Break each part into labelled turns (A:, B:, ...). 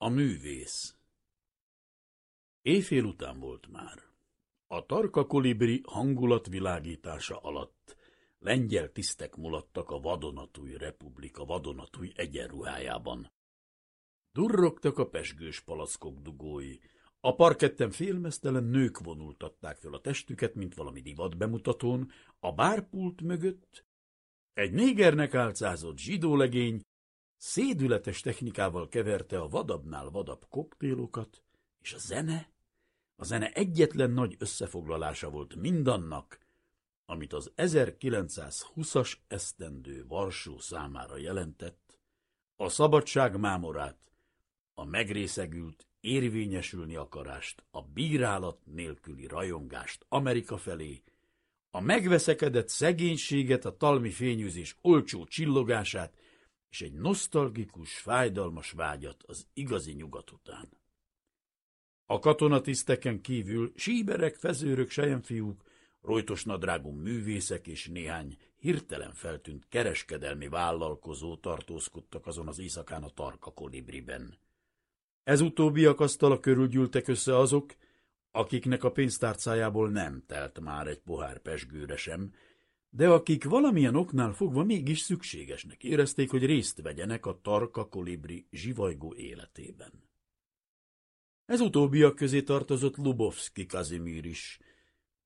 A: A művész Éjfél után volt már. A tarka kolibri hangulatvilágítása alatt lengyel tisztek mulattak a vadonatúj republika vadonatúj egyenruhájában. Durrogtak a pesgős palackok dugói, a parketten félmeztelen nők vonultatták fel a testüket, mint valami divat bemutatón, a bárpult mögött egy négernek álcázott zsidólegény szédületes technikával keverte a vadabbnál vadabb koktélokat, és a zene, a zene egyetlen nagy összefoglalása volt mindannak, amit az 1920-as esztendő Varsó számára jelentett, a szabadság mámorát, a megrészegült, érvényesülni akarást, a bírálat nélküli rajongást Amerika felé, a megveszekedett szegénységet, a talmi fényűzés olcsó csillogását, és egy nosztalgikus, fájdalmas vágyat az igazi nyugat után. A katonatiszteken kívül síberek, fezőrök, sejenfiúk, rojtos nadrágú művészek és néhány hirtelen feltűnt kereskedelmi vállalkozó tartózkodtak azon az éjszakán a Tarka kolibriben. Ez utóbbiak asztala körül gyűltek össze azok, akiknek a pénztárcájából nem telt már egy pohár pesgőre sem, de akik valamilyen oknál fogva mégis szükségesnek érezték, hogy részt vegyenek a tarka kolibri zsivajgó életében. Ez utóbbiak közé tartozott Lubovski Kazimír is,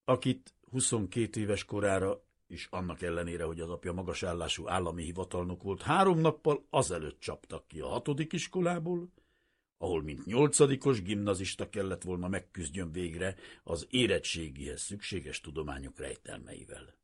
A: akit 22 éves korára, és annak ellenére, hogy az apja magasállású állami hivatalnok volt, három nappal azelőtt csaptak ki a hatodik iskolából, ahol mint nyolcadikos gimnazista kellett volna megküzdjön végre az érettségihez szükséges tudományok rejtelmeivel.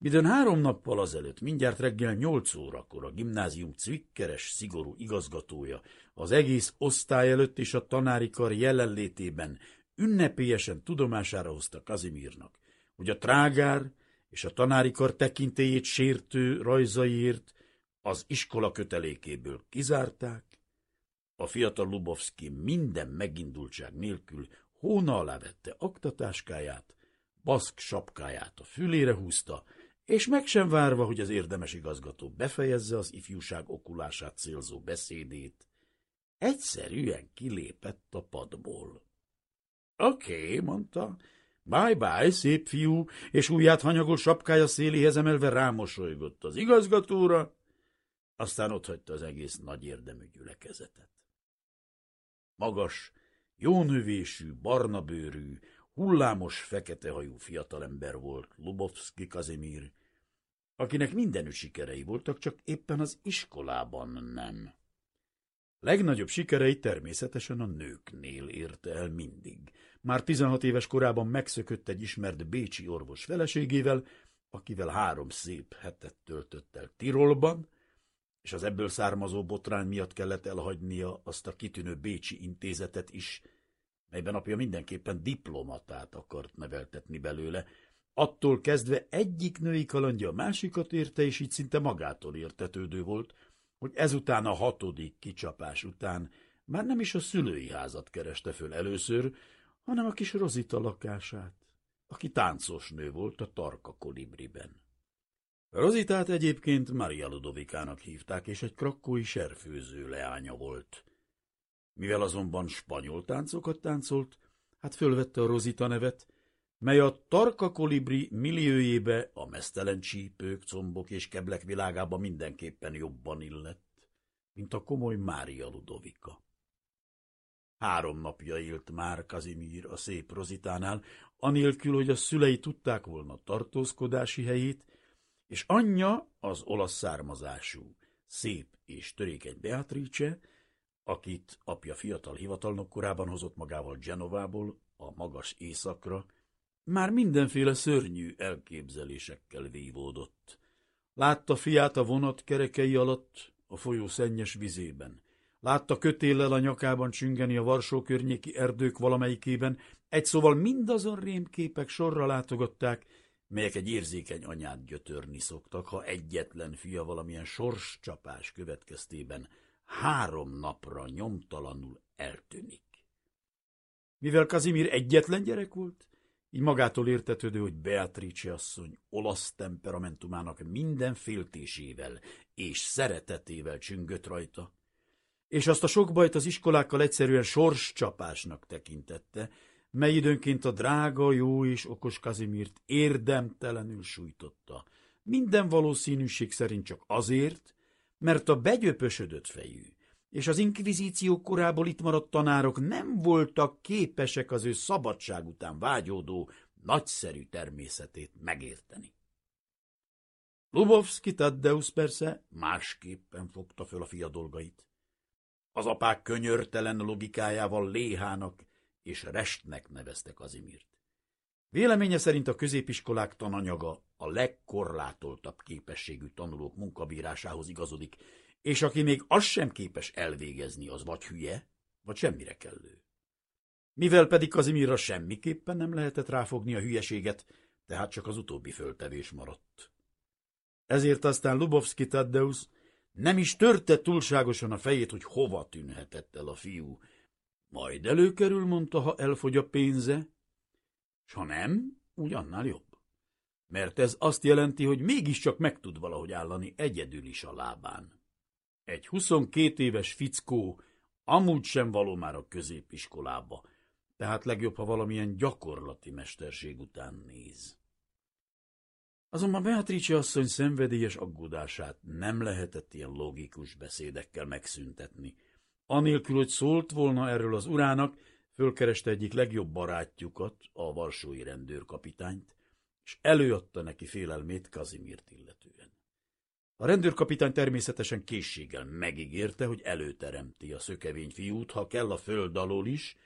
A: Midőn három nappal azelőtt, mindjárt reggel nyolc órakor a gimnázium cvikkeres, szigorú igazgatója az egész osztály előtt és a tanári kar jelenlétében ünnepélyesen tudomására hozta Kazimírnak, hogy a trágár és a tanári kar tekintélyét sértő rajzaiért az iskola kötelékéből kizárták, a fiatal Lubovski minden megindultság nélkül hóna alá vette aktatáskáját, baszk sapkáját a fülére húzta, és meg sem várva, hogy az érdemes igazgató befejezze az ifjúság okulását célzó beszédét, egyszerűen kilépett a padból. Oké, okay, mondta, bye-bye, szép fiú, és ujját hanyagos sapkája széléhez emelve rámosolygott az igazgatóra, aztán otthagyta az egész nagy érdemű gyülekezetet. Magas, jónövésű, barnabőrű, hullámos, feketehajú fiatalember volt Lubovski Kazimír, akinek mindenütt sikerei voltak, csak éppen az iskolában nem. Legnagyobb sikerei természetesen a nőknél érte el mindig. Már 16 éves korában megszökött egy ismert bécsi orvos feleségével, akivel három szép hetet töltött el Tirolban, és az ebből származó botrány miatt kellett elhagynia azt a kitűnő bécsi intézetet is, melyben apja mindenképpen diplomatát akart neveltetni belőle. Attól kezdve egyik női kalandja a másikat érte, és így szinte magától értetődő volt, hogy ezután a hatodik kicsapás után már nem is a szülői házat kereste föl először, hanem a kis Rozita lakását, aki táncos nő volt a Tarka kolibriben. Rozitát egyébként Maria Ludovikának hívták, és egy krakkói serfőző leánya volt. Mivel azonban spanyol táncokat táncolt, hát fölvette a Rozita nevet, mely a tarka kolibri milliójébe a mesztelen csípők, combok és keblek világába mindenképpen jobban illett, mint a komoly Mária Ludovika. Három napja élt már Kazimír a szép Rozitánál, anélkül, hogy a szülei tudták volna tartózkodási helyét, és anyja az olasz származású, szép és törékeny Beatrice, akit apja fiatal hivatalnok korában hozott magával Genovából, a magas éjszakra, már mindenféle szörnyű elképzelésekkel vívódott. Látta fiát a vonat kerekei alatt, a folyó szennyes vizében. Látta kötéllel a nyakában csüngeni a Varsó környéki erdők valamelyikében, egy szóval mindazon rémképek sorra látogatták, melyek egy érzékeny anyát gyötörni szoktak, ha egyetlen fia valamilyen sorscsapás következtében három napra nyomtalanul eltűnik. Mivel Kazimir egyetlen gyerek volt, így magától értetődő, hogy Beatrice asszony olasz temperamentumának minden féltésével és szeretetével csüngött rajta, és azt a sok bajt az iskolákkal egyszerűen sorscsapásnak tekintette, mely időnként a drága, jó és okos Kazimirt érdemtelenül sújtotta. Minden valószínűség szerint csak azért, mert a begyöpösödött fejű, és az inkvizíció korából itt maradt tanárok nem voltak képesek az ő szabadság után vágyódó, nagyszerű természetét megérteni. Lubovski Taddeus persze másképpen fogta föl a fia dolgait. Az apák könyörtelen logikájával léhának és restnek nevezte Kazimirt. Véleménye szerint a középiskolák tananyaga a legkorlátoltabb képességű tanulók munkabírásához igazodik, és aki még azt sem képes elvégezni, az vagy hülye, vagy semmire kellő. Mivel pedig Kazimirra semmiképpen nem lehetett ráfogni a hülyeséget, tehát csak az utóbbi föltevés maradt. Ezért aztán Lubovski Taddeus nem is törte túlságosan a fejét, hogy hova tűnhetett el a fiú. Majd előkerül, mondta, ha elfogy a pénze, s ha nem, úgy annál jobb. Mert ez azt jelenti, hogy mégiscsak meg tud valahogy állani egyedül is a lábán. Egy 22 éves fickó amúgy sem való már a középiskolába, tehát legjobb, ha valamilyen gyakorlati mesterség után néz. Azonban Beatrice asszony szenvedélyes aggódását nem lehetett ilyen logikus beszédekkel megszüntetni. Anélkül, hogy szólt volna erről az urának, fölkereste egyik legjobb barátjukat, a varsói rendőrkapitányt, és előadta neki félelmét Kazimirt illetően. A rendőrkapitány természetesen készséggel megígérte, hogy előteremti a szökevény fiút, ha kell a föld alól is,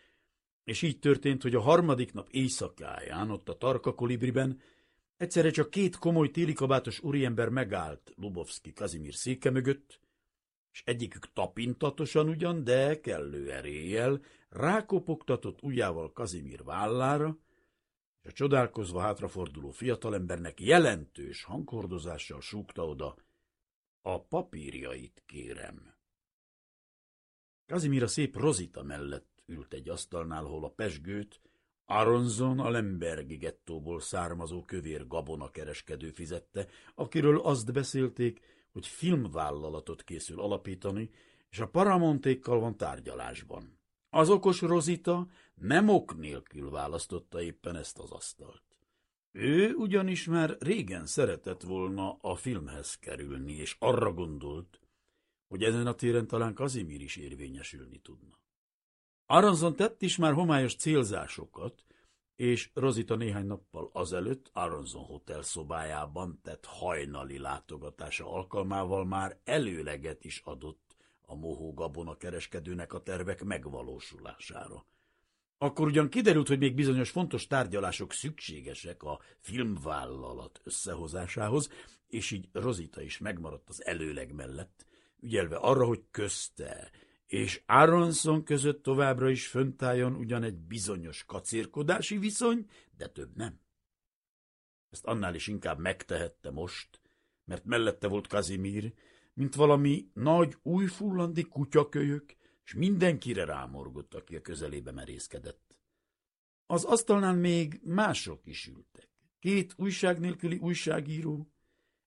A: és így történt, hogy a harmadik nap éjszakáján, ott a Tarka kolibriben, egyszerre csak két komoly télikabátos úriember megállt Lubovski Kazimir széke mögött, és egyikük tapintatosan ugyan, de kellő eréllyel rákopogtatott ujjával Kazimir vállára, és a csodálkozva hátraforduló fiatalembernek jelentős hanghordozással súgta oda, a papírjait kérem. Kazimir a szép Rozita mellett ült egy asztalnál, hol a pesgőt Aronzon a Lembergi gettóból származó kövér gabona kereskedő fizette, akiről azt beszélték, hogy filmvállalatot készül alapítani, és a Paramontékkal van tárgyalásban. Az okos Rozita nem ok nélkül választotta éppen ezt az asztalt. Ő ugyanis már régen szeretett volna a filmhez kerülni, és arra gondolt, hogy ezen a téren talán Kazimir is érvényesülni tudna. Aronson tett is már homályos célzásokat, és Rozita néhány nappal azelőtt Aronson Hotel szobájában tett hajnali látogatása alkalmával már előleget is adott a mohó gabona kereskedőnek a tervek megvalósulására. Akkor ugyan kiderült, hogy még bizonyos fontos tárgyalások szükségesek a filmvállalat összehozásához, és így Rozita is megmaradt az előleg mellett, ügyelve arra, hogy közte és Aronson között továbbra is föntálljon ugyan egy bizonyos kacérkodási viszony, de több nem. Ezt annál is inkább megtehette most, mert mellette volt Kazimír, mint valami nagy újfullandi kutyakölyök, és mindenkire rámorgott, aki a közelébe merészkedett. Az asztalnál még mások is ültek. Két újság nélküli újságíró,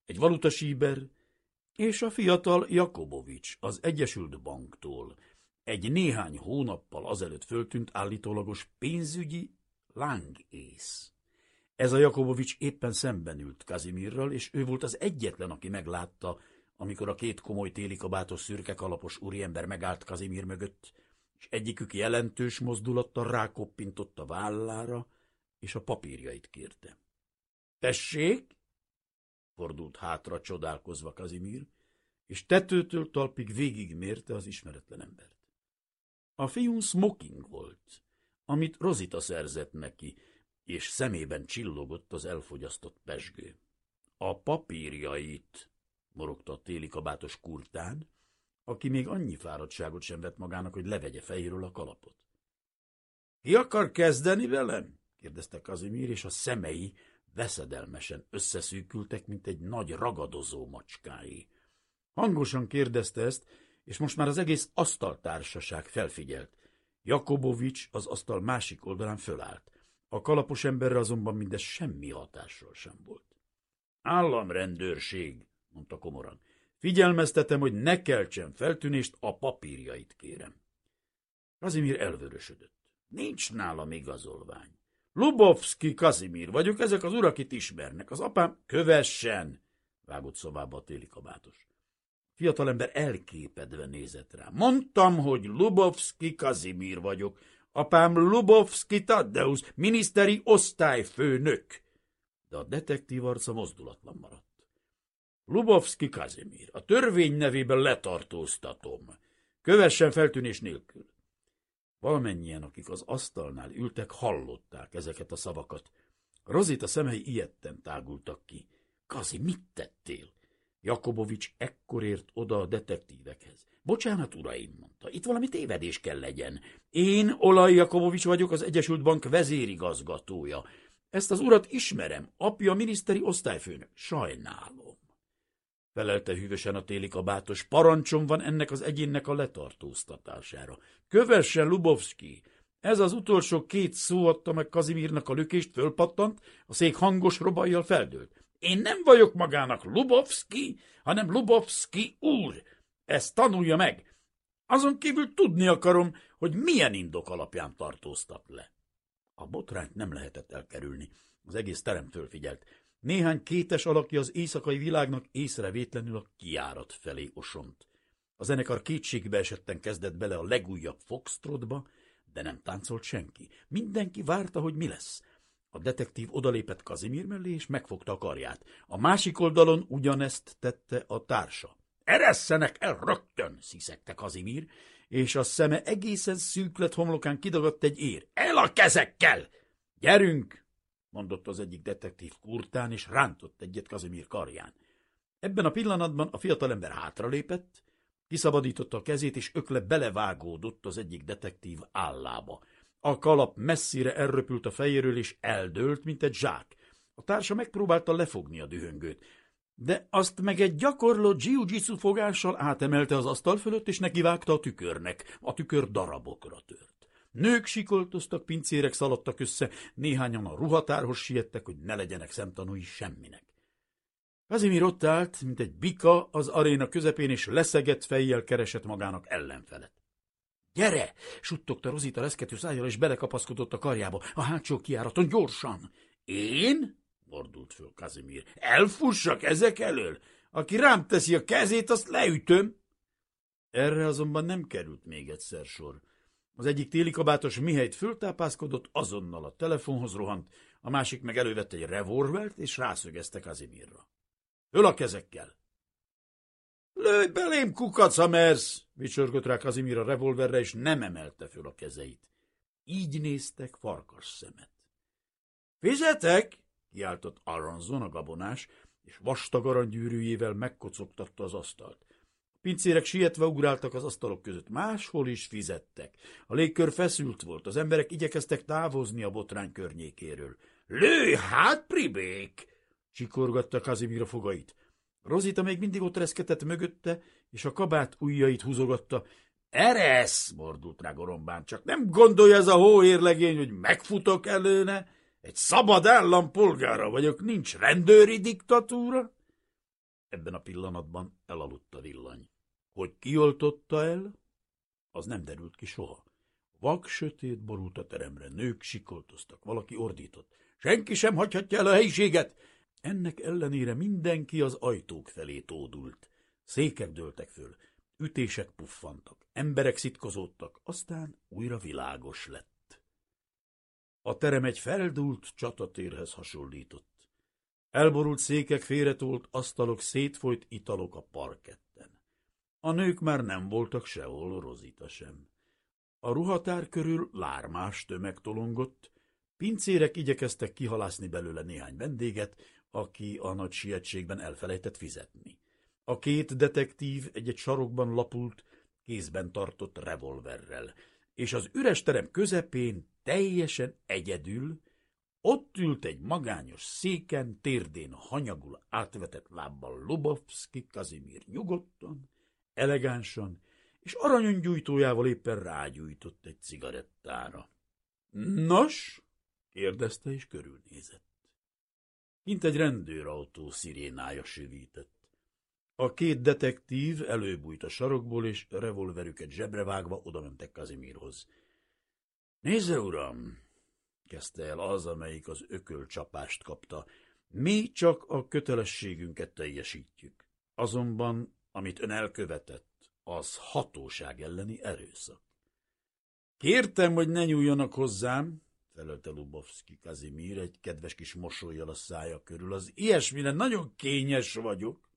A: egy valutasíber, és a fiatal Jakobovics az Egyesült Banktól egy néhány hónappal azelőtt föltűnt állítólagos pénzügyi lángész. Ez a Jakobovics éppen szemben ült Kazimirral, és ő volt az egyetlen, aki meglátta, amikor a két komoly télikabátos szürke kalapos úriember megállt Kazimír mögött, és egyikük jelentős mozdulattal rákoppintott a vállára, és a papírjait kérte. – Tessék! fordult hátra csodálkozva Kazimír, és tetőtől talpig végigmérte az ismeretlen embert. A fiú smoking volt, amit Rozita szerzett neki, és szemében csillogott az elfogyasztott pesgő. A papírjait, morogta a téli kabátos kurtán, aki még annyi fáradtságot sem vett magának, hogy levegye fejéről a kalapot. – Ki akar kezdeni velem? – kérdezte Kazimír, és a szemei veszedelmesen összeszűkültek, mint egy nagy ragadozó macskái. Hangosan kérdezte ezt, és most már az egész asztaltársaság felfigyelt. Jakobovics az asztal másik oldalán fölállt. A kalapos emberre azonban mindez semmi hatással sem volt. Államrendőrség, mondta komoran. Figyelmeztetem, hogy ne keltsen feltűnést, a papírjait kérem. Kazimír elvörösödött. Nincs nálam igazolvány. Lubovski Kazimír vagyok, ezek az urak itt ismernek. Az apám kövessen, vágott szobába a téli kabátos. Fiatalember elképedve nézett rá. Mondtam, hogy Lubovski Kazimír vagyok. Apám Lubovski Taddeusz, miniszteri osztályfőnök. De a detektív arca mozdulatlan maradt. Lubovski Kazimír, a törvény nevében letartóztatom. Kövessen feltűnés nélkül. Valamennyien, akik az asztalnál ültek, hallották ezeket a szavakat. Rozita szemei ilyetten tágultak ki. Kazi, mit tettél? Jakobovics ekkor ért oda a detektívekhez. Bocsánat, uraim, mondta, itt valami tévedés kell legyen. Én Olaj Jakobovics vagyok, az Egyesült Bank vezérigazgatója. Ezt az urat ismerem, apja miniszteri osztályfőnök. Sajnálom. Felelte hűvösen a téli kabátos. Parancsom van ennek az egyénnek a letartóztatására. Kövessen, Lubovski! Ez az utolsó két szó adta meg Kazimírnak a lökést, fölpattant, a szék hangos robajjal feldőlt. Én nem vagyok magának Lubovski, hanem Lubovski úr. Ezt tanulja meg. Azon kívül tudni akarom, hogy milyen indok alapján tartóztat le. A botrányt nem lehetett elkerülni. Az egész terem fölfigyelt. Néhány kétes alakja az éjszakai világnak észrevétlenül a kiárat felé osont. A zenekar kétségbe esetten kezdett bele a legújabb foxtrotba, de nem táncolt senki. Mindenki várta, hogy mi lesz. A detektív odalépett Kazimír mellé, és megfogta a karját. A másik oldalon ugyanezt tette a társa. Eresszenek el rögtön, sziszegte Kazimír, és a szeme egészen szűklet homlokán kidagadt egy ér. El a kezekkel! Gyerünk! Mondott az egyik detektív kurtán, és rántott egyet Kazimír karján. Ebben a pillanatban a fiatalember hátralépett, kiszabadította a kezét, és ökle belevágódott az egyik detektív állába. A kalap messzire elröpült a fejéről, és eldőlt, mint egy zsák. A társa megpróbálta lefogni a dühöngőt, de azt meg egy gyakorló jiu fogással átemelte az asztal fölött, és nekivágta a tükörnek. A tükör darabokra tört. Nők sikoltoztak, pincérek szaladtak össze, néhányan a ruhatárhoz siettek, hogy ne legyenek szemtanúi semminek. Kazimir ott állt, mint egy bika az aréna közepén, és leszegett fejjel keresett magának ellenfelet. Gyere! suttogta Rozita leszkető szájjal, és belekapaszkodott a karjába. A hátsó kiáraton gyorsan. Én? mordult föl Kazimír. Elfussak ezek elől? Aki rám teszi a kezét, azt leütöm. Erre azonban nem került még egyszer sor. Az egyik télikabátos mihelyt föltápászkodott, azonnal a telefonhoz rohant, a másik meg elővette egy revolvert, és rászögezte Kazimirra. Föl a kezekkel! Lőj belém, kukaca mersz! Vicsorgott rá Kazimir a revolverre, és nem emelte föl a kezeit. Így néztek farkas szemet. Fizetek! kiáltott Aronzon a gabonás, és vastag aranygyűrűjével megkocogtatta az asztalt. Pincérek sietve ugráltak az asztalok között, máshol is fizettek. A légkör feszült volt, az emberek igyekeztek távozni a botrány környékéről. Lőj hát, pribék! csikorgatta a fogait. Rozita még mindig ott reszketett mögötte, és a kabát ujjait húzogatta. Eresz, mordult rá Gorombán, csak nem gondolja ez a hóérlegény, hogy megfutok előne? Egy szabad állampolgára vagyok, nincs rendőri diktatúra? Ebben a pillanatban elaludt a villany. Hogy kioltotta el, az nem derült ki soha. Vak sötét borult a teremre, nők sikoltoztak, valaki ordított. Senki sem hagyhatja el a helyiséget! Ennek ellenére mindenki az ajtók felé tódult. Székek dőltek föl, ütések puffantak, emberek szitkozódtak, aztán újra világos lett. A terem egy feldúlt csatatérhez hasonlított. Elborult székek, félretolt asztalok, szétfolyt italok a parketten. A nők már nem voltak sehol, Rozita sem. A ruhatár körül lármás tömeg tolongott, pincérek igyekeztek kihalászni belőle néhány vendéget, aki a nagy sietségben elfelejtett fizetni. A két detektív egy-egy sarokban lapult, kézben tartott revolverrel, és az üres terem közepén teljesen egyedül ott ült egy magányos széken, térdén hanyagul átvetett lábbal Lubovski Kazimír nyugodtan, elegánsan, és aranyongyújtójával éppen rágyújtott egy cigarettára. – Nos? – kérdezte, és körülnézett mint egy rendőrautó szirénája sövített. A két detektív előbújt a sarokból, és revolverüket zsebrevágva odamentek Kazimirhoz. Nézze, uram, kezdte el az, amelyik az ökölcsapást kapta. Mi csak a kötelességünket teljesítjük. Azonban, amit ön elkövetett, az hatóság elleni erőszak. Kértem, hogy ne nyúljanak hozzám, felelte Lubovski Kazimír egy kedves kis mosolyjal a szája körül. Az ilyesmire nagyon kényes vagyok.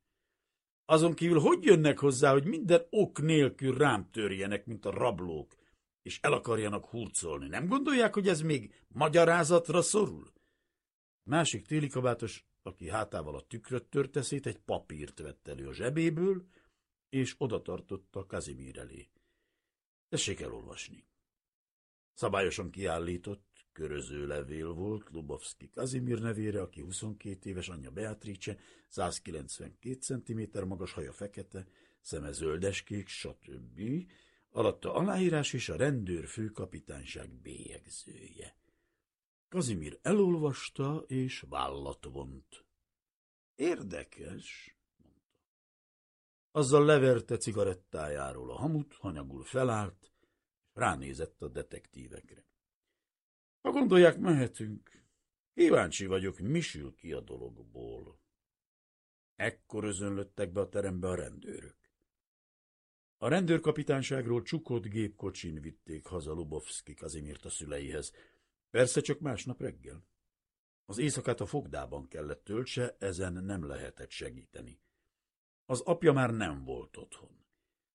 A: Azon kívül hogy jönnek hozzá, hogy minden ok nélkül rám törjenek, mint a rablók, és el akarjanak hurcolni? Nem gondolják, hogy ez még magyarázatra szorul? Másik télikabátos, aki hátával a tükröt törte szét, egy papírt vett elő a zsebéből, és oda tartotta Kazimír elé. Tessék elolvasni. Szabályosan kiállított, köröző levél volt Lubovski Kazimir nevére, aki 22 éves, anyja Beatrice, 192 cm magas, haja fekete, szeme zöldeskék, stb. Alatta aláírás és a rendőr főkapitányság bélyegzője. Kazimir elolvasta, és vállat vont. Érdekes, mondta. Azzal leverte cigarettájáról a hamut, hanyagul felállt, ránézett a detektívekre. Ha gondolják, mehetünk. Kíváncsi vagyok, mi sül ki a dologból. Ekkor özönlöttek be a terembe a rendőrök. A rendőrkapitányságról csukott gépkocsin vitték haza Lubovszki Kazimirt a szüleihez. Persze csak másnap reggel. Az éjszakát a fogdában kellett töltse, ezen nem lehetett segíteni. Az apja már nem volt otthon.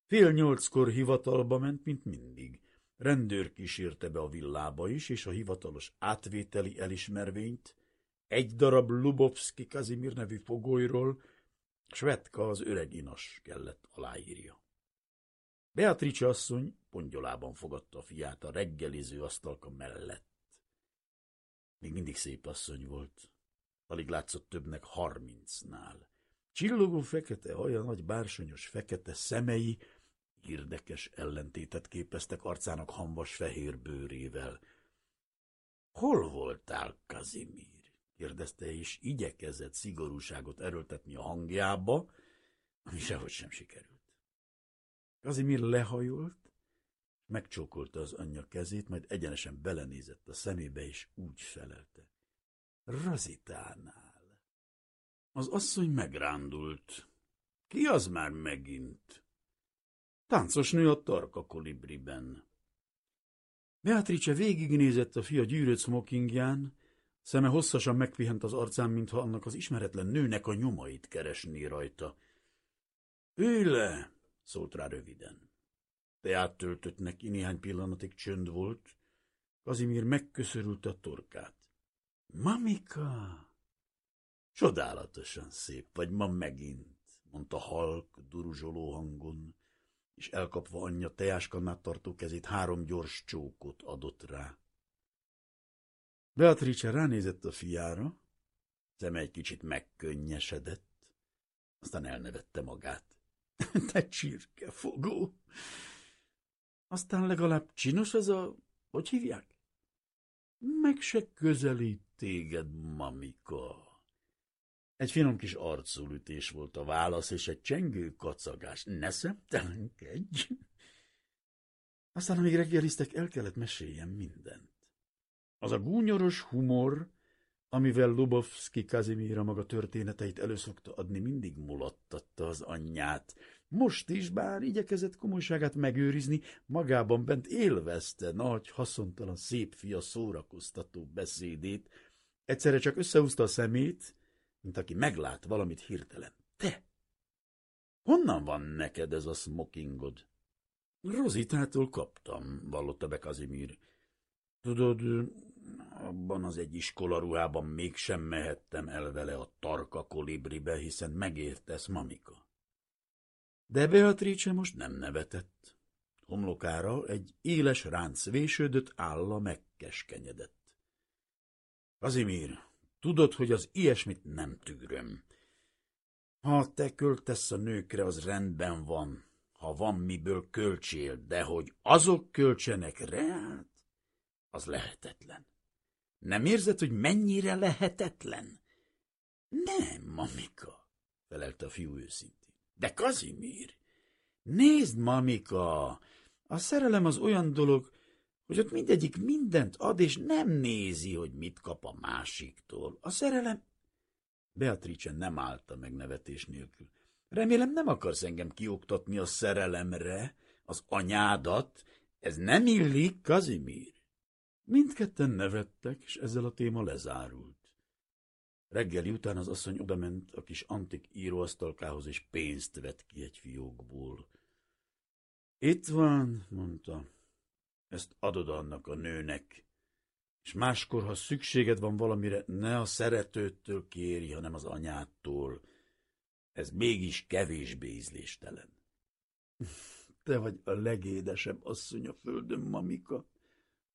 A: Fél nyolckor hivatalba ment, mint mindig. Rendőr kísérte be a villába is, és a hivatalos átvételi elismervényt egy darab Lubovski Kazimir nevű fogolyról Svetka az öreg inas kellett aláírja. Beatrice asszony pongyolában fogadta a fiát a reggeliző asztalka mellett. Még mindig szép asszony volt. Alig látszott többnek harmincnál. Csillogó fekete haja, nagy bársonyos fekete szemei Érdekes ellentétet képeztek arcának hamvas fehér bőrével. – Hol voltál, Kazimír? – kérdezte, és igyekezett szigorúságot erőltetni a hangjába, ami sehogy sem sikerült. Kazimír lehajolt, megcsókolta az anyja kezét, majd egyenesen belenézett a szemébe, és úgy felelte. Razitánál. Az asszony megrándult. Ki az már megint? Táncos nő a tarka kolibriben. Beatrice végignézett a fia gyűrött smokingján, szeme hosszasan megpihent az arcán, mintha annak az ismeretlen nőnek a nyomait keresné rajta. Ülj le, szólt rá röviden. Teát töltött neki, néhány pillanatig csönd volt. Kazimír megköszörült a torkát. Mamika! Csodálatosan szép vagy ma megint, mondta halk, duruzsoló hangon és elkapva anyja teáskannát tartó kezét három gyors csókot adott rá. Beatrice ránézett a fiára, szeme egy kicsit megkönnyesedett, aztán elnevette magát. Te csirkefogó! Aztán legalább csinos ez a... hogy hívják? Meg se közelít téged, mamika. Egy finom kis arculütés volt a válasz, és egy csengő kacagás. Ne szemtelenkedj! Aztán, amíg reggeliztek, el kellett meséljem mindent. Az a gúnyoros humor, amivel Lubovski Kazimíra maga történeteit előszokta adni, mindig mulattatta az anyját. Most is, bár igyekezett komolyságát megőrizni, magában bent élvezte nagy, haszontalan szép fia szórakoztató beszédét. Egyszerre csak összehúzta a szemét, mint aki meglát valamit hirtelen. Te! Honnan van neked ez a smokingod? Rozitától kaptam, vallotta be Kazimír. Tudod, abban az egy iskolaruhában mégsem mehettem el vele a tarka kolibribe, hiszen megértesz, mamika. De Beatrice most nem nevetett. Homlokára egy éles ránc vésődött, álla megkeskenyedett. Kazimír, Tudod, hogy az ilyesmit nem tűröm. Ha te költesz a nőkre, az rendben van, ha van miből költsél, de hogy azok költsenek reát, az lehetetlen. Nem érzed, hogy mennyire lehetetlen? Nem, mamika, felelte a fiú őszintén. De Kazimír, nézd, mamika, a szerelem az olyan dolog, hogy ott mindegyik mindent ad, és nem nézi, hogy mit kap a másiktól. A szerelem... Beatrice nem állta meg nevetés nélkül. Remélem nem akarsz engem kioktatni a szerelemre, az anyádat. Ez nem illik, Kazimír. Mindketten nevettek, és ezzel a téma lezárult. Reggeli után az asszony odament a kis antik íróasztalkához, és pénzt vett ki egy fiókból. Itt van, mondta, ezt adod annak a nőnek, és máskor, ha szükséged van valamire, ne a szeretőtől kéri, hanem az anyától. Ez mégis kevésbé ízléstelen. Te vagy a legédesebb asszony a földön, mamika,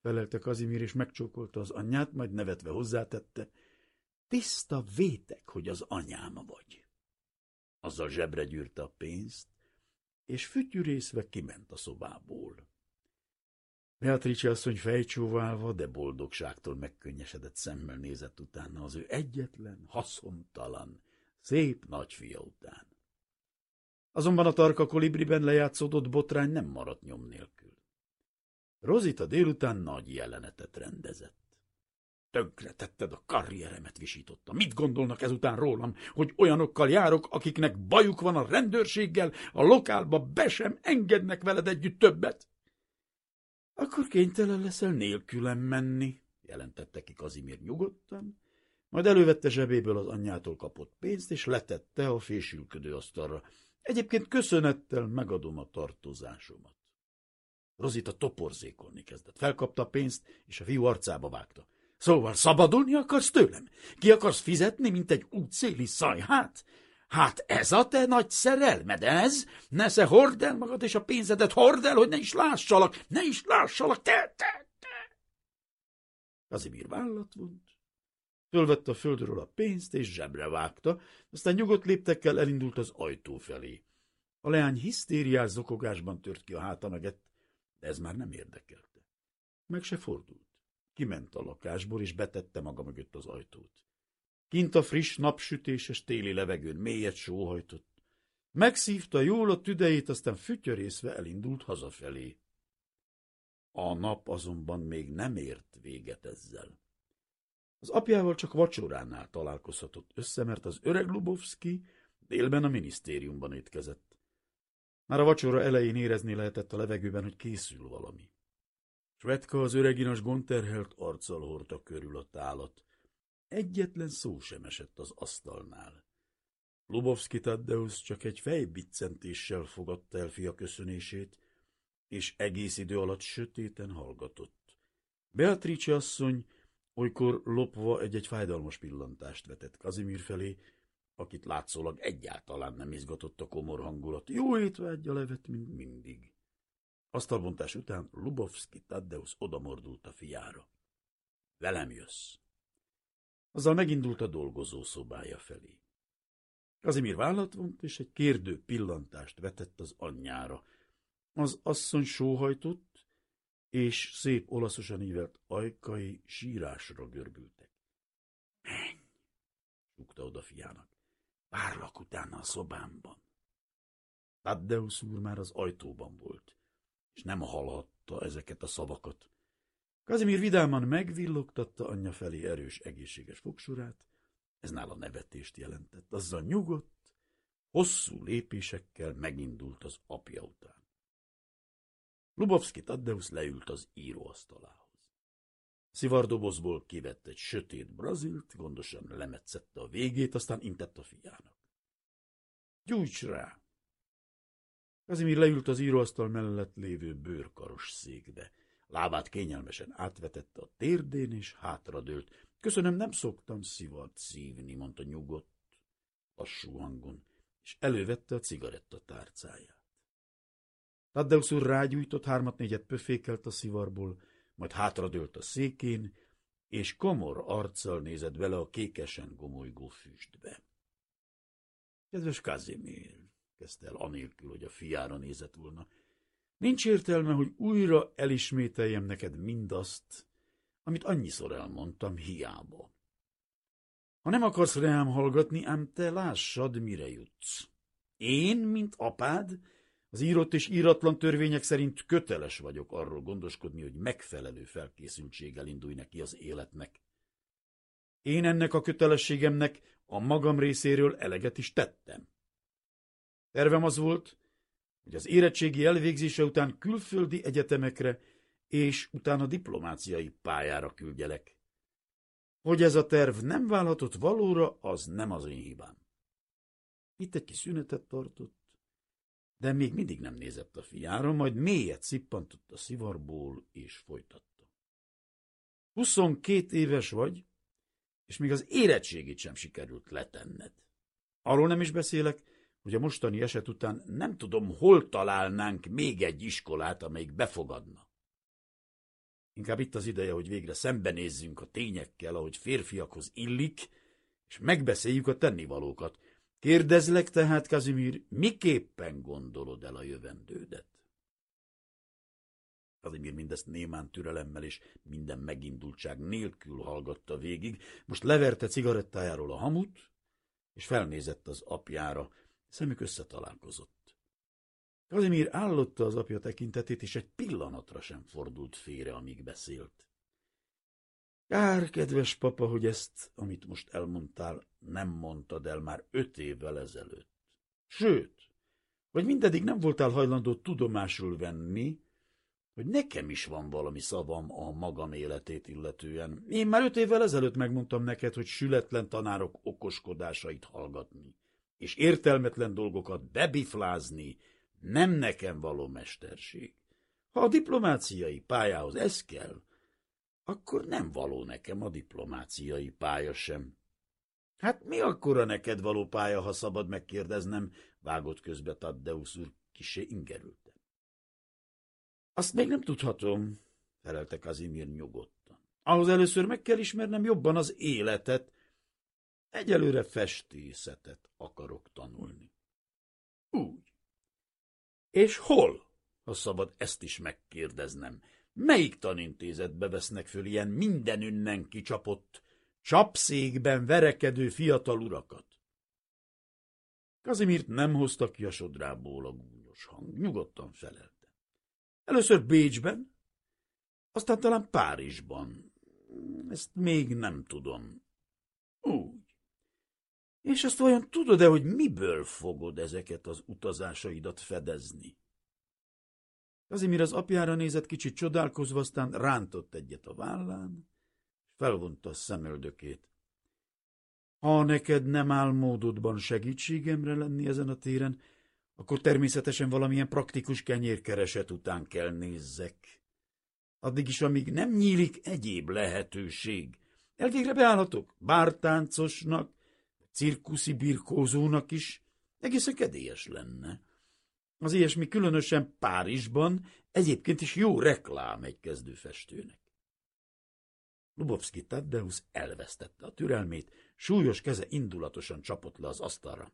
A: felelte Kazimír, és megcsókolta az anyját, majd nevetve hozzátette, tiszta vétek, hogy az anyáma vagy. Azzal zsebre gyűrte a pénzt, és fütyűrészve kiment a szobából. Beatrice asszony fejcsóválva, de boldogságtól megkönnyesedett szemmel nézett utána az ő egyetlen, haszontalan, szép nagyfia után. Azonban a tarka kolibriben lejátszódott botrány nem maradt nyom nélkül. Rozita délután nagy jelenetet rendezett. Tönkretetted a karrieremet, visította. Mit gondolnak ezután rólam, hogy olyanokkal járok, akiknek bajuk van a rendőrséggel, a lokálba be sem engednek veled együtt többet? Akkor kénytelen leszel nélkülem menni, jelentette ki Kazimír nyugodtan, majd elővette zsebéből az anyjától kapott pénzt, és letette a fésülködő asztalra. Egyébként köszönettel megadom a tartozásomat. Rozita toporzékolni kezdett. Felkapta a pénzt, és a fiú arcába vágta. Szóval szabadulni akarsz tőlem? Ki akarsz fizetni, mint egy útszéli szajhát? Hát ez a te nagy szerelmed, ez? Nesze hord el magad és a pénzedet hord el, hogy ne is lássalak, ne is lássalak, te, te, te! Kazimír vállat vont, fölvette a földről a pénzt és zsebre vágta, aztán nyugodt léptekkel elindult az ajtó felé. A leány hisztériás zokogásban tört ki a háta mögött, de ez már nem érdekelte. Meg se fordult. Kiment a lakásból, és betette maga mögött az ajtót. Kint a friss, napsütéses téli levegőn mélyet sóhajtott. Megszívta jól a tüdejét, aztán fütyörészve elindult hazafelé. A nap azonban még nem ért véget ezzel. Az apjával csak vacsoránál találkozhatott össze, mert az öreg Lubovszki délben a minisztériumban étkezett. Már a vacsora elején érezni lehetett a levegőben, hogy készül valami. Svetka az öreginas gonterhelt arccal hordta körül a tálat. Egyetlen szó sem esett az asztalnál. Lubovszki Taddeusz csak egy fejbiccentéssel fogadta el fia köszönését, és egész idő alatt sötéten hallgatott. Beatrice asszony olykor lopva egy-egy fájdalmas pillantást vetett Kazimír felé, akit látszólag egyáltalán nem izgatott a komor hangulat. Jó étvágyja levet, mint mindig. Asztalbontás után Lubovszki Taddeusz odamordult a fiára. Velem jössz. Azzal megindult a dolgozó szobája felé. Kazimír vállat vont, és egy kérdő pillantást vetett az anyjára. Az asszony sóhajtott, és szép olaszosan ívelt ajkai sírásra görbültek. Menj! súgta oda fiának. Várlak utána a szobámban. Taddeusz úr már az ajtóban volt, és nem hallhatta ezeket a szavakat. Kazimír vidáman megvillogtatta anyja felé erős, egészséges fogsorát, ez nála nevetést jelentett, azzal nyugodt, hosszú lépésekkel megindult az apja után. Lubovszki Taddeusz leült az íróasztalához. Szivardobozból kivett egy sötét brazilt, gondosan lemetszette a végét, aztán intett a fiának. Gyújts rá! Kazimír leült az íróasztal mellett lévő bőrkaros székbe. Lábát kényelmesen átvetette a térdén, és hátradőlt. Köszönöm, nem szoktam szivart szívni, mondta nyugodt, lassú hangon, és elővette a cigaretta tárcáját. Taddeusz úr rágyújtott, hármat-négyet pöfékelt a szivarból, majd hátradőlt a székén, és komor arccal nézett bele a kékesen gomolygó füstbe. Kedves Kazimír, kezdte el anélkül, hogy a fiára nézett volna, Nincs értelme, hogy újra elismételjem neked mindazt, amit annyiszor elmondtam hiába. Ha nem akarsz rám hallgatni, ám te lássad, mire jutsz. Én, mint apád, az írott és íratlan törvények szerint köteles vagyok arról gondoskodni, hogy megfelelő felkészültséggel indulj neki az életnek. Én ennek a kötelességemnek a magam részéről eleget is tettem. Tervem az volt, hogy az érettségi elvégzése után külföldi egyetemekre és utána diplomáciai pályára küldjelek. Hogy ez a terv nem válhatott valóra, az nem az én hibám. Itt egy kis szünetet tartott, de még mindig nem nézett a fiára, majd mélyet szippantott a szivarból, és folytatta. Huszonkét éves vagy, és még az érettségét sem sikerült letenned. Arról nem is beszélek, hogy a mostani eset után nem tudom, hol találnánk még egy iskolát, amelyik befogadna. Inkább itt az ideje, hogy végre szembenézzünk a tényekkel, ahogy férfiakhoz illik, és megbeszéljük a tennivalókat. Kérdezlek tehát, Kazimír, miképpen gondolod el a jövendődet? Kazimír mindezt némán türelemmel és minden megindultság nélkül hallgatta végig, most leverte cigarettájáról a hamut, és felnézett az apjára, szemük összetalálkozott. Kazimír állotta az apja tekintetét, és egy pillanatra sem fordult félre, amíg beszélt. Kár, kedves papa, hogy ezt, amit most elmondtál, nem mondtad el már öt évvel ezelőtt. Sőt, hogy mindedig nem voltál hajlandó tudomásul venni, hogy nekem is van valami szavam a magam életét illetően. Én már öt évvel ezelőtt megmondtam neked, hogy sületlen tanárok okoskodásait hallgatni, és értelmetlen dolgokat bebiflázni nem nekem való mesterség. Ha a diplomáciai pályához ez kell, akkor nem való nekem a diplomáciai pálya sem. Hát mi akkor a neked való pálya, ha szabad megkérdeznem, vágott közbe Taddeusz úr kisé ingerülten. Azt még nem tudhatom, felelte Kazimir nyugodtan. Ahhoz először meg kell ismernem jobban az életet. Egyelőre festészetet akarok tanulni. Úgy. És hol, ha szabad ezt is megkérdeznem? Melyik tanintézetbe vesznek föl ilyen mindenünnen kicsapott, csapszékben verekedő fiatal urakat? Kazimirt nem hozta ki a sodrából a gúnyos hang, nyugodtan felelte. Először Bécsben, aztán talán Párizsban. Ezt még nem tudom. És azt vajon tudod-e, hogy miből fogod ezeket az utazásaidat fedezni? Kazimir az apjára nézett kicsit csodálkozva, aztán rántott egyet a vállán, és felvonta a szemöldökét. Ha neked nem áll módodban segítségemre lenni ezen a téren, akkor természetesen valamilyen praktikus kenyérkereset után kell nézzek. Addig is, amíg nem nyílik egyéb lehetőség. Elvégre beállhatok bártáncosnak, cirkuszi birkózónak is, egészen kedélyes lenne. Az ilyesmi különösen Párizsban egyébként is jó reklám egy kezdőfestőnek. Lubovszki Tadeusz elvesztette a türelmét, súlyos keze indulatosan csapott le az asztalra.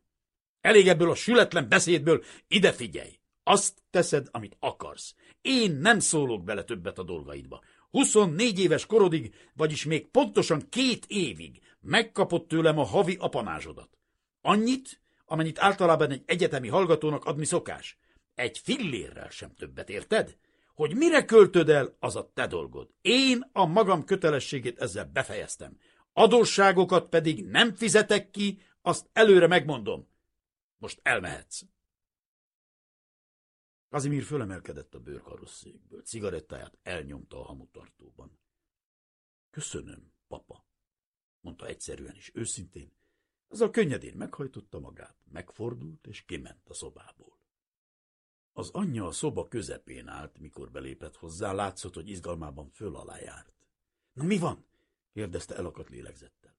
A: Elég ebből a sületlen beszédből, ide figyelj! Azt teszed, amit akarsz. Én nem szólok bele többet a dolgaidba. 24 éves korodig, vagyis még pontosan két évig megkapott tőlem a havi apanázsodat. Annyit, amennyit általában egy egyetemi hallgatónak adni szokás. Egy fillérrel sem többet, érted? Hogy mire költöd el, az a te dolgod. Én a magam kötelességét ezzel befejeztem. Adósságokat pedig nem fizetek ki, azt előre megmondom. Most elmehetsz. Kazimír fölemelkedett a bőrkarosszékből, cigarettáját elnyomta a hamutartóban. Köszönöm, papa, mondta egyszerűen és őszintén, azzal könnyedén meghajtotta magát, megfordult és kiment a szobából. Az anyja a szoba közepén állt, mikor belépett hozzá, látszott, hogy izgalmában föl alá járt. – Na mi van? – kérdezte elakadt lélegzettel.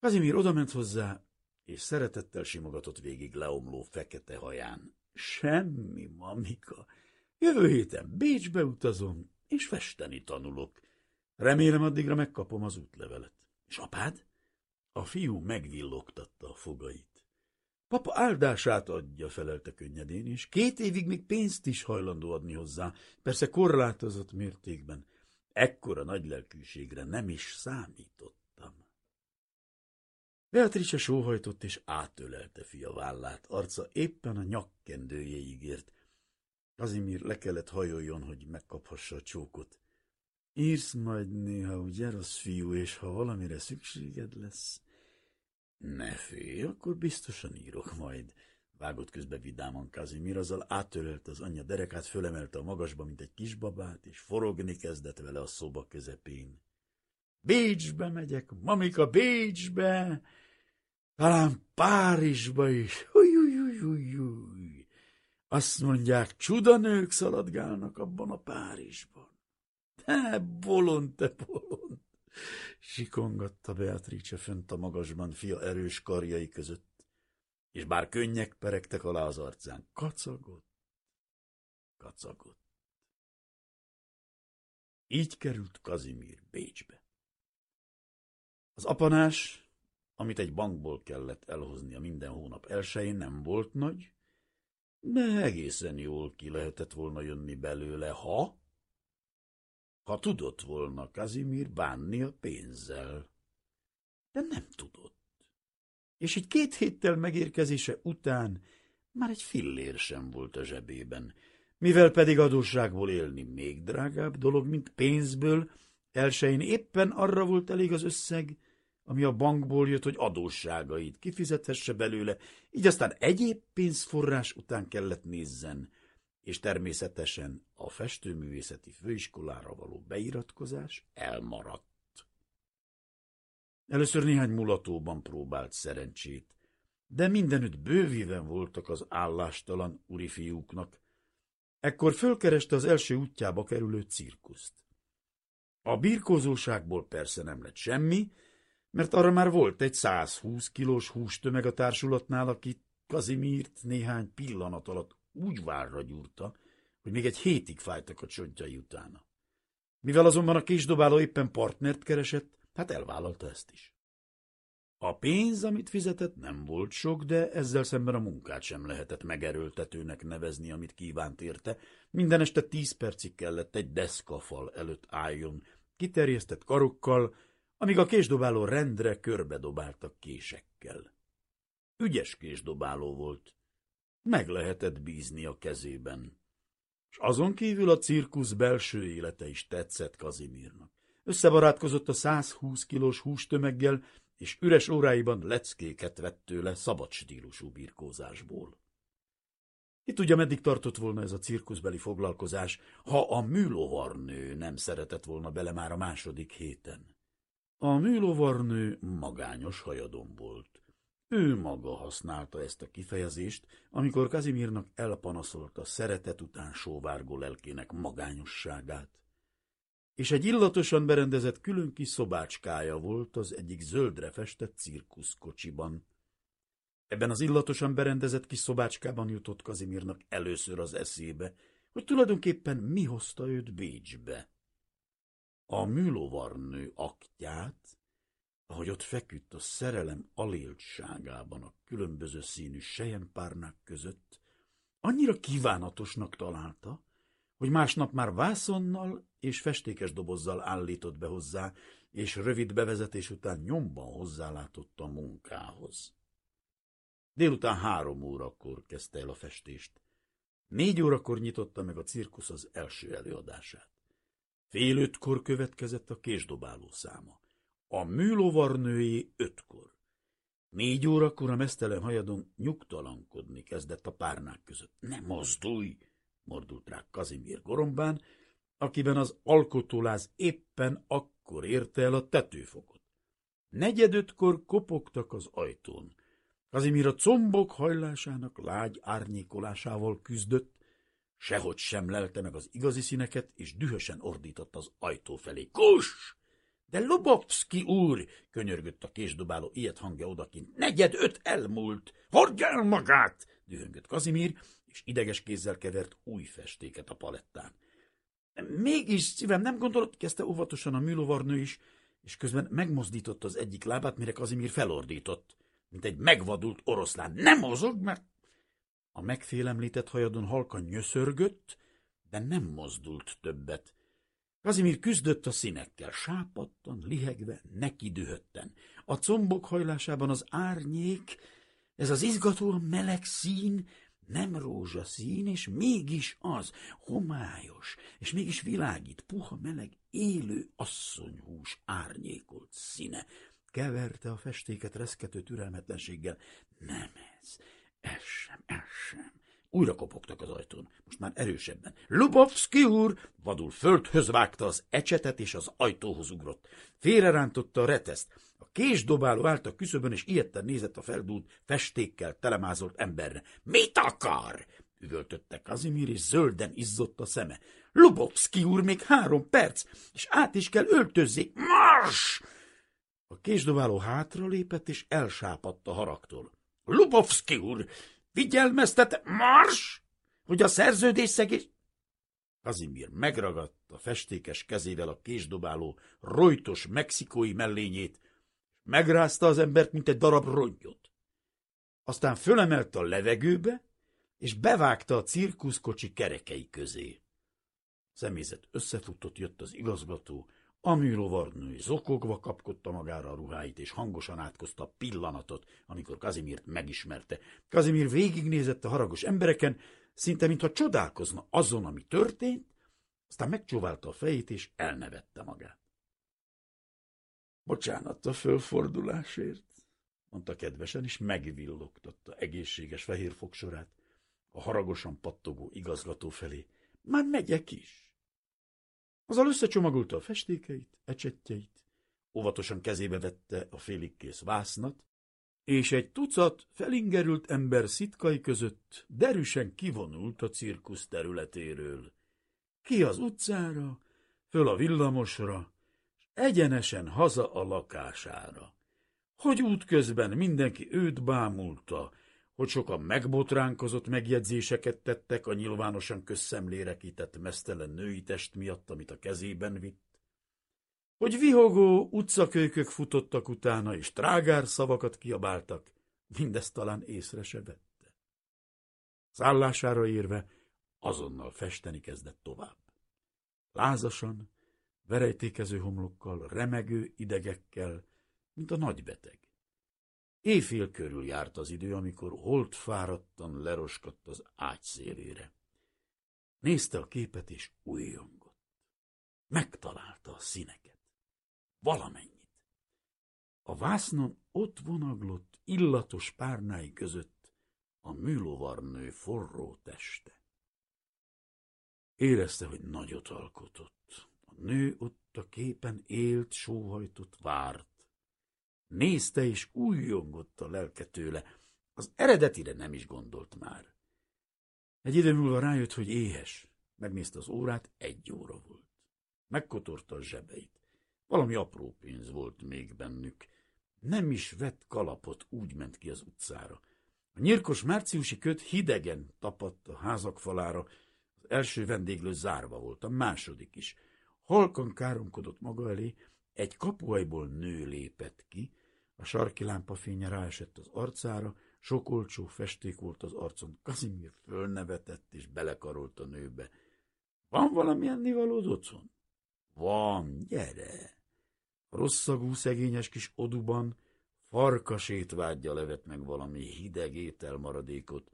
A: Kazimír odament hozzá, és szeretettel simogatott végig leomló fekete haján. – Semmi, mamika. Jövő héten Bécsbe utazom, és festeni tanulok. Remélem addigra megkapom az útlevelet. – És apád? A fiú megvillogtatta a fogait. Papa áldását adja, felelte könnyedén, és két évig még pénzt is hajlandó adni hozzá, persze korlátozott mértékben. Ekkora nagy lelkűségre nem is számított. Beatrice sóhajtott és átölelte fia vállát, arca éppen a nyakkendőjéig ért. Kazimír le kellett hajoljon, hogy megkaphassa a csókot. Írsz majd néha, ugye, rossz fiú, és ha valamire szükséged lesz... Ne félj, akkor biztosan írok majd. Vágott közbe vidáman Kazimír, azzal átölelte az anyja derekát, fölemelte a magasba, mint egy kisbabát, és forogni kezdett vele a szoba közepén. Bécsbe megyek, mamika, Bécsbe! Talán Párizsba is. Húj, húj, húj, húj, húj. Azt mondják, csudanők szaladgálnak abban a Párizsban. Te bolond, te bolond! Sikongatta Beatrice fönt a magasban fia erős karjai között, és bár könnyek peregtek alá az arcán, kacagott, kacagott. Így került Kazimír Bécsbe. Az apanás amit egy bankból kellett elhoznia minden hónap elsőjén, nem volt nagy, de egészen jól ki lehetett volna jönni belőle, ha... Ha tudott volna Kazimír bánni a pénzzel. De nem tudott. És egy két héttel megérkezése után már egy fillér sem volt a zsebében, mivel pedig adósságból élni még drágább dolog, mint pénzből, elsőjén éppen arra volt elég az összeg, ami a bankból jött, hogy adósságait kifizethesse belőle, így aztán egyéb pénzforrás után kellett nézzen, és természetesen a festőművészeti főiskolára való beiratkozás elmaradt. Először néhány mulatóban próbált szerencsét, de mindenütt bővíven voltak az állástalan fiúknak. Ekkor fölkereste az első útjába kerülő cirkuszt. A birkózóságból persze nem lett semmi, mert arra már volt egy 120 kilós hústömeg a társulatnál, aki Kazimírt néhány pillanat alatt úgy várra gyúrta, hogy még egy hétig fájtak a csontjai utána. Mivel azonban a kisdobáló éppen partnert keresett, hát elvállalta ezt is. A pénz, amit fizetett, nem volt sok, de ezzel szemben a munkát sem lehetett megerőltetőnek nevezni, amit kívánt érte. Minden este tíz percig kellett egy deszkafal előtt álljon, kiterjesztett karokkal, amíg a késdobáló rendre körbedobáltak késekkel. Ügyes késdobáló volt. Meg lehetett bízni a kezében. És azon kívül a cirkusz belső élete is tetszett Kazimírnak. Összebarátkozott a 120 kilós hústömeggel, és üres óráiban leckéket vett tőle szabad stílusú birkózásból. Ki tudja, meddig tartott volna ez a cirkuszbeli foglalkozás, ha a műlovarnő nem szeretett volna bele már a második héten. A műlovarnő magányos hajadon volt. Ő maga használta ezt a kifejezést, amikor Kazimírnak elpanaszolta szeretet után sóvárgó lelkének magányosságát. És egy illatosan berendezett külön kis szobácskája volt az egyik zöldre festett cirkuszkocsiban. Ebben az illatosan berendezett kis szobácskában jutott Kazimírnak először az eszébe, hogy tulajdonképpen mi hozta őt Bécsbe. A műlovarnő aktját, ahogy ott feküdt a szerelem aléltságában a különböző színű sejempárnák között, annyira kívánatosnak találta, hogy másnap már vászonnal és festékes dobozzal állított be hozzá, és rövid bevezetés után nyomban hozzálátott a munkához. Délután három órakor kezdte el a festést. Négy órakor nyitotta meg a cirkusz az első előadását. Fél ötkor következett a késdobáló száma. A műlovarnői ötkor. Négy órakor a mesztelen hajadon nyugtalankodni kezdett a párnák között. Ne mozdulj! mordult rá Kazimír gorombán, akiben az alkotóláz éppen akkor érte el a tetőfokot. Negyedötkor kopogtak az ajtón. Kazimír a combok hajlásának lágy árnyékolásával küzdött, Sehogy sem lelte meg az igazi színeket, és dühösen ordított az ajtó felé. Kus! De Lobovszki úr! könyörgött a késdobáló ilyet hangja odakint. Negyed öt elmúlt! Hordja el magát! dühöngött Kazimír, és ideges kézzel kevert új festéket a palettán. Mégis, szívem, nem gondolod, kezdte óvatosan a műlovarnő is, és közben megmozdította az egyik lábát, mire Kazimír felordított, mint egy megvadult oroszlán. Nem mozog, mert a megfélemlített hajadon halkan nyöszörgött, de nem mozdult többet. Kazimír küzdött a színekkel, sápadtan, lihegve, neki dühötten. A combok hajlásában az árnyék, ez az izgatóan meleg szín, nem rózsaszín, és mégis az, homályos, és mégis világít, puha, meleg, élő asszonyhús árnyékolt színe. Keverte a festéket reszkető türelmetlenséggel. Nem ez, ez sem, ez sem. Újra kopogtak az ajtón, most már erősebben. Lubovszki úr! Vadul földhöz vágta az ecsetet, és az ajtóhoz ugrott. Félrerántotta a reteszt. A késdobáló állt a küszöbön, és ilyetten nézett a feldúlt, festékkel telemázolt emberre. Mit akar? üvöltötte Kazimír, és zölden izzott a szeme. Lubovszki úr, még három perc, és át is kell öltözzék. Mars! A késdobáló hátra lépett, és elsápadt a haragtól. Lubovszki úr, Figyelmeztet, mars, hogy a szerződés szegés... Kazimír megragadta a festékes kezével a késdobáló, rojtos mexikói mellényét, megrázta az embert, mint egy darab rongyot. Aztán fölemelte a levegőbe, és bevágta a cirkuszkocsi kerekei közé. Személyzet összefutott, jött az igazgató, a műlovarnő zokogva kapkodta magára a ruháit, és hangosan átkozta a pillanatot, amikor Kazimírt megismerte. Kazimír végignézett a haragos embereken, szinte mintha csodálkozna azon, ami történt, aztán megcsóválta a fejét, és elnevette magát. Bocsánat a fölfordulásért, mondta kedvesen, és megvillogtatta egészséges fehér fogsorát a haragosan pattogó igazgató felé. Már megyek is. Azzal összecsomagolta a festékeit, ecsetjeit, óvatosan kezébe vette a félig kész vásznat, és egy tucat felingerült ember szitkai között derűsen kivonult a cirkusz területéről. Ki az utcára, föl a villamosra, és egyenesen haza a lakására. Hogy útközben mindenki őt bámulta, hogy sokan megbotránkozott megjegyzéseket tettek a nyilvánosan közszemlére kitett mesztelen női test miatt, amit a kezében vitt, hogy vihogó utcakölykök futottak utána, és trágár szavakat kiabáltak, mindezt talán észre se vette. Szállására érve azonnal festeni kezdett tovább. Lázasan, verejtékező homlokkal, remegő idegekkel, mint a nagybeteg. Éjfél körül járt az idő, amikor holt fáradtan leroskadt az ágy szélére. Nézte a képet, és újjongott. Megtalálta a színeket. Valamennyit. A vásznon ott vonaglott illatos párnái között a műlovarnő forró teste. Érezte, hogy nagyot alkotott. A nő ott a képen élt, sóhajtott, várt. Nézte és újjongott a lelke tőle. Az eredetire nem is gondolt már. Egy idő múlva rájött, hogy éhes. Megnézte az órát, egy óra volt. Megkotorta a zsebeit. Valami apró pénz volt még bennük. Nem is vett kalapot, úgy ment ki az utcára. A nyírkos márciusi köt hidegen tapadt a házak falára. Az első vendéglő zárva volt, a második is. Halkan káromkodott maga elé, egy kapuajból nő lépett ki, a sarki lámpa fénye ráesett az arcára, sok olcsó festék volt az arcon. Kazimír fölnevetett és belekarolt a nőbe. Van valami ennivalód otthon? Van, gyere! A rosszagú szegényes kis oduban farkasét vágyja levet meg valami hideg ételmaradékot.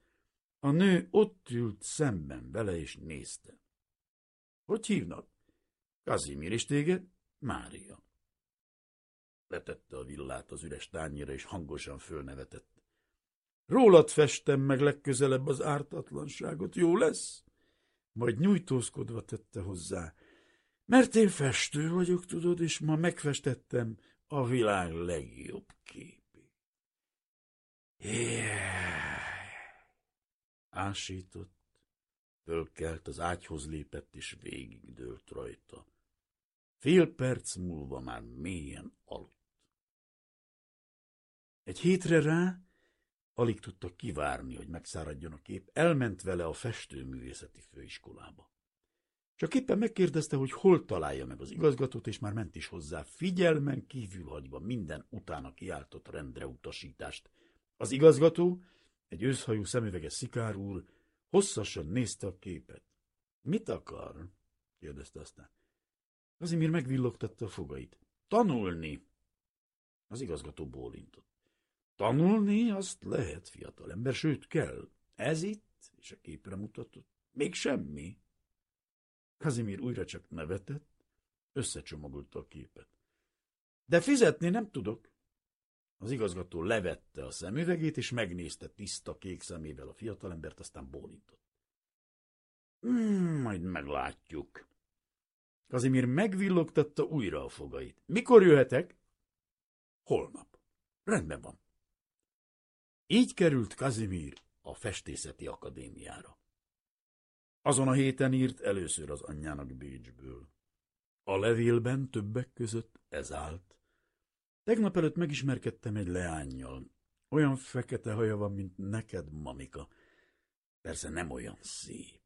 A: A nő ott ült szemben vele és nézte. Hogy hívnak? Kazimír és téged? Mária. Letette a villát az üres tányira, és hangosan fölnevetett. Rólad festem meg legközelebb az ártatlanságot, jó lesz? Majd nyújtózkodva tette hozzá. Mert én festő vagyok, tudod, és ma megfestettem a világ legjobb képét. Jaj! Ásított, fölkelt, az ágyhoz lépett, és végigdőlt rajta. Fél perc múlva már mélyen aludt. Egy hétre rá alig tudta kivárni, hogy megszáradjon a kép, elment vele a festőművészeti főiskolába. Csak éppen megkérdezte, hogy hol találja meg az igazgatót, és már ment is hozzá, figyelmen kívül hagyva minden utána kiáltott rendre utasítást. Az igazgató, egy őszhajú szemüveges szikár úr, hosszasan nézte a képet. Mit akar? kérdezte aztán. Kazimír megvillogtatta a fogait. Tanulni! Az igazgató bólintott. Tanulni azt lehet, fiatalember, sőt kell. Ez itt, és a képre mutatott, még semmi. Kazimír újra csak nevetett, összecsomagolta a képet. De fizetni nem tudok. Az igazgató levette a szemüvegét, és megnézte tiszta kék szemével a fiatalembert, aztán bólintott. Hmm, majd meglátjuk. Kazimír megvillogtatta újra a fogait. Mikor jöhetek? Holnap. Rendben van. Így került Kazimír a festészeti akadémiára. Azon a héten írt először az anyjának Bécsből. A levélben többek között ez állt. Tegnap előtt megismerkedtem egy leányjal. Olyan fekete haja van, mint neked, mamika. Persze nem olyan szép.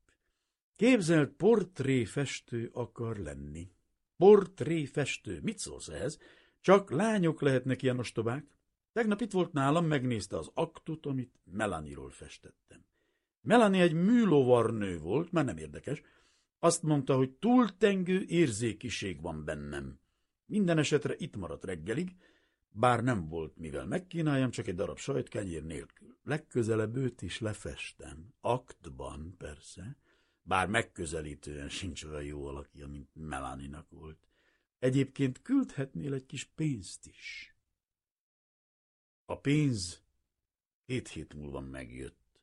A: Képzelt portréfestő akar lenni. Portréfestő. Mit szólsz ehhez? Csak lányok lehetnek ilyen ostobák. Tegnap itt volt nálam, megnézte az aktut, amit Melaniról festettem. Melanie egy műlovarnő volt, már nem érdekes. Azt mondta, hogy túltengő érzékiség van bennem. Minden esetre itt maradt reggelig, bár nem volt mivel megkínáljam, csak egy darab sajtkenyér nélkül. Legközelebb őt is lefestem. Aktban, persze. Bár megközelítően sincs olyan jó alakja, mint Melaninak volt. Egyébként küldhetnél egy kis pénzt is. A pénz két hét múlva megjött.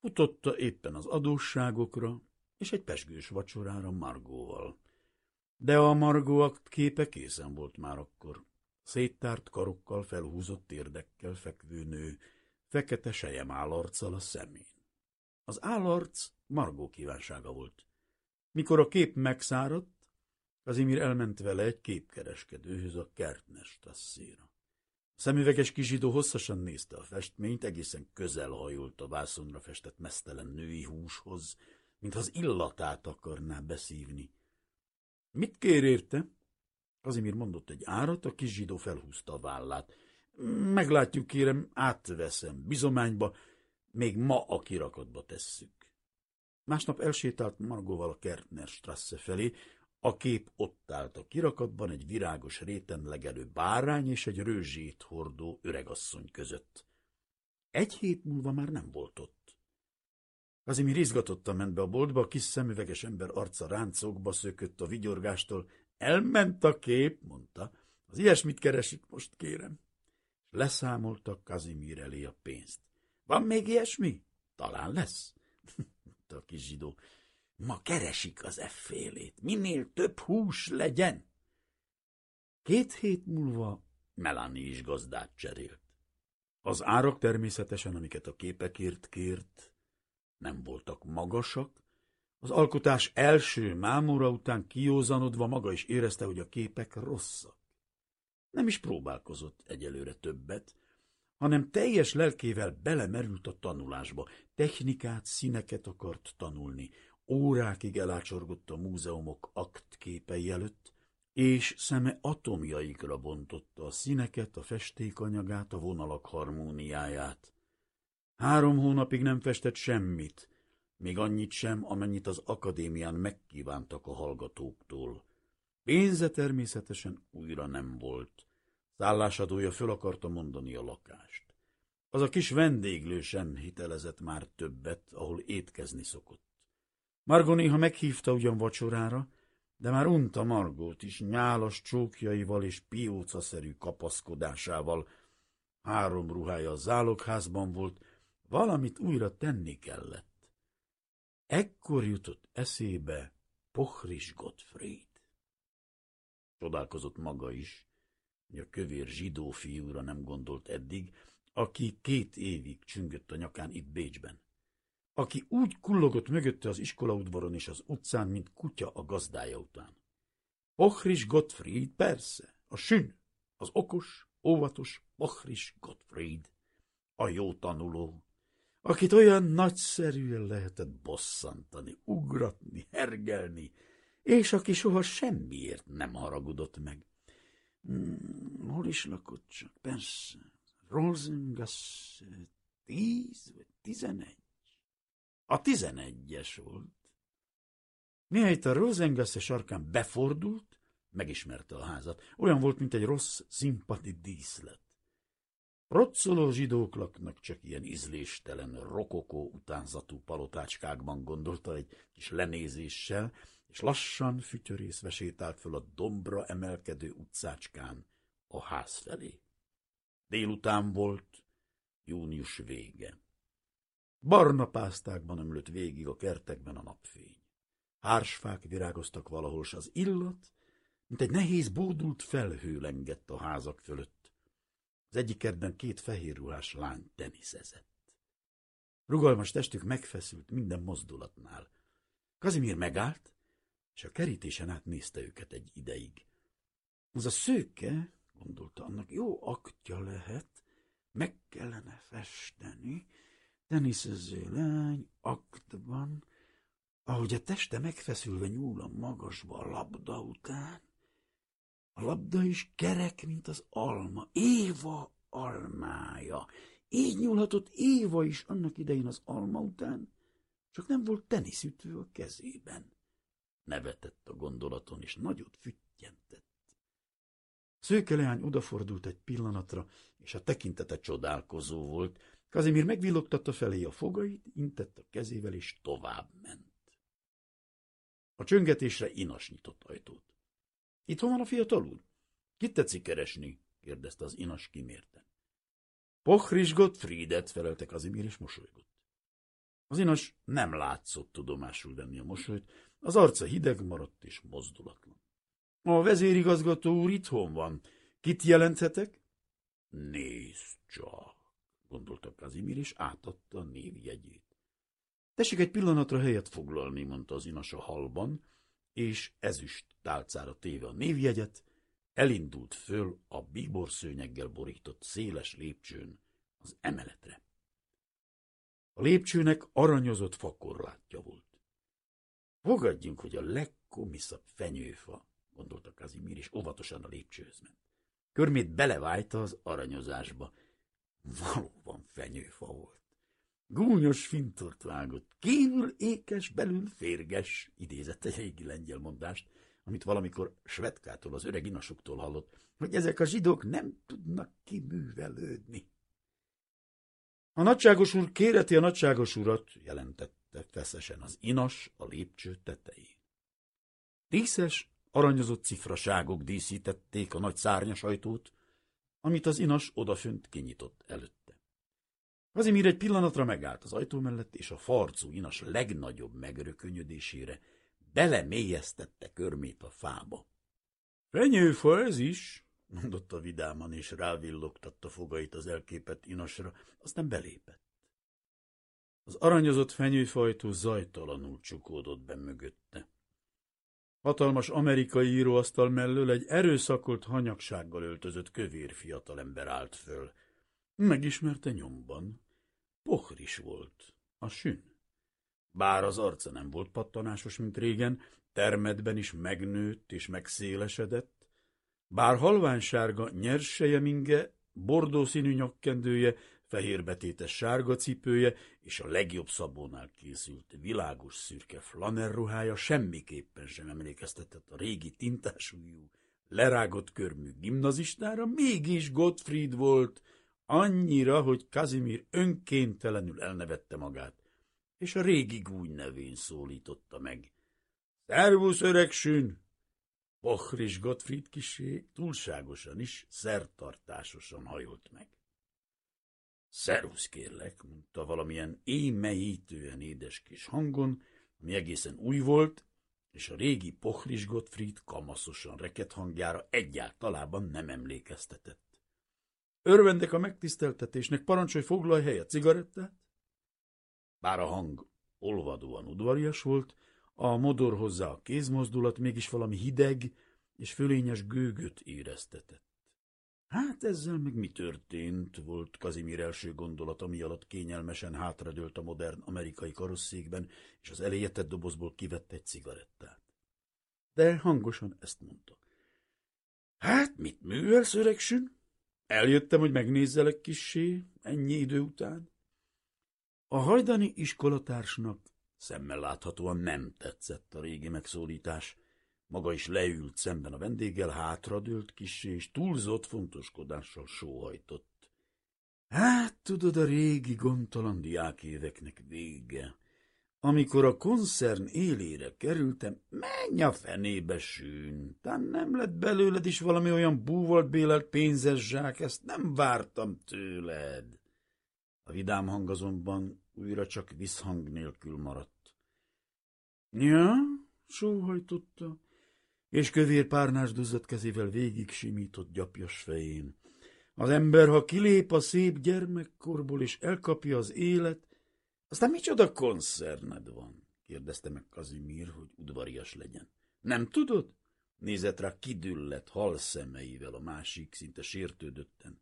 A: Futotta éppen az adósságokra és egy pesgős vacsorára Margóval. De a Margó képe készen volt már akkor. Széttárt karokkal, felhúzott érdekkel fekvő nő, fekete sejem állarccal a szemén. Az állarc Margó kívánsága volt. Mikor a kép megszáradt, Kazimir elment vele egy képkereskedőhöz a Kertnes tasszéra. A szemüveges kizsidó hosszasan nézte a festményt, egészen közel hajolt a vászonra festett mesztelen női húshoz, mint az illatát akarná beszívni. Mit kér érte? Kazimir mondott egy árat, a kis zsidó felhúzta a vállát. Meglátjuk, kérem, átveszem, bizományba, még ma a kirakatba tesszük. Másnap elsétált Margóval a Kertner Strasse felé, a kép ott állt a kirakatban egy virágos réten legelő bárány és egy rőzsét hordó öregasszony között. Egy hét múlva már nem volt ott. Kazimir izgatottan ment be a boltba, a kis szemüveges ember arca ráncokba szökött a vigyorgástól. Elment a kép, mondta. Az ilyesmit keresik most, kérem. És leszámolta Kazimir elé a pénzt. Van még ilyesmi? Talán lesz, a kis zsidó. Ma keresik az effélét. Minél több hús legyen. Két hét múlva Melani is gazdát cserélt. Az árak természetesen, amiket a képekért kért, nem voltak magasak. Az alkotás első mámora után kiózanodva maga is érezte, hogy a képek rosszak. Nem is próbálkozott egyelőre többet, hanem teljes lelkével belemerült a tanulásba, technikát, színeket akart tanulni, Órákig elácsorgott a múzeumok aktképei előtt, és szeme atomjaikra bontotta a színeket, a festékanyagát, a vonalak harmóniáját. Három hónapig nem festett semmit, még annyit sem, amennyit az akadémián megkívántak a hallgatóktól. Pénze természetesen újra nem volt. Szállásadója föl akarta mondani a lakást. Az a kis vendéglő sem hitelezett már többet, ahol étkezni szokott. Margo néha meghívta ugyan vacsorára, de már unta Margót is nyálas csókjaival és piócaszerű kapaszkodásával. Három ruhája a zálogházban volt, valamit újra tenni kellett. Ekkor jutott eszébe Pochris Gottfried. Csodálkozott maga is, hogy a kövér zsidó fiúra nem gondolt eddig, aki két évig csüngött a nyakán itt Bécsben aki úgy kullogott mögötte az iskolaudvaron és az utcán, mint kutya a gazdája után. Ochris Gottfried, persze, a sün, az okos, óvatos Ochris Gottfried, a jó tanuló, akit olyan nagyszerűen lehetett bosszantani, ugratni, hergelni, és aki soha semmiért nem haragudott meg. Hmm, hol is lakott csak? Persze, Rosengasse tíz vagy tizenegy. A tizenegyes volt. Mihelyt a Rosengasse sarkán befordult, Megismerte a házat. Olyan volt, mint egy rossz, szimpati díszlet. Roccoló zsidók laknak csak ilyen ízléstelen, rokokó utánzatú palotácskákban, gondolta egy kis lenézéssel, és lassan fütyörészve sétált föl a dombra emelkedő utcácskán a ház felé. Délután volt, június vége. Barna pásztákban ömlött végig a kertekben a napfény. Hársfák virágoztak valahol, s az illat, mint egy nehéz bódult felhő lengett a házak fölött. Az egyik kertben két fehér ruhás lány teniszezett. Rugalmas testük megfeszült minden mozdulatnál. Kazimír megállt, és a kerítésen át nézte őket egy ideig. Az a szőke, gondolta annak, jó aktja lehet, meg kellene festeni, teniszező lány, aktban, ahogy a teste megfeszülve nyúl a magasba a labda után, a labda is kerek, mint az alma, Éva almája. Így nyúlhatott Éva is annak idején az alma után, csak nem volt teniszütő a kezében. Nevetett a gondolaton, és nagyot füttyentett. Szőke leány odafordult egy pillanatra, és a tekintete csodálkozó volt. Kazimír megvillogtatta felé a fogait, intett a kezével, és tovább ment. A csöngetésre inas nyitott ajtót. – Itt van a fiatal úr? Kit tetszik keresni? – kérdezte az inas kimérten. – Pochris Gottfriedet felelte Kazimír, és mosolygott. Az inas nem látszott tudomásul venni a mosolyt, az arca hideg maradt és mozdulatlan. A vezérigazgató úr itthon van. Kit jelenthetek? Nézd csak, gondolta Kazimir, és átadta a névjegyét. Tessék egy pillanatra helyet foglalni, mondta az inas a halban, és ezüst tálcára téve a névjegyet, elindult föl a bíborszőnyeggel borított széles lépcsőn az emeletre. A lépcsőnek aranyozott fakorlátja volt. Fogadjunk, hogy a legkomiszabb fenyőfa gondolta Kazimír, és óvatosan a lépcsőhöz ment. Körmét belevájta az aranyozásba. Valóban fenyőfa volt. Gúnyos fintort vágott, kívül ékes, belül férges, idézett egy régi lengyel mondást, amit valamikor Svetkától, az öreg inasuktól hallott, hogy ezek a zsidók nem tudnak kiművelődni. A nagyságos úr kéreti a nagyságos urat, jelentette feszesen az inas a lépcső tetején. Díszes, Aranyozott cifraságok díszítették a nagy szárnyas ajtót, amit az inas odafönt kinyitott előtte. Kazimír egy pillanatra megállt az ajtó mellett, és a farcú inas legnagyobb megörökönyödésére belemélyeztette körmét a fába. – Fenyőfa ez is! – mondotta vidáman, és rávillogtatta fogait az elképett inasra, aztán belépett. Az aranyozott fenyőfajtó zajtalanul csukódott be mögötte. Hatalmas amerikai íróasztal mellől egy erőszakolt hanyagsággal öltözött kövér fiatalember állt föl. Megismerte nyomban. Pohris volt, a sün. Bár az arca nem volt pattanásos, mint régen, termedben is megnőtt és megszélesedett, bár halványsárga nyerseje minge, bordó színű nyakkendője fehérbetétes sárga cipője és a legjobb szabónál készült világos szürke flanerruhája semmiképpen sem emlékeztetett a régi tintásújú, lerágott körmű gimnazistára, mégis Gottfried volt, annyira, hogy Kazimir önkéntelenül elnevette magát, és a régi gúny nevén szólította meg. Szervusz, öregsün! Pochris Gottfried kisé túlságosan is, szertartásosan hajolt meg. Szervusz kérlek, mondta valamilyen émeítően édes kis hangon, ami egészen új volt, és a régi Pochlis Gottfried kamaszosan reket hangjára egyáltalában nem emlékeztetett. Örvendek a megtiszteltetésnek, parancsolj foglalj helyet cigarettát? Bár a hang olvadóan udvarias volt, a modor hozzá a kézmozdulat mégis valami hideg és fölényes gőgöt éreztetett. Hát ezzel meg mi történt, volt Kazimir első gondolat, ami alatt kényelmesen hátradőlt a modern amerikai karosszékben, és az eléjetett dobozból kivette egy cigarettát. De hangosan ezt mondta. Hát, mit művelsz, öregsün? Eljöttem, hogy megnézzelek kissé, ennyi idő után. A hajdani iskolatársnak szemmel láthatóan nem tetszett a régi megszólítás. Maga is leült szemben a vendéggel, hátradőlt kissé, és túlzott fontoskodással sóhajtott. Hát, tudod, a régi gondtalan diákéveknek vége. Amikor a koncern élére kerültem, menj a fenébe sűn, tán nem lett belőled is valami olyan búvolt bélelt pénzes zsák, ezt nem vártam tőled. A vidám hang azonban újra csak visszhang nélkül maradt. Ja, sóhajtotta, és kövér párnás duzzadt kezével végig simított gyapjas fején. Az ember, ha kilép a szép gyermekkorból, és elkapja az élet, aztán micsoda koncerned van? kérdezte meg Kazimír, hogy udvarias legyen. Nem tudod? Nézett rá kidüllett hal szemeivel a másik, szinte sértődötten.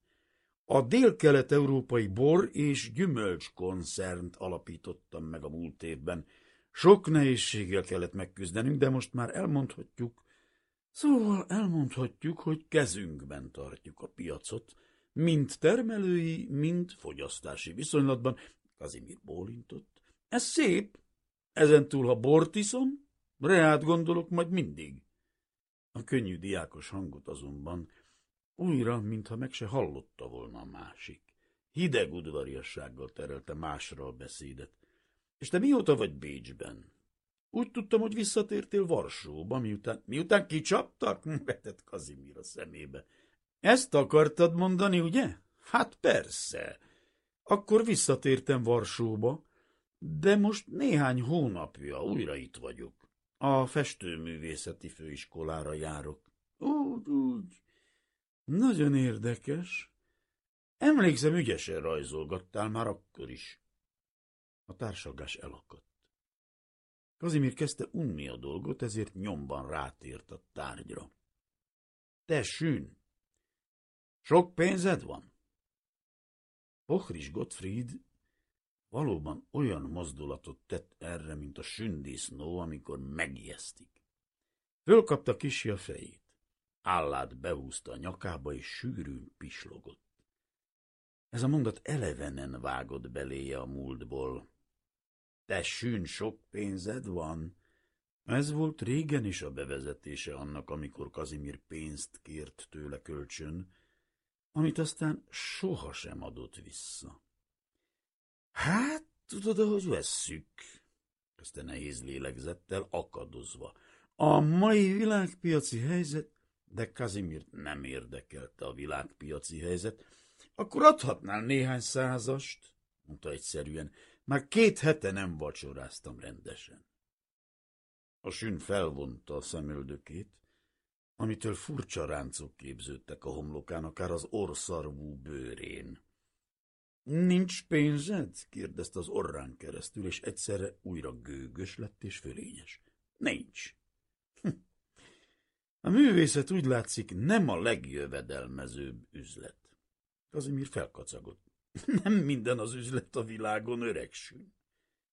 A: A dél-kelet-európai bor és gyümölcs koncernt alapítottam meg a múlt évben. Sok nehézséggel kellett megküzdenünk, de most már elmondhatjuk, szóval elmondhatjuk, hogy kezünkben tartjuk a piacot, mind termelői, mind fogyasztási viszonylatban. Kazimir bólintott. Ez szép. Ezentúl, ha bort iszom, reát gondolok majd mindig. A könnyű diákos hangot azonban újra, mintha meg se hallotta volna a másik. Hideg udvariassággal terelte másra a beszédet. És te mióta vagy Bécsben? Úgy tudtam, hogy visszatértél Varsóba, miután, miután kicsaptak? Vetett Kazimír a szemébe. Ezt akartad mondani, ugye? Hát persze. Akkor visszatértem Varsóba, de most néhány hónapja újra itt vagyok. A festőművészeti főiskolára járok. Úgy, úgy. Nagyon érdekes. Emlékszem, ügyesen rajzolgattál már akkor is. A társalgás elakadt. Kazimír kezdte unni a dolgot, ezért nyomban rátért a tárgyra. Te sűn! Sok pénzed van? Pochris Gottfried valóban olyan mozdulatot tett erre, mint a sündisznó, amikor megijesztik. Fölkapta kisi a fejét. Állát behúzta a nyakába, és sűrűn pislogott. Ez a mondat elevenen vágott beléje a múltból. Te sűn sok pénzed van? Ez volt régen is a bevezetése annak, amikor Kazimir pénzt kért tőle kölcsön, amit aztán sohasem adott vissza. Hát, tudod, ahogy vesszük, kezdte nehéz lélegzettel, akadozva. A mai világpiaci helyzet, de Kazimirt nem érdekelte a világpiaci helyzet, akkor adhatnál néhány százast, mondta egyszerűen, már két hete nem vacsoráztam rendesen. A sün felvonta a szemöldökét, amitől furcsa ráncok képződtek a homlokán, akár az orszarvú bőrén. Nincs pénzed? kérdezte az orrán keresztül, és egyszerre újra gőgös lett és fölényes. Nincs. Hm. A művészet úgy látszik nem a legjövedelmezőbb üzlet. Kazimír felkacagott. Nem minden az üzlet a világon öregsünk.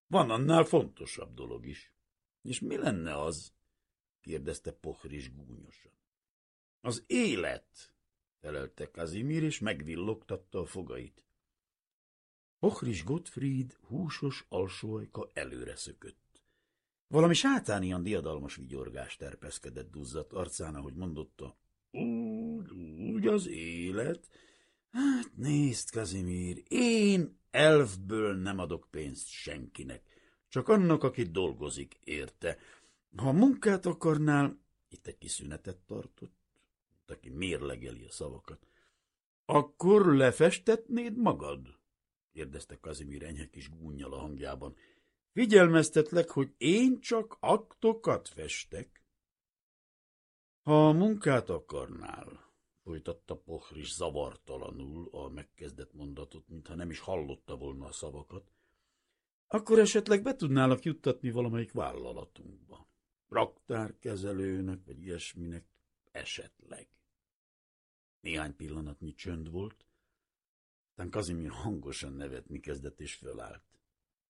A: Van annál fontosabb dolog is. És mi lenne az? kérdezte Pohris gúnyosan. Az élet, felelte Kazimír, és megvillogtatta a fogait. Pohris Gottfried húsos alsóajka előre szökött. Valami sátánian diadalmas vigyorgás terpeszkedett duzzadt arcán, ahogy mondotta. Úgy, úgy az élet. Hát nézd, Kazimír, én elfből nem adok pénzt senkinek, csak annak, aki dolgozik érte. Ha munkát akarnál, itt egy kis szünetet tartott, aki mérlegeli a szavakat, akkor lefestetnéd magad? kérdezte Kazimír enyhe kis gúnyjal a hangjában. Figyelmeztetlek, hogy én csak aktokat festek. Ha munkát akarnál, folytatta Pohris zavartalanul a megkezdett mondatot, mintha nem is hallotta volna a szavakat, akkor esetleg be tudnálak juttatni valamelyik vállalatunkba. Raktárkezelőnek, vagy ilyesminek esetleg. Néhány pillanatnyi csönd volt, aztán Kazimir hangosan nevetni kezdett és fölállt.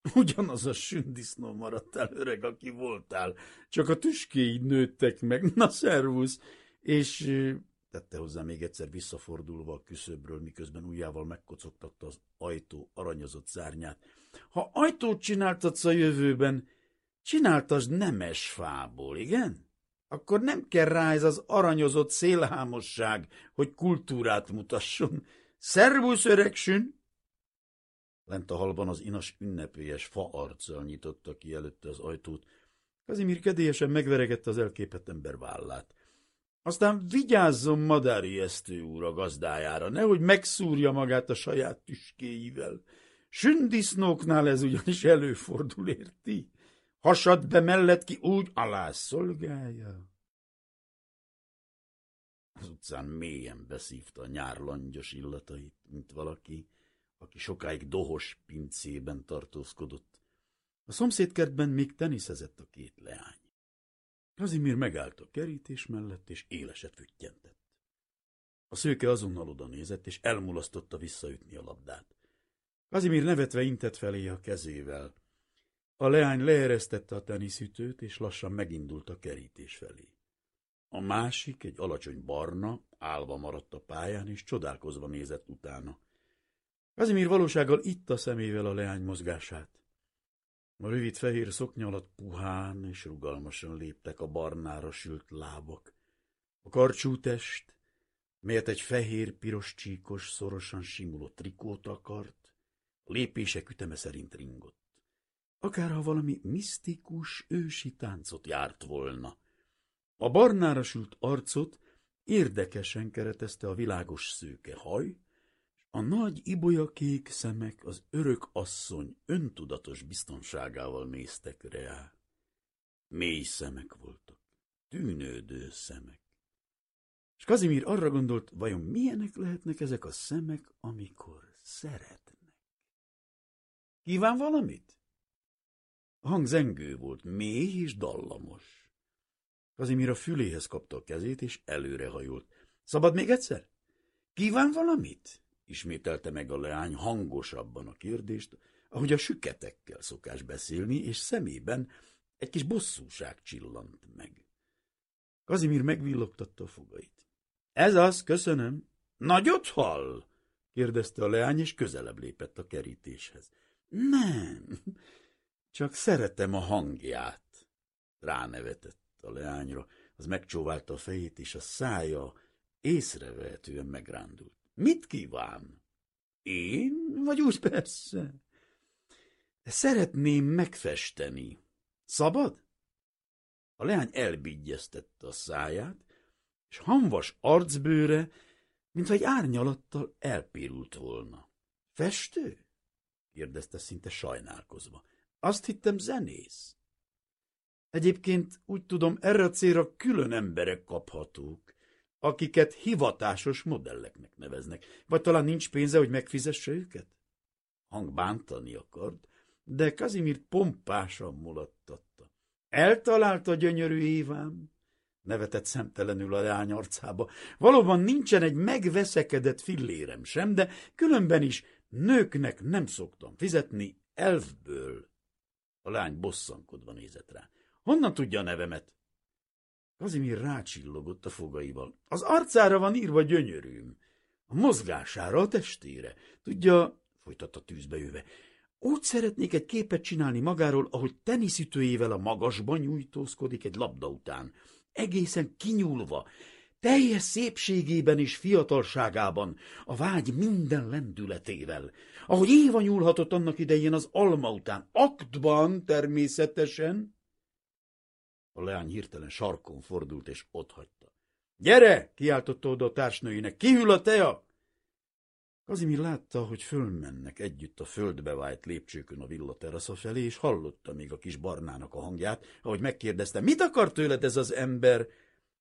A: Ugyanaz a sündisznó maradtál, öreg, aki voltál, csak a tüskéid nőttek meg, na szervusz, és tette hozzá még egyszer visszafordulva a küszöbről, miközben ujjával megkocogtatta az ajtó aranyozott szárnyát. Ha ajtót csináltatsz a jövőben, csináltasd nemes fából, igen? akkor nem kell rá ez az aranyozott szélhámosság, hogy kultúrát mutasson. Szervusz, öregsün! Lent a halban az inas ünnepélyes fa arccal nyitotta ki előtte az ajtót. Kazimír kedélyesen megveregette az elképett ember vállát. Aztán vigyázzon Madári esztő úr a gazdájára, nehogy megszúrja magát a saját tüskéivel. Sündisznóknál ez ugyanis előfordul, érti? Hasad be mellett ki úgy alá szolgálja. Az utcán mélyen beszívta a nyár langyos illatait, mint valaki, aki sokáig dohos pincében tartózkodott. A szomszédkertben még teniszezett a két leány. Kazimír megállt a kerítés mellett, és éleset füttyentett. A szőke azonnal oda nézett, és elmulasztotta visszaütni a labdát. Kazimír nevetve intett felé a kezével. A leány leeresztette a teniszütőt, és lassan megindult a kerítés felé. A másik, egy alacsony barna, állva maradt a pályán, és csodálkozva nézett utána. Kazimír valósággal itta szemével a leány mozgását. A rövid fehér szoknya alatt puhán és rugalmasan léptek a barnára sült lábak. A karcsú test, melyet egy fehér-piros csíkos, szorosan simuló trikót akart, lépések üteme szerint ringott. Akárha valami misztikus, ősi táncot járt volna. A barnára sült arcot érdekesen keretezte a világos szőke haj, a nagy ibolyakék szemek az örök asszony öntudatos biztonságával néztek rá. Mély szemek voltak, tűnődő szemek. És Kazimír arra gondolt, vajon milyenek lehetnek ezek a szemek, amikor szeretnek. Kíván valamit? A hang zengő volt, mély és dallamos. Kazimír a füléhez kapta a kezét, és előrehajolt. Szabad még egyszer? Kíván valamit? Ismételte meg a leány hangosabban a kérdést, ahogy a süketekkel szokás beszélni, és szemében egy kis bosszúság csillant meg. Kazimír megvillogtatta a fogait. Ez az, köszönöm. Nagyot hall? kérdezte a leány, és közelebb lépett a kerítéshez. Nem, csak szeretem a hangját. Ránevetett a leányra, az megcsóválta a fejét, és a szája észrevehetően megrándult. Mit kíván? Én? Vagy úgy persze. Szeretném megfesteni. Szabad? A leány elbigyeztette a száját, és hamvas arcbőre, mintha egy árnyalattal elpirult volna. Festő? kérdezte szinte sajnálkozva. Azt hittem zenész. Egyébként úgy tudom, erre a célra külön emberek kaphatók akiket hivatásos modelleknek neveznek. Vagy talán nincs pénze, hogy megfizesse őket? Hang bántani akart, de Kazimír pompásan mulattatta. Eltalálta gyönyörű Évám? Nevetett szemtelenül a leány arcába. Valóban nincsen egy megveszekedett fillérem sem, de különben is nőknek nem szoktam fizetni elfből. A lány bosszankodva nézett rá. Honnan tudja a nevemet? Kazimír rácsillogott a fogaival. Az arcára van írva gyönyörűm. A mozgására, a testére. Tudja, folytatta tűzbe jöve, úgy szeretnék egy képet csinálni magáról, ahogy teniszütőjével a magasban nyújtózkodik egy labda után. Egészen kinyúlva, teljes szépségében és fiatalságában, a vágy minden lendületével. Ahogy Éva nyúlhatott annak idején az alma után, aktban természetesen, a leány hirtelen sarkon fordult, és otthagyta. Gyere! kiáltotta oda a társnőinek. Kihűl a tea! Kazimir látta, hogy fölmennek együtt a földbe vájt lépcsőkön a villa terasza felé, és hallotta még a kis barnának a hangját, ahogy megkérdezte, mit akar tőled ez az ember?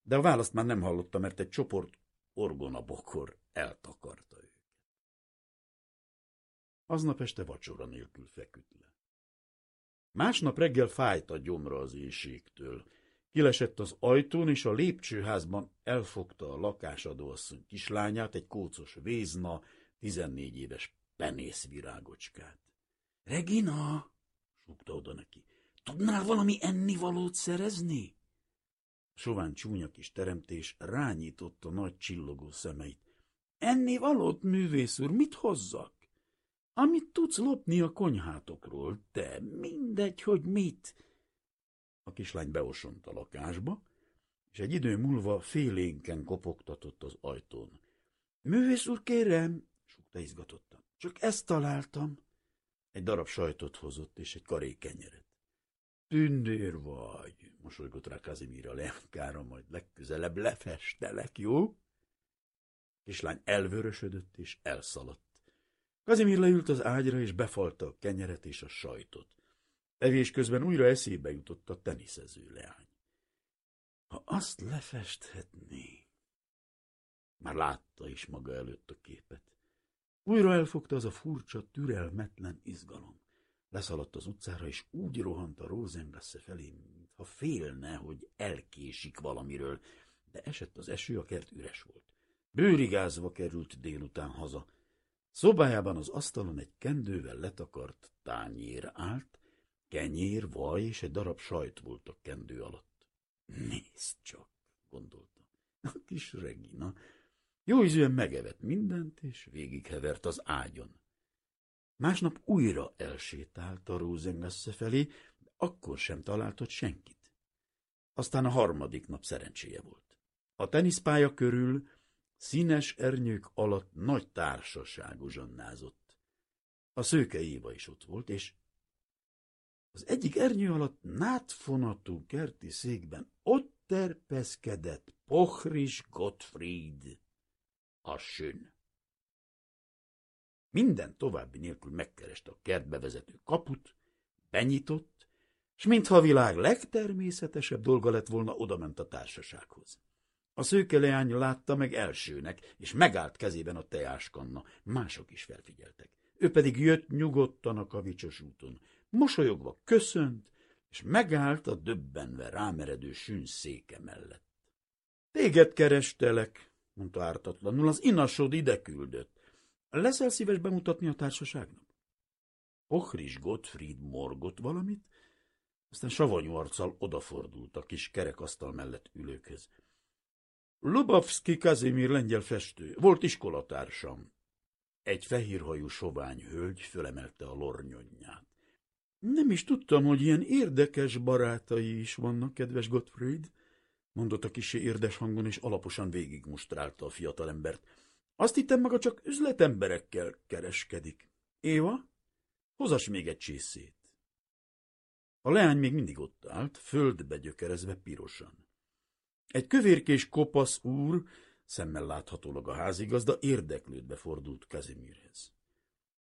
A: De a választ már nem hallotta, mert egy csoport orgonabokor eltakarta őket. Aznap este vacsora nélkül feküdt le. Másnap reggel fájt a gyomra az éjségtől. Kilesett az ajtón, és a lépcsőházban elfogta a lakásadóasszony kislányát, egy kócos vézna, tizennégy éves penészvirágocskát. – Regina! – súgta oda neki. – Tudnál valami ennivalót szerezni? Sován csúnya kis teremtés rányította nagy csillogó szemeit. – Ennivalót, művész úr, mit hozzak? Amit tudsz lopni a konyhátokról, te mindegy, hogy mit. A kislány beosont a lakásba, és egy idő múlva félénken kopogtatott az ajtón. Művész úr, kérem, súgta izgatottan. Csak ezt találtam. Egy darab sajtot hozott, és egy karé kenyeret. Tündér vagy, mosolygott rá Kazimíra leánkára, majd legközelebb lefestelek, jó? Kislány elvörösödött és elszaladt. Kazimír leült az ágyra, és befalta a kenyeret és a sajtot. Evés közben újra eszébe jutott a teniszező leány. Ha azt lefesthetné... Már látta is maga előtt a képet. Újra elfogta az a furcsa, türelmetlen izgalom. Leszaladt az utcára, és úgy rohant a Rosengasse felé, mintha félne, hogy elkésik valamiről, de esett az eső, a kert üres volt. Bőrigázva került délután haza. Szobájában az asztalon egy kendővel letakart tányér állt, kenyér, vaj és egy darab sajt volt a kendő alatt. Nézd csak, gondolta. A kis Regina jó ízűen megevett mindent, és végighevert az ágyon. Másnap újra elsétált a Rosengasse felé, de akkor sem talált ott senkit. Aztán a harmadik nap szerencséje volt. A teniszpálya körül színes ernyők alatt nagy társaság uzsonnázott. A szőke Éva is ott volt, és az egyik ernyő alatt nátfonatú kerti székben ott terpeszkedett Pochris Gottfried, a sön. Minden további nélkül megkereste a kertbe vezető kaput, benyitott, s mintha a világ legtermészetesebb dolga lett volna, odament a társasághoz. A szőke leány látta meg elsőnek, és megállt kezében a teáskanna. Mások is felfigyeltek. Ő pedig jött nyugodtan a kavicsos úton. Mosolyogva köszönt, és megállt a döbbenve rámeredő sűn széke mellett. Téged kerestelek, mondta ártatlanul, az inasod ide küldött. Leszel szíves bemutatni a társaságnak? Ochris Gottfried morgott valamit, aztán savanyú arccal odafordult a kis kerekasztal mellett ülőkhöz. Lubavski Kazimir lengyel festő, volt iskolatársam. Egy fehérhajú sovány hölgy fölemelte a lornyonyját. Nem is tudtam, hogy ilyen érdekes barátai is vannak, kedves Gottfried, mondott a kisé érdes hangon, és alaposan végigmustrálta a fiatalembert. Azt hittem maga csak üzletemberekkel kereskedik. Éva, hozas még egy csészét. A leány még mindig ott állt, földbe gyökerezve pirosan. Egy kövérkés kopasz úr, szemmel láthatólag a házigazda, érdeklődve fordult Kazimirhez.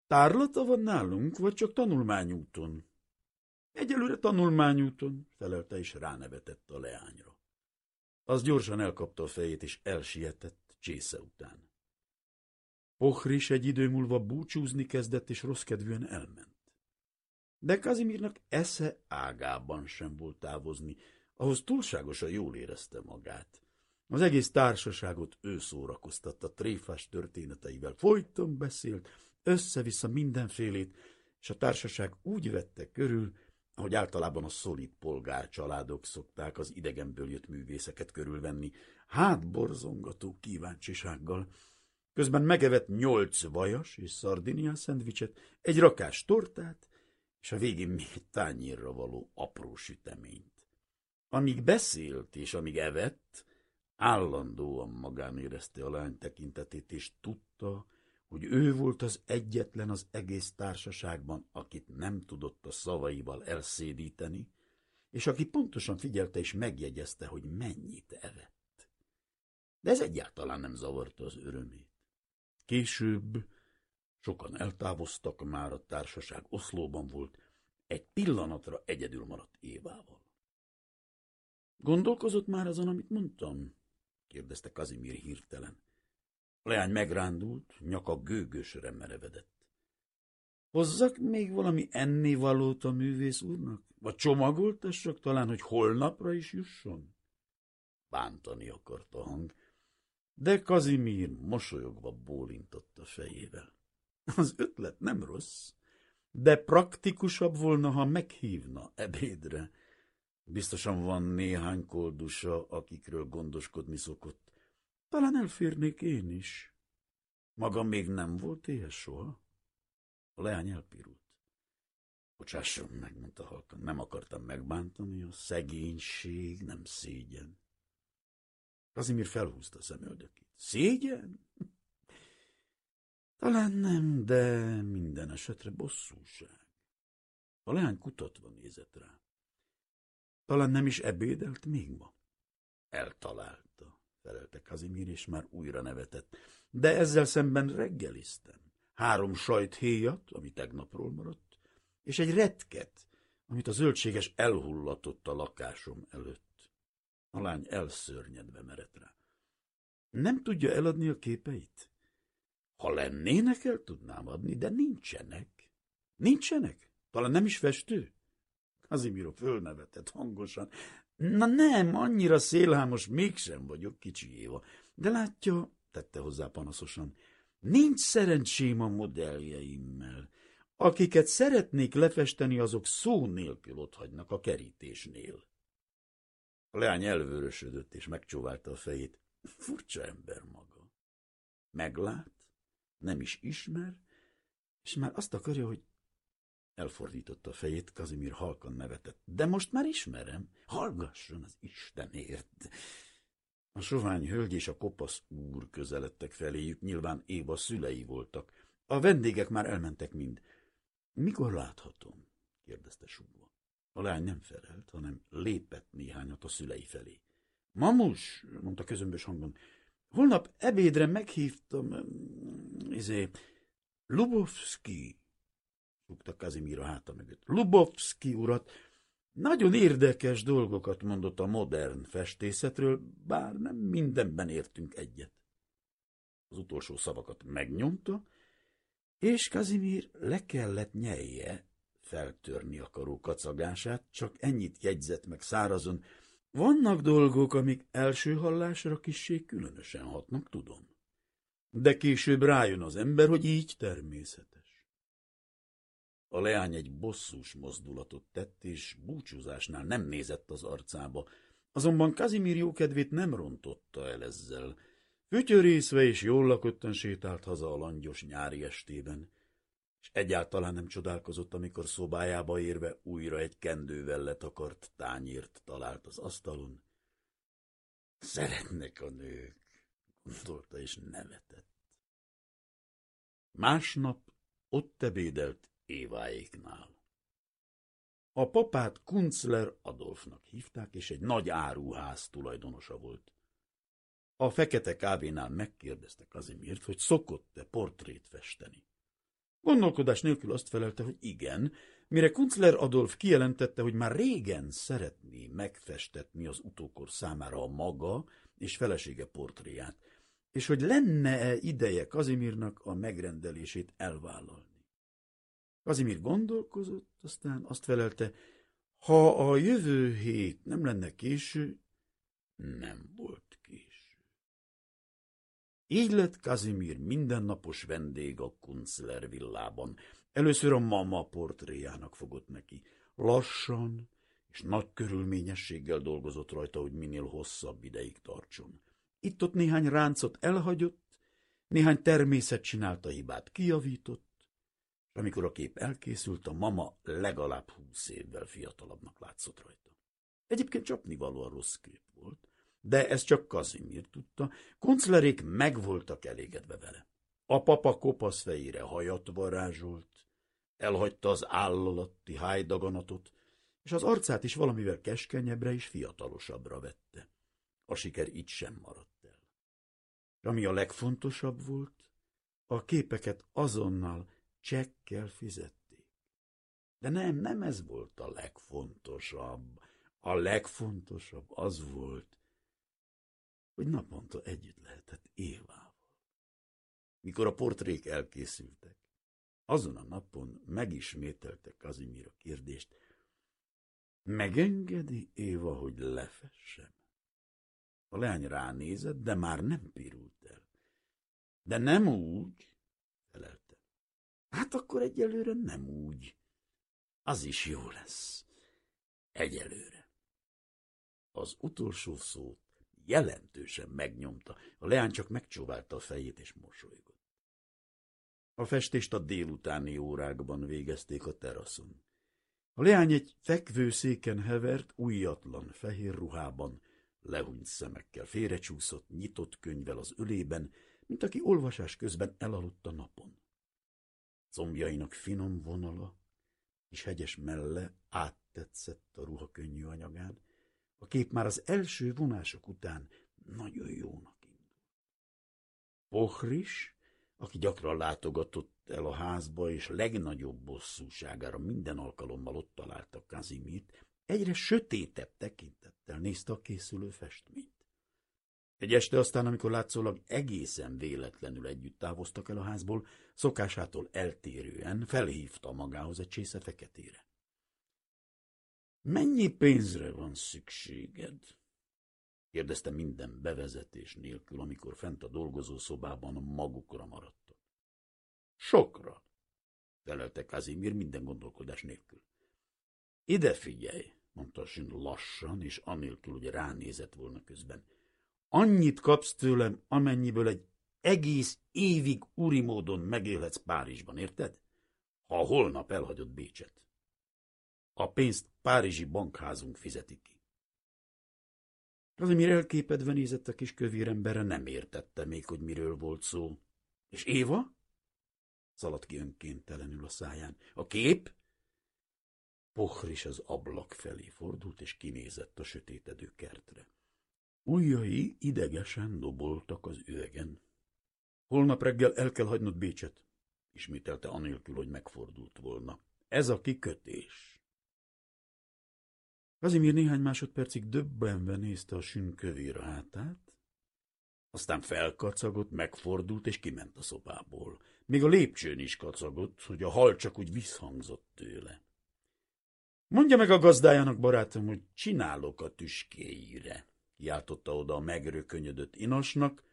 A: Tárlata van nálunk, vagy csak tanulmányúton? Egyelőre tanulmányúton, felelte és ránevetett a leányra. Az gyorsan elkapta a fejét, és elsietett csésze után. Pohris egy idő múlva búcsúzni kezdett, és rossz kedvűen elment. De Kazimirnak esze ágában sem volt távozni, ahhoz túlságosan jól érezte magát. Az egész társaságot ő szórakoztatta tréfás történeteivel. Folyton beszélt, össze-vissza mindenfélét, és a társaság úgy vette körül, ahogy általában a szolid polgár családok szokták az idegenből jött művészeket körülvenni, hátborzongató kíváncsisággal. Közben megevett nyolc vajas és szardinián szendvicset, egy rakás tortát, és a végén még tányérra való apró süteményt. Amíg beszélt és amíg evett, állandóan magán érezte a lány tekintetét, és tudta, hogy ő volt az egyetlen az egész társaságban, akit nem tudott a szavaival elszédíteni, és aki pontosan figyelte és megjegyezte, hogy mennyit evett. De ez egyáltalán nem zavarta az örömét. Később sokan eltávoztak, már a társaság oszlóban volt, egy pillanatra egyedül maradt Évával. Gondolkozott már azon, amit mondtam? kérdezte Kazimír hirtelen. A leány megrándult, nyaka gőgösre merevedett. Hozzak még valami ennivalót a művész úrnak? Vagy csomagoltassak talán, hogy holnapra is jusson? Bántani akart a hang, de Kazimír mosolyogva bólintott a fejével. Az ötlet nem rossz, de praktikusabb volna, ha meghívna ebédre. Biztosan van néhány koldusa, akikről gondoskodni szokott. Talán elférnék én is. Maga még nem volt éhes soha? A leány elpirult. Bocsásson meg, mondta halkan, nem akartam megbántani, a szegénység nem szégyen. Kazimir felhúzta szemöldökét. Szégyen? Talán nem, de minden esetre bosszúság. A leány kutatva nézett rá. Talán nem is ebédelt még ma. Eltalálta, felelte Kazimír, és már újra nevetett. De ezzel szemben reggeliztem. Három sajthéjat, ami tegnapról maradt, és egy retket, amit a zöldséges elhullatott a lakásom előtt. A lány elszörnyedve merett rá. Nem tudja eladni a képeit? Ha lennének, el tudnám adni, de nincsenek. Nincsenek? Talán nem is festő? Kazimiro fölnevetett hangosan. Na nem, annyira szélhámos mégsem vagyok, kicsi Éva. De látja, tette hozzá panaszosan, nincs szerencsém a modelljeimmel. Akiket szeretnék lefesteni, azok szó nélkül otthagynak a kerítésnél. A leány elvörösödött és megcsóválta a fejét. Furcsa ember maga. Meglát, nem is ismer, és már azt akarja, hogy Elfordította a fejét, Kazimír halkan nevetett. De most már ismerem. Hallgasson az Istenért! A sovány hölgy és a kopasz úr közeledtek feléjük, nyilván Éva szülei voltak. A vendégek már elmentek mind. Mikor láthatom? kérdezte súgva. A lány nem felelt, hanem lépett néhányat a szülei felé. Mamus, mondta közömbös hangon, holnap ebédre meghívtam, izé, Lubovski rúgta Kazimír a háta mögött. Lubovszki urat nagyon érdekes dolgokat mondott a modern festészetről, bár nem mindenben értünk egyet. Az utolsó szavakat megnyomta, és Kazimír le kellett nyelje feltörni akaró kacagását, csak ennyit jegyzett meg szárazon. Vannak dolgok, amik első hallásra kissé különösen hatnak, tudom. De később rájön az ember, hogy így természetes. A leány egy bosszús mozdulatot tett, és búcsúzásnál nem nézett az arcába, azonban Kazimír jókedvét nem rontotta el ezzel. Fütyörészve és jól lakottan sétált haza a langyos nyári estében, és egyáltalán nem csodálkozott, amikor szobájába érve újra egy kendővel letakart tányért talált az asztalon. Szeretnek a nők, gondolta és nevetett. Másnap ott ebédelt Éváéknál. A papát Kunzler Adolfnak hívták, és egy nagy áruház tulajdonosa volt. A fekete kávénál megkérdezte Kazimirt, hogy szokott-e portrét festeni. Gondolkodás nélkül azt felelte, hogy igen, mire Kunzler Adolf kijelentette, hogy már régen szeretné megfestetni az utókor számára a maga és felesége portréját, és hogy lenne-e ideje Kazimirnak a megrendelését elvállalni. Kazimír gondolkozott, aztán azt felelte, ha a jövő hét nem lenne késő, nem volt késő. Így lett Kazimír mindennapos vendég a Kunzler villában. Először a mama portréjának fogott neki. Lassan és nagy körülményességgel dolgozott rajta, hogy minél hosszabb ideig tartson. Itt-ott néhány ráncot elhagyott, néhány természet csinálta hibát kijavított, és amikor a kép elkészült, a mama legalább húsz évvel fiatalabbnak látszott rajta. Egyébként csapnivalóan rossz kép volt, de ezt csak Kazimír tudta, konclerék meg voltak elégedve vele. A papa kopasz fejére hajat varázsolt, elhagyta az állalatti hájdaganatot, és az arcát is valamivel keskenyebbre és fiatalosabbra vette. A siker így sem maradt el. Ami a legfontosabb volt, a képeket azonnal csekkel fizették. De nem, nem ez volt a legfontosabb. A legfontosabb az volt, hogy naponta együtt lehetett Évával. Mikor a portrék elkészültek, azon a napon megismételte Kazimír a kérdést, megengedi Éva, hogy lefessem? A leány ránézett, de már nem pirult el. De nem úgy, Hát akkor egyelőre nem úgy. Az is jó lesz. Egyelőre. Az utolsó szót jelentősen megnyomta. A leány csak megcsóválta a fejét és mosolygott. A festést a délutáni órákban végezték a teraszon. A leány egy fekvő széken hevert, újatlan fehér ruhában, Lehúnyt szemekkel, félrecsúszott, nyitott könyvvel az ölében, mint aki olvasás közben elaludt a napon. Combjainak finom vonala és hegyes melle áttetszett a ruha könnyű anyagán. A kép már az első vonások után nagyon jónak indult. Pohris, aki gyakran látogatott el a házba, és legnagyobb bosszúságára minden alkalommal ott találta Kazimirt, egyre sötétebb tekintettel nézte a készülő festményt. Egy este aztán, amikor látszólag egészen véletlenül együtt távoztak el a házból, szokásától eltérően felhívta magához egy csésze feketére. Mennyi pénzre van szükséged? kérdezte minden bevezetés nélkül, amikor fent a dolgozószobában magukra maradtak. Sokra, felelte Kazimir minden gondolkodás nélkül. Ide figyelj, mondta Sün lassan, és anélkül, hogy ránézett volna közben. Annyit kapsz tőlem, amennyiből egy egész évig úri módon megélhetsz Párizsban, érted? Ha holnap elhagyod Bécset. A pénzt Párizsi bankházunk fizeti ki. Az, amire elképedve nézett a kis kövér emberre, nem értette még, hogy miről volt szó. És Éva? Szaladt ki önkéntelenül a száján. A kép? Pohris az ablak felé fordult, és kinézett a sötétedő kertre. Ujjai idegesen doboltak az üvegen. Holnap reggel el kell hagynod Bécset, ismételte anélkül, hogy megfordult volna. Ez a kikötés. Kazimír néhány másodpercig döbbenve nézte a sünkövér hátát, aztán felkacagott, megfordult, és kiment a szobából. Még a lépcsőn is kacagott, hogy a hal csak úgy visszhangzott tőle. Mondja meg a gazdájának, barátom, hogy csinálok a tüskéire kiáltotta oda a megrökönyödött inasnak,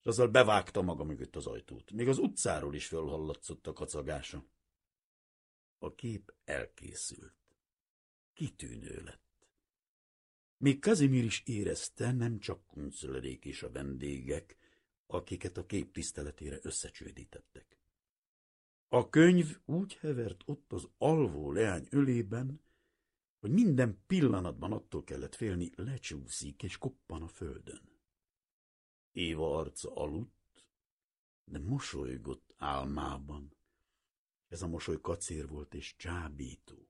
A: és azzal bevágta maga mögött az ajtót. Még az utcáról is fölhallatszott a kacagása. A kép elkészült. Kitűnő lett. Még Kazimir is érezte, nem csak kunclerék és a vendégek, akiket a kép tiszteletére összecsődítettek. A könyv úgy hevert ott az alvó leány ölében, hogy minden pillanatban attól kellett félni, lecsúszik és koppan a földön. Éva arca aludt, de mosolygott álmában. Ez a mosoly kacér volt és csábító.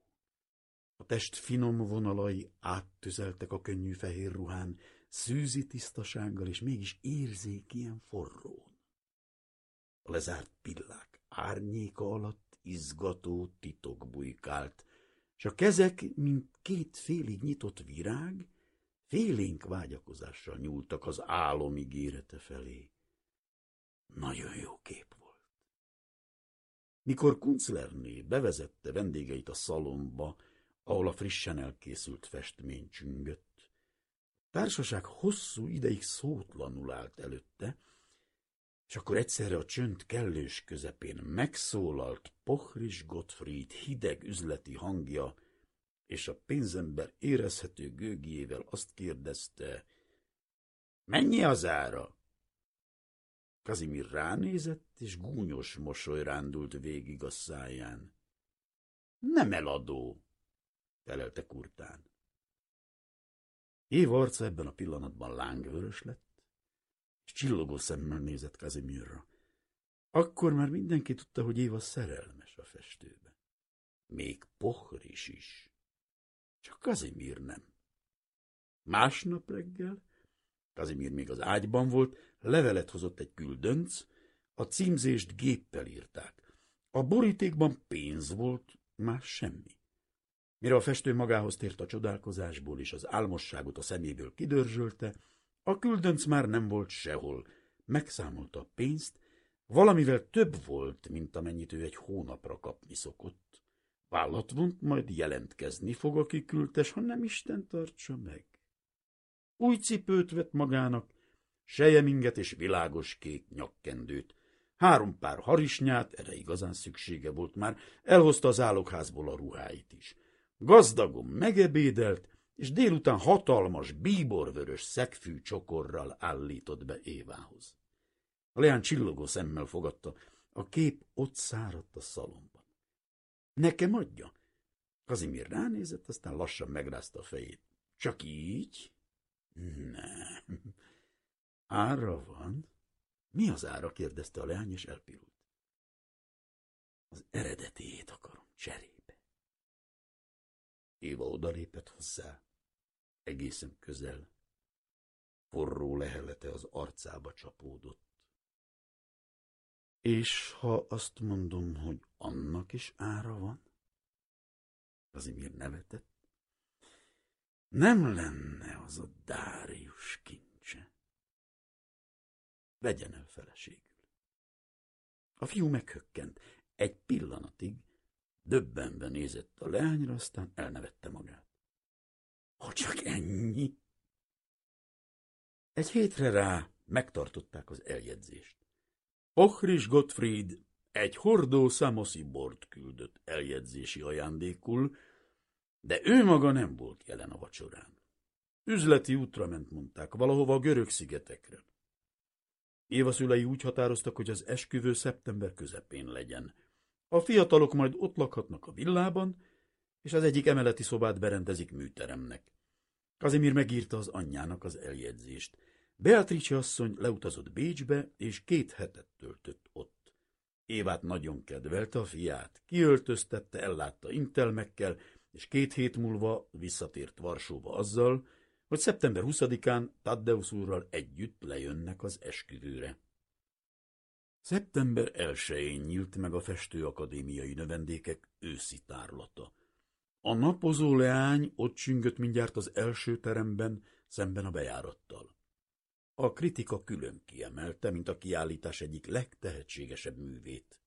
A: A test finom vonalai áttüzeltek a könnyű fehér ruhán, szűzi tisztasággal, és mégis érzék ilyen forrón. A lezárt pillák árnyéka alatt izgató titok bujkált, és a kezek, mint két félig nyitott virág, félénk vágyakozással nyúltak az álom ígérete felé. Nagyon jó kép volt. Mikor Kunzlerné bevezette vendégeit a szalomba, ahol a frissen elkészült festmény csüngött, társaság hosszú ideig szótlanul állt előtte, és akkor egyszerre a csönd kellős közepén megszólalt Pochris Gottfried hideg üzleti hangja, és a pénzember érezhető gőgjével azt kérdezte, mennyi az ára? Kazimir ránézett, és gúnyos mosoly rándult végig a száján. Nem eladó, felelte kurtán. Év arca ebben a pillanatban lángvörös lett, csillogó szemmel nézett Kazimirra. Akkor már mindenki tudta, hogy Éva szerelmes a festőbe. Még Pohris is. Csak Kazimír nem. Másnap reggel, Kazimír még az ágyban volt, levelet hozott egy küldönc, a címzést géppel írták. A borítékban pénz volt, más semmi. Mire a festő magához tért a csodálkozásból, és az álmosságot a szeméből kidörzsölte, a küldönc már nem volt sehol. Megszámolta a pénzt, valamivel több volt, mint amennyit ő egy hónapra kapni szokott. Vállat vont, majd jelentkezni fog a kiküldtes, ha nem Isten tartsa meg. Új cipőt vett magának, sejeminget és világos kék nyakkendőt. Három pár harisnyát, erre igazán szüksége volt már, elhozta az álokházból a ruháit is. Gazdagon megebédelt, és délután hatalmas, bíborvörös szegfű csokorral állított be Évához. A leány csillogó szemmel fogadta, a kép ott száradt a szalomban. Nekem adja? Kazimír ránézett, aztán lassan megrázta a fejét. Csak így? Nem. Ára van? Mi az ára? kérdezte a leány, és elpirult. Az eredetiét akarom cserébe. Éva odalépett hozzá, egészen közel. Forró lehelete az arcába csapódott. És ha azt mondom, hogy annak is ára van? Kazimír nevetett. Nem lenne az a Dárius kincse. Vegyen el feleségül. A fiú meghökkent. Egy pillanatig döbbenve nézett a leányra, aztán elnevette magát. Ha csak ennyi? Egy hétre rá megtartották az eljegyzést. Ochris Gottfried egy hordó szamoszi bort küldött eljegyzési ajándékul, de ő maga nem volt jelen a vacsorán. Üzleti útra ment, mondták, valahova a görög szigetekre. Éva szülei úgy határoztak, hogy az esküvő szeptember közepén legyen. A fiatalok majd ott lakhatnak a villában, és az egyik emeleti szobát berendezik műteremnek. Kazimír megírta az anyjának az eljegyzést. Beatrice asszony leutazott Bécsbe, és két hetet töltött ott. Évát nagyon kedvelte a fiát, kiöltöztette, ellátta intelmekkel, és két hét múlva visszatért Varsóba azzal, hogy szeptember 20-án Taddeusz úrral együtt lejönnek az esküvőre. Szeptember 1-én nyílt meg a festőakadémiai növendékek őszi tárlata. A napozó leány ott csüngött mindjárt az első teremben, szemben a bejárattal. A kritika külön kiemelte, mint a kiállítás egyik legtehetségesebb művét.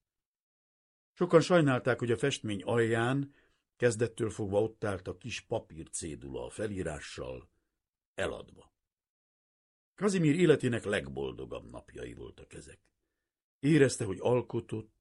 A: Sokan sajnálták, hogy a festmény alján kezdettől fogva ott állt a kis papír cédula a felírással, eladva. Kazimír életének legboldogabb napjai voltak ezek. Érezte, hogy alkotott,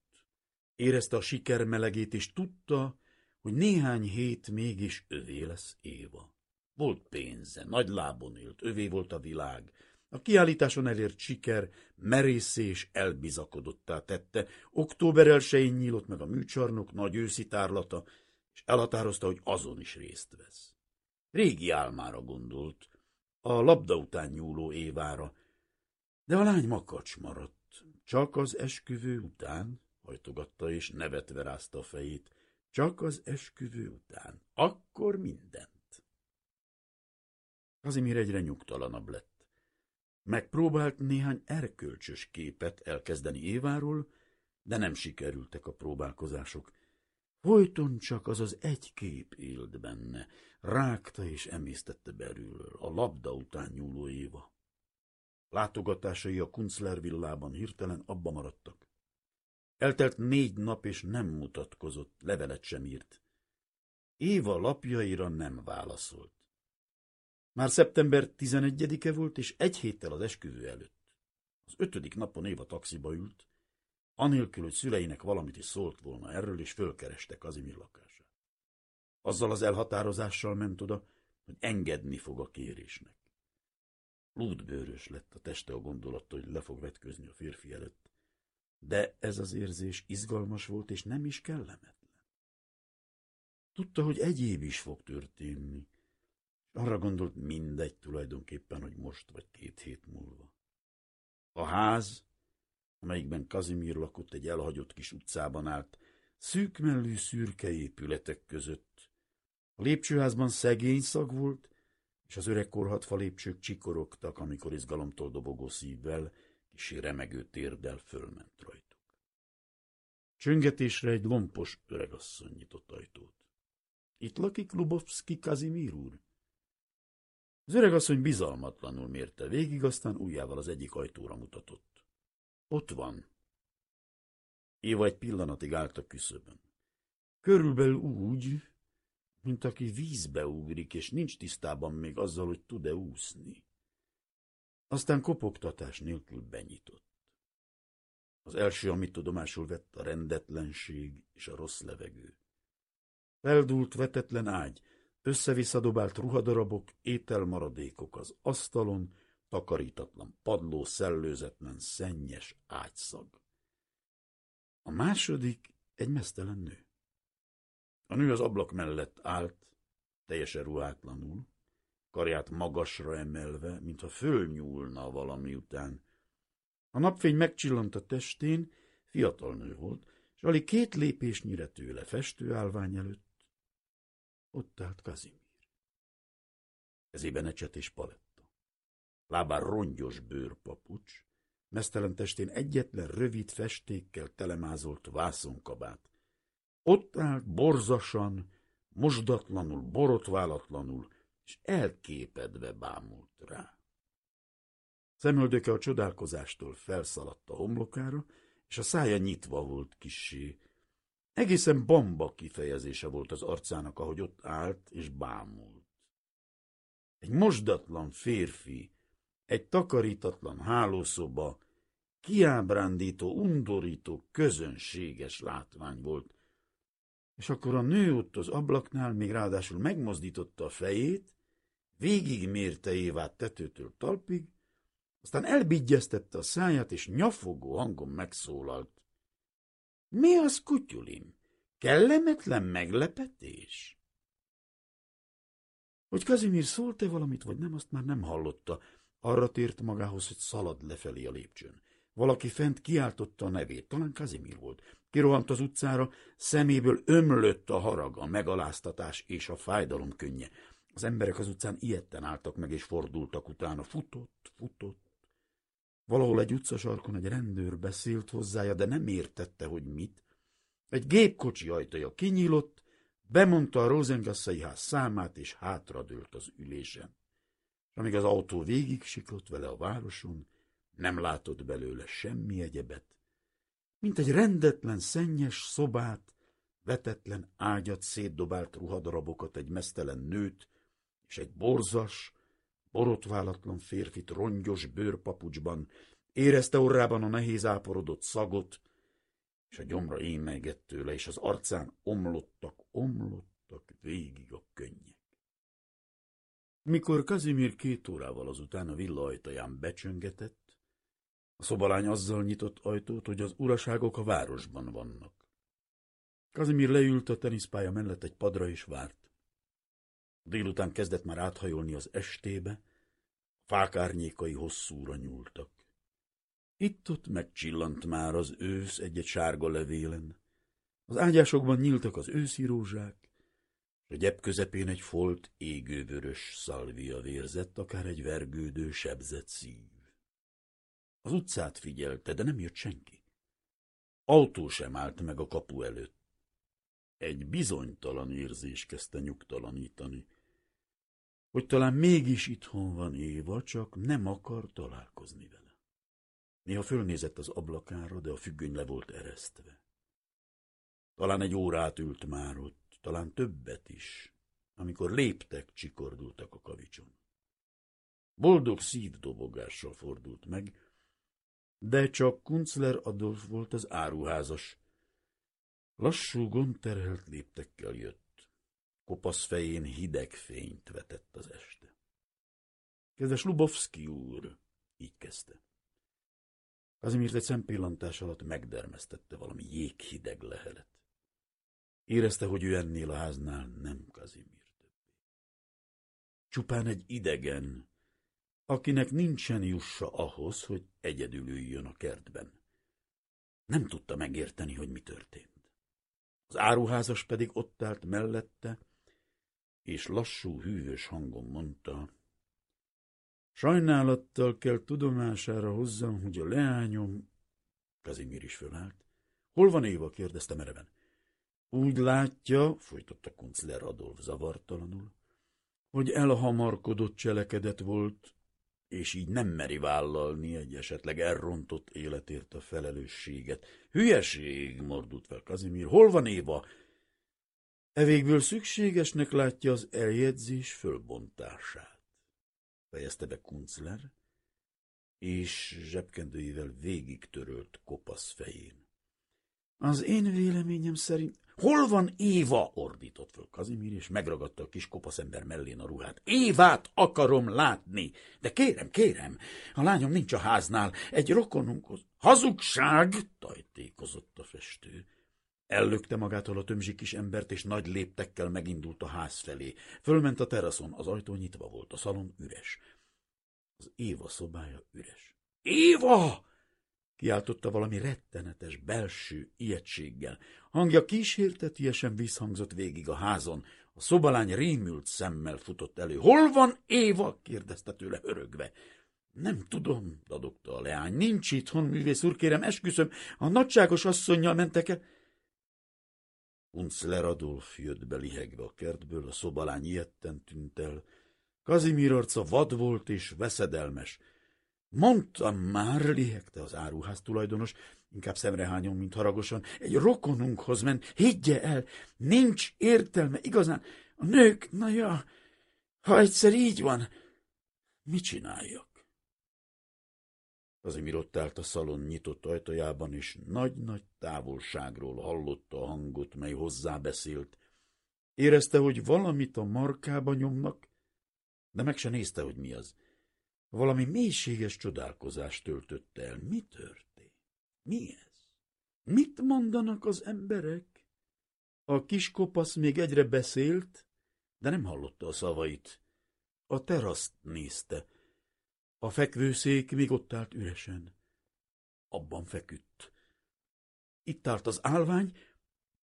A: érezte a siker melegét, és tudta, hogy néhány hét mégis övé lesz Éva. Volt pénze, nagy lábon élt, övé volt a világ. A kiállításon elért siker merészé és elbizakodottá tette. Október 1 nyílott meg a műcsarnok nagy őszi tárlata, és elhatározta, hogy azon is részt vesz. Régi álmára gondolt, a labda után nyúló Évára, de a lány makacs maradt. Csak az esküvő után, hajtogatta és nevetve rázta a fejét, csak az esküvő után. Akkor mindent. Kazimír egyre nyugtalanabb lett. Megpróbált néhány erkölcsös képet elkezdeni Éváról, de nem sikerültek a próbálkozások. Folyton csak az az egy kép élt benne, rágta és emésztette belülről, a labda után nyúló Éva. Látogatásai a Kunzler villában hirtelen abba maradtak. Eltelt négy nap, és nem mutatkozott, levelet sem írt. Éva lapjaira nem válaszolt. Már szeptember 11-e volt, és egy héttel az esküvő előtt. Az ötödik napon Éva taxiba ült, anélkül, hogy szüleinek valamit is szólt volna erről, és fölkereste Kazimir lakását. Azzal az elhatározással ment oda, hogy engedni fog a kérésnek. Lúdbőrös lett a teste a gondolatta, hogy le fog vetközni a férfi előtt de ez az érzés izgalmas volt, és nem is kellemetlen. Tudta, hogy egyéb is fog történni, és arra gondolt mindegy tulajdonképpen, hogy most vagy két hét múlva. A ház, amelyikben Kazimír lakott egy elhagyott kis utcában állt, szűkmellű szürke épületek között. A lépcsőházban szegény szag volt, és az öreg korhatfa lépcsők csikorogtak, amikor izgalomtól dobogó szívvel kisi remegő térdel fölment rajtuk. Csöngetésre egy lompos öregasszony nyitott ajtót. Itt lakik Lubovszki Kazimír úr? Az öregasszony bizalmatlanul mérte végig, aztán ujjával az egyik ajtóra mutatott. Ott van. Éva egy pillanatig állt a küszöbön. Körülbelül úgy, mint aki vízbe ugrik, és nincs tisztában még azzal, hogy tud-e úszni. Aztán kopogtatás nélkül benyitott. Az első, amit tudomásul vett, a rendetlenség és a rossz levegő. Feldúlt vetetlen ágy, összevisszadobált ruhadarabok, ételmaradékok az asztalon, takarítatlan padló, szellőzetlen, szennyes ágyszag. A második egy mesztelen nő. A nő az ablak mellett állt, teljesen ruhátlanul, karját magasra emelve, mintha fölnyúlna valami után. A napfény megcsillant a testén, fiatal nő volt, és alig két lépésnyire tőle festőállvány előtt ott állt Kazimír. Kezében ecset és paletta. Lábán rongyos bőrpapucs, mesztelen testén egyetlen rövid festékkel telemázolt vászonkabát. Ott állt borzasan, mosdatlanul, borotválatlanul, és elképedve bámult rá. Szemöldöke a csodálkozástól felszaladt a homlokára, és a szája nyitva volt kissé. Egészen bamba kifejezése volt az arcának, ahogy ott állt és bámult. Egy mosdatlan férfi, egy takarítatlan hálószoba, kiábrándító, undorító, közönséges látvány volt, és akkor a nő ott az ablaknál még ráadásul megmozdította a fejét, végigmérte Évát tetőtől talpig, aztán elbigyeztette a száját, és nyafogó hangon megszólalt. Mi az, kutyulim? Kellemetlen meglepetés? Hogy Kazimír szólt-e valamit, vagy nem, azt már nem hallotta. Arra tért magához, hogy szalad lefelé a lépcsőn. Valaki fent kiáltotta a nevét, talán Kazimír volt. Kirohant az utcára, szeméből ömlött a harag, a megaláztatás és a fájdalom könnye. Az emberek az utcán ilyetten álltak meg és fordultak utána. Futott, futott. Valahol egy utcasarkon egy rendőr beszélt hozzája, de nem értette, hogy mit. Egy gépkocsi ajtaja kinyílott, bemondta a Rosengasszai ház számát, és hátradőlt az ülésen. És amíg az autó végig siklott vele a városon, nem látott belőle semmi egyebet, mint egy rendetlen, szennyes szobát, vetetlen ágyat, szétdobált ruhadarabokat, egy mesztelen nőt, és egy borzas, borotválatlan férfit rongyos bőrpapucsban, érezte orrában a nehéz áporodott szagot, és a gyomra émegett tőle, és az arcán omlottak, omlottak végig a könnyek. Mikor Kazimir két órával azután a villa ajtaján becsöngetett, a szobalány azzal nyitott ajtót, hogy az uraságok a városban vannak. Kazimir leült a teniszpálya mellett egy padra és várt. Délután kezdett már áthajolni az estébe, fák árnyékai hosszúra nyúltak. Itt-ott megcsillant már az ősz egy-egy sárga levélen. Az ágyásokban nyíltak az őszi rózsák, a gyep közepén egy folt égővörös szalvia vérzett, akár egy vergődő sebzett szív. Az utcát figyelte, de nem jött senki. Autó sem állt meg a kapu előtt. Egy bizonytalan érzés kezdte nyugtalanítani, hogy talán mégis itthon van Éva, csak nem akar találkozni vele. Néha fölnézett az ablakára, de a függöny le volt eresztve. Talán egy órát ült már ott, talán többet is, amikor léptek, csikordultak a kavicson. Boldog szívdobogással fordult meg, de csak Kunzler Adolf volt az áruházas. Lassú, gondterhelt léptekkel jött. Kopasz fején hideg fényt vetett az este. Kedves Lubovszki úr, így kezdte. Kazimirt egy szempillantás alatt megdermesztette valami jéghideg lehelet. Érezte, hogy ő ennél a háznál nem Kazimír többé. Csupán egy idegen, akinek nincsen jussa ahhoz, hogy egyedül üljön a kertben. Nem tudta megérteni, hogy mi történt. Az áruházas pedig ott állt mellette, és lassú, hűvös hangon mondta, Sajnálattal kell tudomására hozzam, hogy a leányom... Kazimír is fölállt. Hol van Éva? kérdezte mereven. Úgy látja, folytatta Kuncler Adolf zavartalanul, hogy elhamarkodott cselekedet volt, és így nem meri vállalni egy esetleg elrontott életért a felelősséget. Hülyeség, mordult fel Kazimír. Hol van Éva? Evégből szükségesnek látja az eljegyzés fölbontását. Fejezte be Kunzler, és zsebkendőjével végig törölt kopasz fején. Az én véleményem szerint Hol van Éva? ordított föl Kazimír, és megragadta a kis kopaszember mellén a ruhát. Évát akarom látni! De kérem, kérem, a lányom nincs a háznál, egy rokonunkhoz. Hazugság! tajtékozott a festő. Ellökte magától a tömzsi kis embert, és nagy léptekkel megindult a ház felé. Fölment a teraszon, az ajtó nyitva volt, a szalon üres. Az Éva szobája üres. Éva! Kiáltotta valami rettenetes belső ijegységgel. Hangja kísértetiesen visszhangzott végig a házon. A szobalány rémült szemmel futott elő. Hol van Éva? kérdezte tőle örögve. Nem tudom, dadogta a leány. Nincs itthon, művész úr, kérem, esküszöm. A nagyságos asszonynal mentek el. Unzler Adolf jött be lihegve a kertből, a szobalány ilyetten tűnt el. Kazimír arca vad volt és veszedelmes. Mondtam már, lihegte az áruház tulajdonos, inkább szemrehányon, mint haragosan. Egy rokonunkhoz ment, higgye el, nincs értelme, igazán. A nők, na ja, ha egyszer így van, mit csináljak? Kazimir ott állt a szalon nyitott ajtajában, és nagy-nagy távolságról hallotta a hangot, mely hozzábeszélt. Érezte, hogy valamit a markába nyomnak, de meg se nézte, hogy mi az. Valami mélységes csodálkozást töltötte el. Mi történt? Mi ez? Mit mondanak az emberek? A kis kopasz még egyre beszélt, de nem hallotta a szavait. A teraszt nézte. A fekvőszék még ott állt üresen. Abban feküdt. Itt állt az állvány.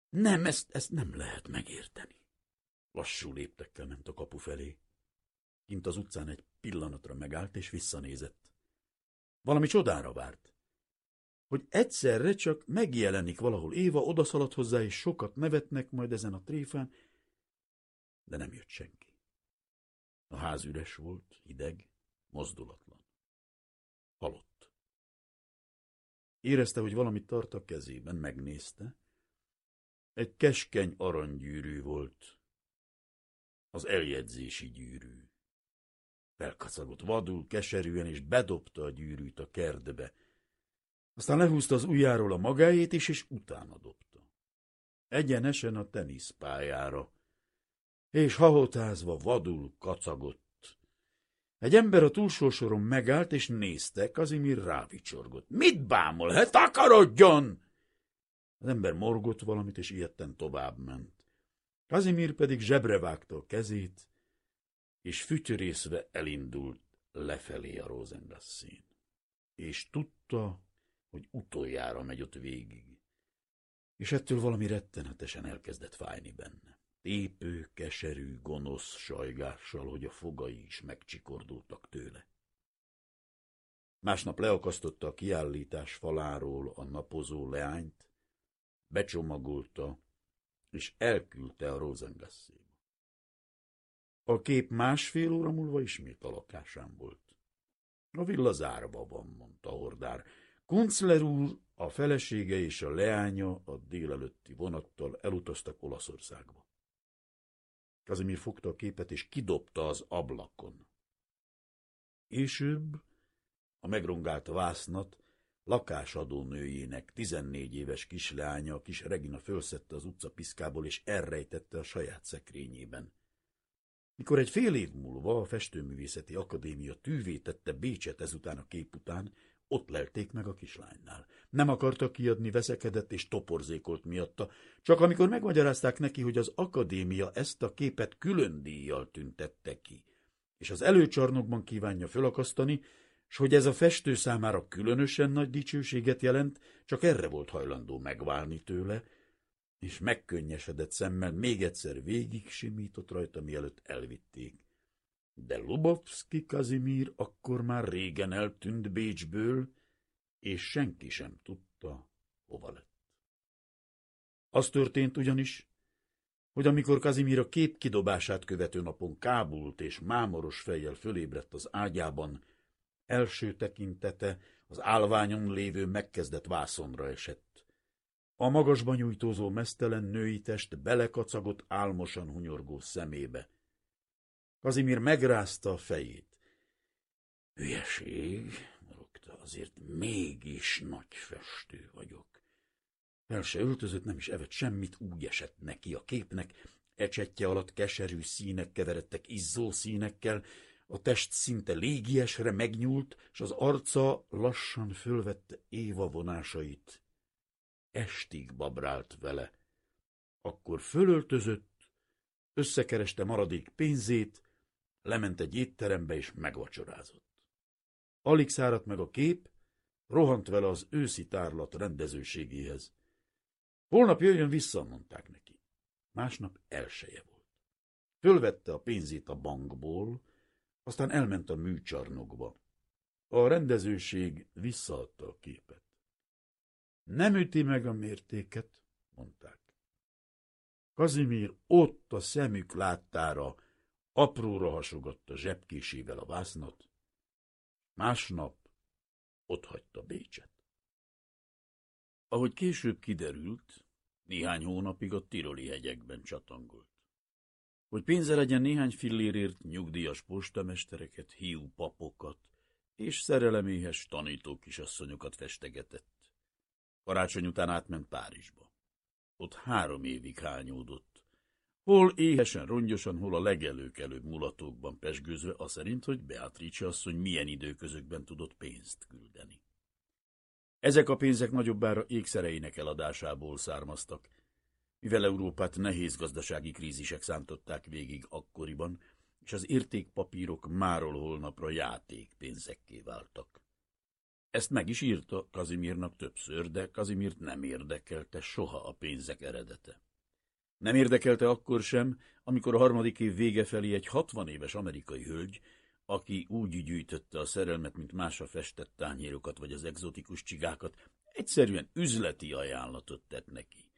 A: Nem, ezt, ezt nem lehet megérteni. Lassú léptekkel ment a kapu felé. Kint az utcán egy pillanatra megállt és visszanézett. Valami csodára várt. Hogy egyszerre csak megjelenik valahol Éva, odaszaladt hozzá, és sokat nevetnek majd ezen a tréfán, de nem jött senki. A ház üres volt, hideg, mozdulatlan. Halott. Érezte, hogy valamit tart a kezében, megnézte. Egy keskeny aranygyűrű volt. Az eljegyzési gyűrű. Felkacagott vadul, keserűen, és bedobta a gyűrűt a kertbe. Aztán lehúzta az ujjáról a magáét is, és utána dobta. Egyenesen a teniszpályára. És hahotázva vadul kacagott. Egy ember a túlsó soron megállt, és nézte, Kazimir rávicsorgott. Mit bámol? Hát takarodjon! Az ember morgott valamit, és ilyetten tovább ment. Kazimir pedig zsebre vágta a kezét, és fütyörészve elindult lefelé a Rosengasszén. És tudta, hogy utoljára megy ott végig. És ettől valami rettenetesen elkezdett fájni benne. Tépő, keserű, gonosz sajgással, hogy a fogai is megcsikordultak tőle. Másnap leakasztotta a kiállítás faláról a napozó leányt, becsomagolta, és elküldte a Rosengasszébe. A kép másfél óra múlva ismét a lakásán volt. A villa zárva van, mondta Hordár. Kuncler úr, a felesége és a leánya a délelőtti vonattal elutaztak Olaszországba. Kazimir fogta a képet és kidobta az ablakon. Később a megrongált vásznat lakásadó nőjének, tizennégy éves kisleánya, a kis Regina fölszette az utcapiszkából, és elrejtette a saját szekrényében. Mikor egy fél év múlva a Festőművészeti Akadémia tűvé tette Bécset ezután a kép után, ott lelték meg a kislánynál. Nem akarta kiadni, veszekedett és toporzékolt miatta, csak amikor megmagyarázták neki, hogy az akadémia ezt a képet külön díjjal tüntette ki, és az előcsarnokban kívánja fölakasztani, s hogy ez a festő számára különösen nagy dicsőséget jelent, csak erre volt hajlandó megválni tőle, és megkönnyesedett szemmel még egyszer végig simított rajta, mielőtt elvitték. De Lubovszki Kazimír akkor már régen eltűnt Bécsből, és senki sem tudta, hova lett. Az történt ugyanis, hogy amikor Kazimír a kép kidobását követő napon kábult és mámoros fejjel fölébredt az ágyában, első tekintete az álványon lévő megkezdett vászonra esett. A magasban nyújtózó mesztelen női test belekacagott álmosan hunyorgó szemébe. Kazimir megrázta a fejét. Hülyeség, morogta, azért mégis nagy festő vagyok. El se öltözött, nem is evett semmit, úgy esett neki a képnek, ecsetje alatt keserű színek keveredtek izzó színekkel, a test szinte légiesre megnyúlt, és az arca lassan fölvette Éva vonásait Estig babrált vele. Akkor fölöltözött, összekereste maradék pénzét, lement egy étterembe és megvacsorázott. Alig száradt meg a kép, rohant vele az őszi tárlat rendezőségéhez. Holnap jöjjön vissza, mondták neki. Másnap elseje volt. Fölvette a pénzét a bankból, aztán elment a műcsarnokba. A rendezőség visszaadta a képet. Nem üti meg a mértéket, mondták. Kazimír ott a szemük láttára apróra hasogatta zsebkésével a vásznat, másnap ott hagyta Bécset. Ahogy később kiderült, néhány hónapig a tiroli hegyekben csatangolt. Hogy pénze legyen néhány fillérért nyugdíjas postamestereket, hiú papokat és szereleméhes tanító kisasszonyokat festegetett. Karácsony után átment Párizsba. Ott három évig hányódott. Hol éhesen, rongyosan, hol a legelőkelőbb mulatókban pesgőzve, az szerint, hogy Beatrice asszony milyen időközökben tudott pénzt küldeni. Ezek a pénzek nagyobbára ékszereinek eladásából származtak, mivel Európát nehéz gazdasági krízisek szántották végig akkoriban, és az értékpapírok máról holnapra játékpénzekké váltak. Ezt meg is írta Kazimirnak többször, de Kazimirt nem érdekelte soha a pénzek eredete. Nem érdekelte akkor sem, amikor a harmadik év vége felé egy hatvan éves amerikai hölgy, aki úgy gyűjtötte a szerelmet, mint másra festett tányérokat vagy az egzotikus csigákat, egyszerűen üzleti ajánlatot tett neki.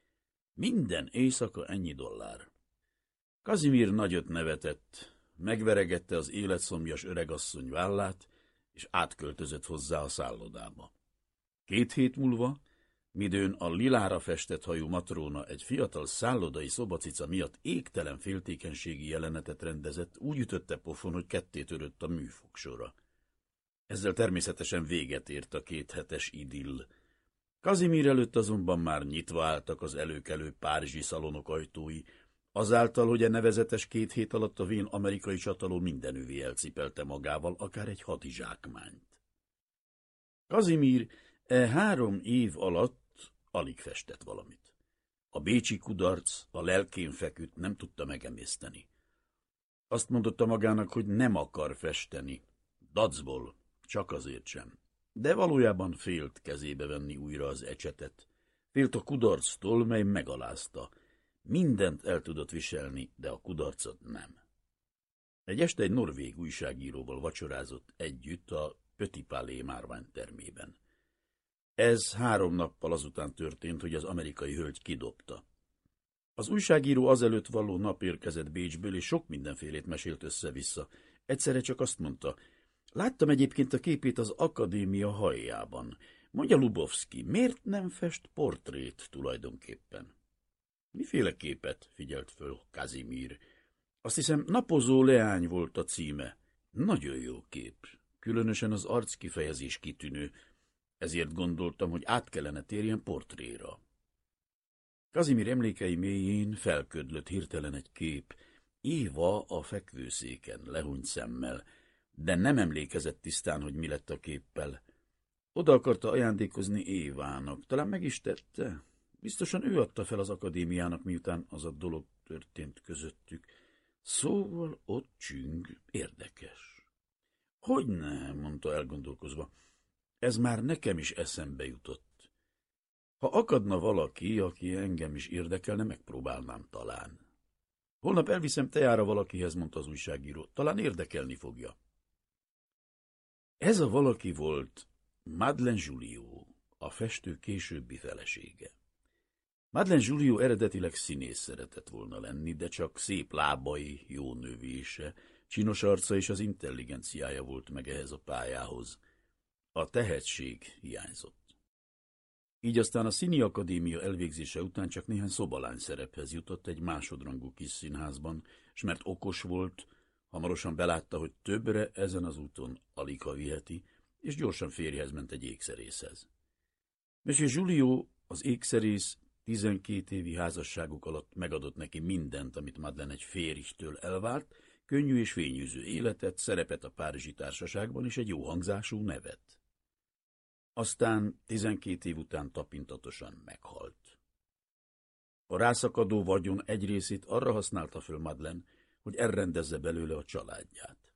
A: Minden éjszaka ennyi dollár. Kazimír nagyot nevetett, megveregette az életszomjas öregasszony vállát, és átköltözött hozzá a szállodába. Két hét múlva, midőn a lilára festett hajú matróna egy fiatal szállodai szobacica miatt égtelen féltékenységi jelenetet rendezett, úgy ütötte pofon, hogy ketté törött a műfogsora. Ezzel természetesen véget ért a kéthetes idill. Kazimír előtt azonban már nyitva álltak az előkelő párizsi szalonok ajtói, Azáltal, hogy a nevezetes két hét alatt a vén amerikai csataló mindenüvé elcipelte magával, akár egy hadizsákmányt. Kazimír e három év alatt alig festett valamit. A bécsi kudarc a lelkén feküdt, nem tudta megemészteni. Azt mondotta magának, hogy nem akar festeni. Dacból, csak azért sem. De valójában félt kezébe venni újra az ecsetet. Félt a kudarctól, mely megalázta, Mindent el tudott viselni, de a kudarcot nem. Egy este egy norvég újságíróval vacsorázott együtt a Pötipálé márvány termében. Ez három nappal azután történt, hogy az amerikai hölgy kidobta. Az újságíró azelőtt való nap érkezett Bécsből, és sok mindenfélét mesélt össze-vissza. Egyszerre csak azt mondta, láttam egyébként a képét az akadémia hajjában. Mondja Lubovski, miért nem fest portrét tulajdonképpen? Miféle képet? figyelt föl Kazimír. Azt hiszem, napozó leány volt a címe. Nagyon jó kép. Különösen az arc kifejezés kitűnő. Ezért gondoltam, hogy át kellene térjen portréra. Kazimír emlékei mélyén felködlött hirtelen egy kép. Éva a fekvőszéken, lehunyt szemmel, de nem emlékezett tisztán, hogy mi lett a képpel. Oda akarta ajándékozni Évának. Talán meg is tette? Biztosan ő adta fel az akadémiának, miután az a dolog történt közöttük. Szóval ott csüng, érdekes. Hogy ne, mondta elgondolkozva. Ez már nekem is eszembe jutott. Ha akadna valaki, aki engem is érdekelne, megpróbálnám talán. Holnap elviszem tejára valakihez, mondta az újságíró. Talán érdekelni fogja. Ez a valaki volt Madeleine Julio, a festő későbbi felesége. Madeleine Julio eredetileg színész szeretett volna lenni, de csak szép lábai, jó növése, csinos arca és az intelligenciája volt meg ehhez a pályához. A tehetség hiányzott. Így aztán a Színi Akadémia elvégzése után csak néhány szobalány szerephez jutott egy másodrangú kis színházban, és mert okos volt, hamarosan belátta, hogy többre ezen az úton alig ha viheti, és gyorsan férjhez ment egy ékszerészhez. Monsieur Julio, az ékszerész, Tizenkét évi házasságuk alatt megadott neki mindent, amit Madlen egy férjtől elvárt, könnyű és fényűző életet, szerepet a Párizsi Társaságban és egy jó hangzású nevet. Aztán tizenkét év után tapintatosan meghalt. A rászakadó vagyon egy részét arra használta föl Madlen, hogy elrendezze belőle a családját.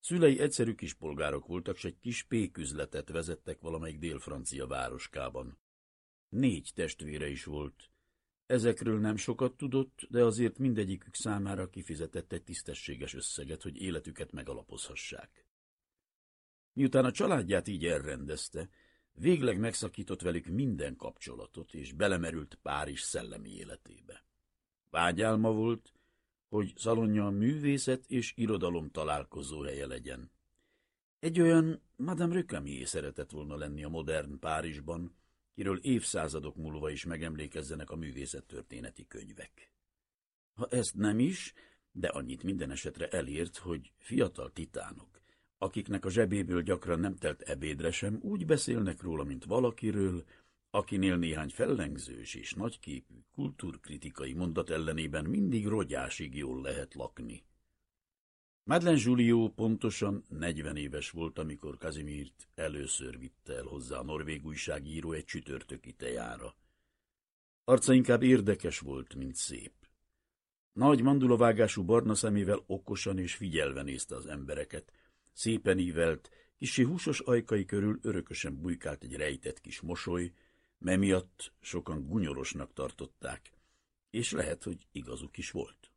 A: Szülei egyszerű kispolgárok voltak, s egy kis péküzletet vezettek valamelyik dél-francia városkában. Négy testvére is volt. Ezekről nem sokat tudott, de azért mindegyikük számára kifizetett egy tisztességes összeget, hogy életüket megalapozhassák. Miután a családját így elrendezte, végleg megszakított velük minden kapcsolatot, és belemerült Párizs szellemi életébe. Vágyálma volt, hogy szalonja a művészet és irodalom találkozó helye legyen. Egy olyan Madame Recamier szeretett volna lenni a modern Párizsban, kiről évszázadok múlva is megemlékezzenek a művészettörténeti könyvek. Ha ezt nem is, de annyit minden esetre elért, hogy fiatal titánok, akiknek a zsebéből gyakran nem telt ebédre sem, úgy beszélnek róla, mint valakiről, akinél néhány fellengzős és nagyképű kultúrkritikai mondat ellenében mindig rogyásig jól lehet lakni. Madeleine Julio pontosan 40 éves volt, amikor Kazimirt először vitte el hozzá a norvég újságíró egy csütörtöki tejára. Arca inkább érdekes volt, mint szép. Nagy mandulavágású barna szemével okosan és figyelve nézte az embereket, szépen ívelt, kisé húsos ajkai körül örökösen bujkált egy rejtett kis mosoly, mely miatt sokan gunyorosnak tartották, és lehet, hogy igazuk is volt.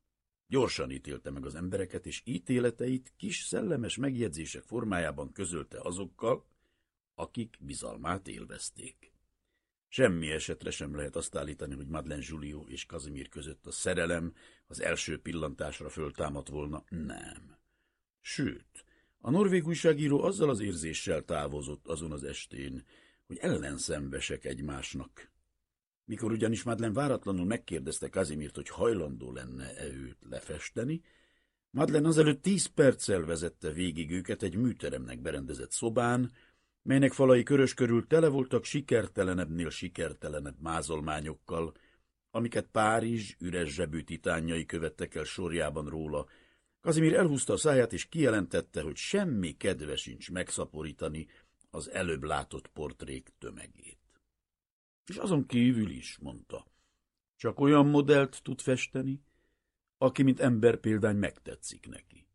A: Gyorsan ítélte meg az embereket, és ítéleteit kis szellemes megjegyzések formájában közölte azokkal, akik bizalmát élvezték. Semmi esetre sem lehet azt állítani, hogy Madeleine Julio és Kazimir között a szerelem az első pillantásra föltámadt volna. Nem. Sőt, a norvég újságíró azzal az érzéssel távozott azon az estén, hogy ellenszembesek egymásnak. Mikor ugyanis Madlen váratlanul megkérdezte Kazimirt, hogy hajlandó lenne-e őt lefesteni, Madlen azelőtt tíz perccel vezette végig őket egy műteremnek berendezett szobán, melynek falai körös körül tele voltak sikertelenebbnél sikertelenebb mázolmányokkal, amiket Párizs üres zsebű titánjai követtek el sorjában róla. Kazimir elhúzta a száját, és kijelentette, hogy semmi kedve sincs megszaporítani az előbb látott portrék tömegét. És azon kívül is, mondta, csak olyan modellt tud festeni, aki, mint ember példány megtetszik neki.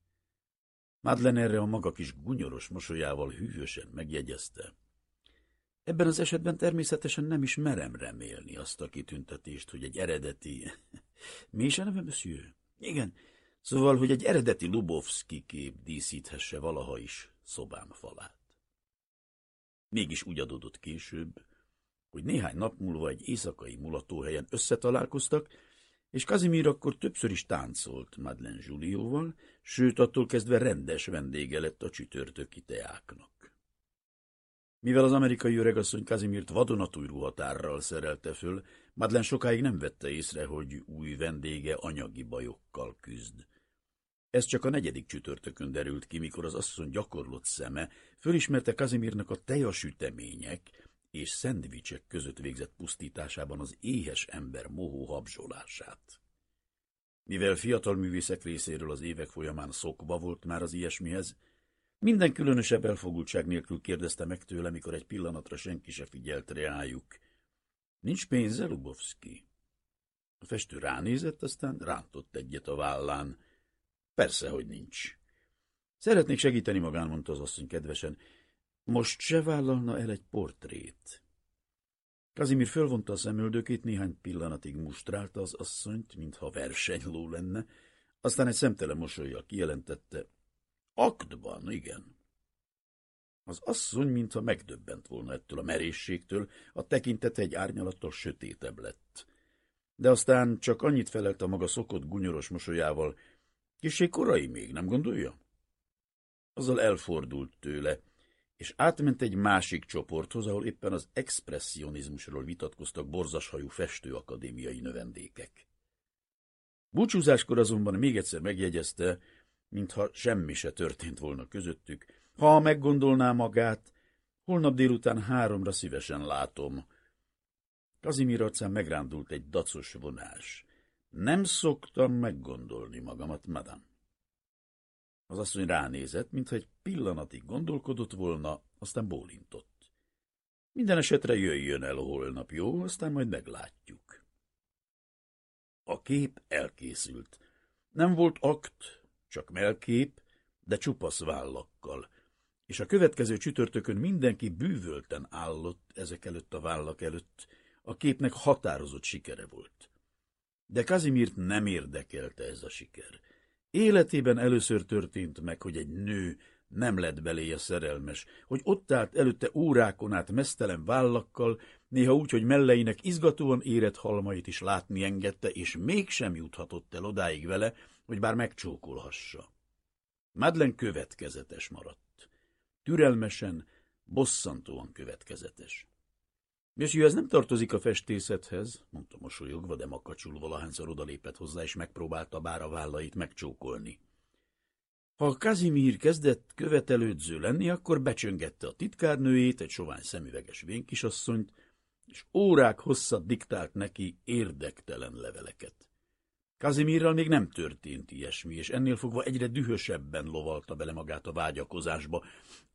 A: Madlen erre a maga kis gunyoros mosolyával hűvösen megjegyezte. Ebben az esetben természetesen nem is merem remélni azt a kitüntetést, hogy egy eredeti... Mi is a neve, monsieur? Igen, szóval, hogy egy eredeti Lubovski kép díszíthesse valaha is szobám falát. Mégis úgy adódott később, hogy néhány nap múlva egy éjszakai mulatóhelyen összetalálkoztak, és Kazimír akkor többször is táncolt Madeleine Julioval, sőt attól kezdve rendes vendége lett a csütörtöki teáknak. Mivel az amerikai öregasszony Kazimírt vadonatúj ruhatárral szerelte föl, Madeleine sokáig nem vette észre, hogy új vendége anyagi bajokkal küzd. Ez csak a negyedik csütörtökön derült ki, mikor az asszony gyakorlott szeme fölismerte Kazimirnak a tejasütemények és szendvicsek között végzett pusztításában az éhes ember mohó habzsolását. Mivel fiatal művészek részéről az évek folyamán szokva volt már az ilyesmihez, minden különösebb elfogultság nélkül kérdezte meg tőle, mikor egy pillanatra senki se figyelt reájuk. Nincs pénze, Lubovski? A festő ránézett, aztán rántott egyet a vállán. Persze, hogy nincs. Szeretnék segíteni magán, mondta az asszony kedvesen. Most se vállalna el egy portrét. Kazimir fölvonta a szemöldökét, néhány pillanatig mustrálta az asszonyt, mintha versenyló lenne, aztán egy szemtelen mosolyjal kijelentette. Aktban, igen. Az asszony, mintha megdöbbent volna ettől a merészségtől, a tekintete egy árnyalattal sötétebb lett. De aztán csak annyit felelt a maga szokott gunyoros mosolyával, Kissé korai még, nem gondolja? Azzal elfordult tőle, és átment egy másik csoporthoz, ahol éppen az expressionizmusról vitatkoztak borzashajú festőakadémiai növendékek. Búcsúzáskor azonban még egyszer megjegyezte, mintha semmi se történt volna közöttük. Ha meggondolná magát, holnap délután háromra szívesen látom. Kazimír arcán megrándult egy dacos vonás. Nem szoktam meggondolni magamat, madam. Az asszony ránézett, mintha egy pillanatig gondolkodott volna, aztán bólintott. Minden esetre jöjjön el holnap, jó? Aztán majd meglátjuk. A kép elkészült. Nem volt akt, csak melkép, de csupasz vállakkal, és a következő csütörtökön mindenki bűvölten állott ezek előtt a vállak előtt. A képnek határozott sikere volt. De Kazimirt nem érdekelte ez a siker. Életében először történt meg, hogy egy nő nem lett beléje szerelmes, hogy ott állt előtte órákon át mesztelen vállakkal, néha úgy, hogy melleinek izgatóan érett halmait is látni engedte, és mégsem juthatott el odáig vele, hogy bár megcsókolhassa. Madlen következetes maradt. Türelmesen, bosszantóan következetes. Monsieur, ez nem tartozik a festészethez, mondta mosolyogva, de makacsul valahányszor odalépett hozzá, és megpróbálta bár a vállait megcsókolni. Ha Kazimír kezdett követelődző lenni, akkor becsöngette a titkárnőjét, egy sovány szemüveges vénkisasszonyt, és órák hosszat diktált neki érdektelen leveleket. Kazimírral még nem történt ilyesmi, és ennél fogva egyre dühösebben lovalta bele magát a vágyakozásba.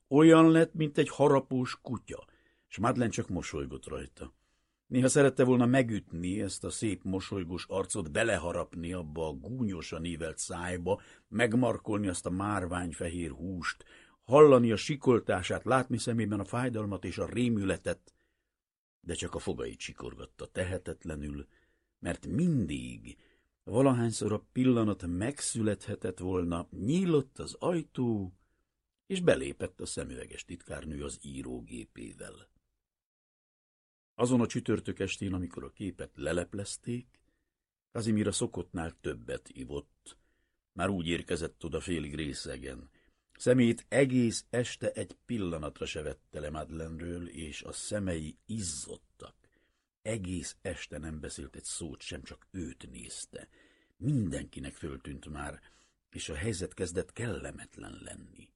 A: Olyan lett, mint egy harapós kutya, és Madlen csak mosolygott rajta. Néha szerette volna megütni ezt a szép mosolygós arcot, beleharapni abba a gúnyosan ívelt szájba, megmarkolni azt a márványfehér húst, hallani a sikoltását, látni szemében a fájdalmat és a rémületet, de csak a fogait sikorgatta tehetetlenül, mert mindig, valahányszor a pillanat megszülethetett volna, nyílott az ajtó, és belépett a szemüveges titkárnő az írógépével. Azon a csütörtök estén, amikor a képet leleplezték, Kazimir a szokottnál többet ivott. Már úgy érkezett oda félig részegen. Szemét egész este egy pillanatra se vette le Madlenről, és a szemei izzottak. Egész este nem beszélt egy szót sem, csak őt nézte. Mindenkinek föltűnt már, és a helyzet kezdett kellemetlen lenni.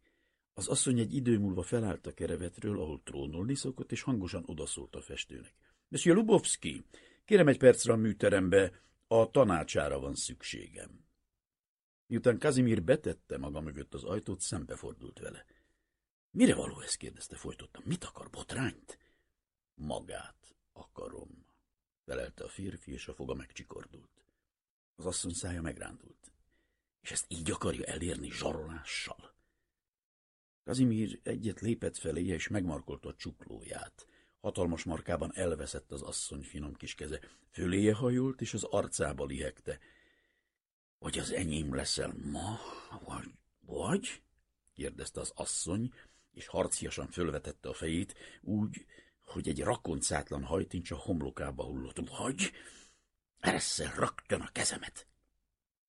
A: Az asszony egy idő múlva felállt a kerevetről, ahol trónolni szokott, és hangosan odaszólt a festőnek. Monsieur Lubovski, kérem egy percre a műterembe, a tanácsára van szükségem. Miután Kazimír betette maga mögött az ajtót, szembefordult vele. Mire való ez? kérdezte folytottam. Mit akar, botrányt? Magát akarom, felelte a férfi, és a foga megcsikordult. Az asszony szája megrándult. És ezt így akarja elérni zsarolással? Kazimír egyet lépett feléje, és megmarkolta a csuklóját. Hatalmas markában elveszett az asszony finom kis keze. Föléje hajolt, és az arcába lihegte. Vagy az enyém leszel ma, vagy... vagy? kérdezte az asszony, és harciasan fölvetette a fejét, úgy, hogy egy rakoncátlan hajtincs a homlokába hullott. Vagy? Ereszel rögtön a kezemet!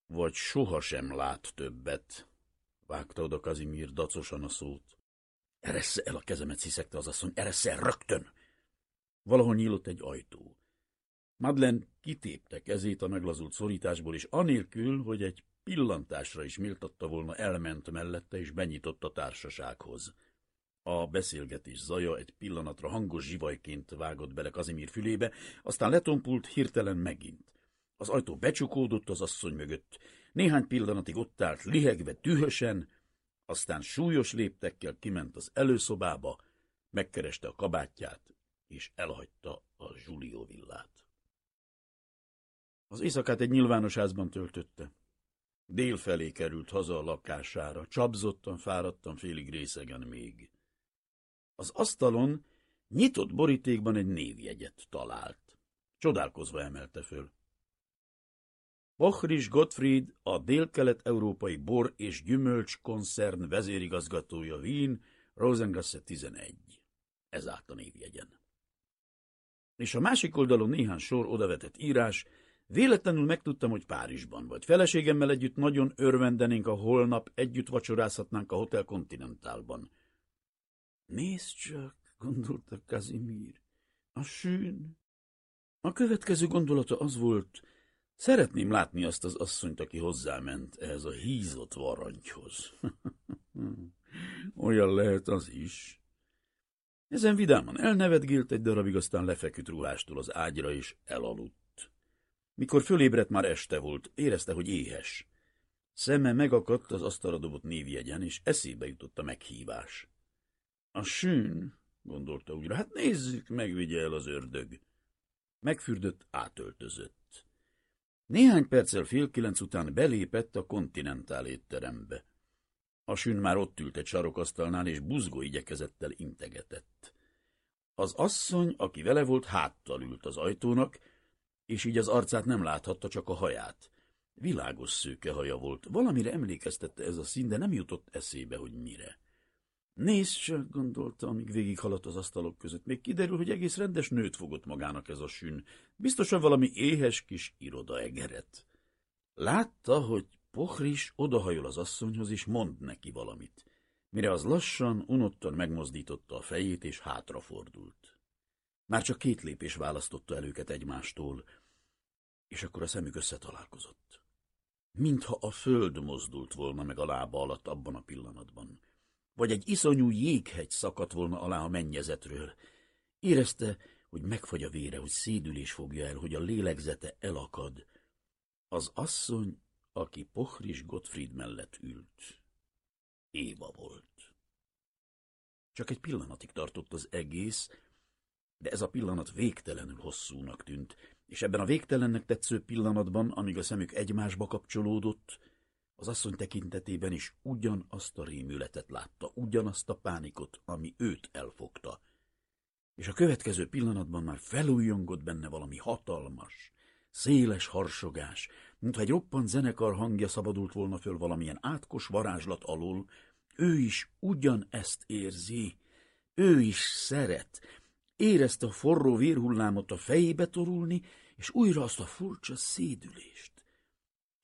A: Vagy sohasem lát többet, vágta oda Kazimír dacosan a szót. Eressze el a kezemet, sziszegte az asszony, eressze el rögtön! Valahol nyílott egy ajtó. Madlen kitépte kezét a meglazult szorításból, és anélkül, hogy egy pillantásra is méltatta volna, elment mellette, és benyitott a társasághoz. A beszélgetés zaja egy pillanatra hangos zsivajként vágott bele Kazimír fülébe, aztán letompult hirtelen megint. Az ajtó becsukódott az asszony mögött. Néhány pillanatig ott állt, lihegve, dühösen, aztán súlyos léptekkel kiment az előszobába, megkereste a kabátját, és elhagyta a Zsulió villát. Az éjszakát egy nyilvános házban töltötte. Dél felé került haza a lakására, csapzottan, fáradtan, félig részegen még. Az asztalon nyitott borítékban egy névjegyet talált. Csodálkozva emelte föl. Bochrich Gottfried, a dél-kelet-európai bor és gyümölcs koncern vezérigazgatója Wien, Rosengasse 11. Ez állt a névjegyen és a másik oldalon néhány sor odavetett írás, véletlenül megtudtam, hogy Párizsban vagy. Feleségemmel együtt nagyon örvendenénk, a holnap együtt vacsorázhatnánk a Hotel Continentalban. Nézd csak, gondolta Kazimír, a sűn. A következő gondolata az volt, szeretném látni azt az asszonyt, aki hozzáment ehhez a hízott varangyhoz. Olyan lehet az is. Ezen vidáman elnevetgélt egy darabig, aztán lefeküdt ruhástól az ágyra, és elaludt. Mikor fölébredt, már este volt, érezte, hogy éhes. Szeme megakadt az asztalra dobott névjegyen, és eszébe jutott a meghívás. A sűn, gondolta újra. Hát nézzük, megvigye el az ördög. Megfürdött, átöltözött. Néhány perccel fél kilenc után belépett a kontinentál étterembe. A sün már ott ült egy sarokasztalnál, és buzgó igyekezettel integetett. Az asszony, aki vele volt, háttal ült az ajtónak, és így az arcát nem láthatta, csak a haját. Világos szőke haja volt. Valamire emlékeztette ez a szín, de nem jutott eszébe, hogy mire. Nézd csak, gondolta, amíg végighaladt az asztalok között. Még kiderül, hogy egész rendes nőt fogott magának ez a sün. Biztosan valami éhes kis irodaegeret. Látta, hogy Pohris odahajol az asszonyhoz, és mond neki valamit. Mire az lassan, unottan megmozdította a fejét, és hátrafordult. Már csak két lépés választotta el őket egymástól, és akkor a szemük összetalálkozott. Mintha a föld mozdult volna meg a lába alatt abban a pillanatban vagy egy iszonyú jéghegy szakadt volna alá a mennyezetről. Érezte, hogy megfagy a vére, hogy szédülés fogja el, hogy a lélegzete elakad. Az asszony, aki Pohris Gottfried mellett ült. Éva volt. Csak egy pillanatig tartott az egész, de ez a pillanat végtelenül hosszúnak tűnt, és ebben a végtelennek tetsző pillanatban, amíg a szemük egymásba kapcsolódott, az asszony tekintetében is ugyanazt a rémületet látta, ugyanazt a pánikot, ami őt elfogta. És a következő pillanatban már felújjongott benne valami hatalmas, széles harsogás, mintha egy roppant zenekar hangja szabadult volna föl valamilyen átkos varázslat alól, ő is ugyanezt érzi, ő is szeret, érezte a forró vérhullámot a fejébe torulni, és újra azt a furcsa szédülést.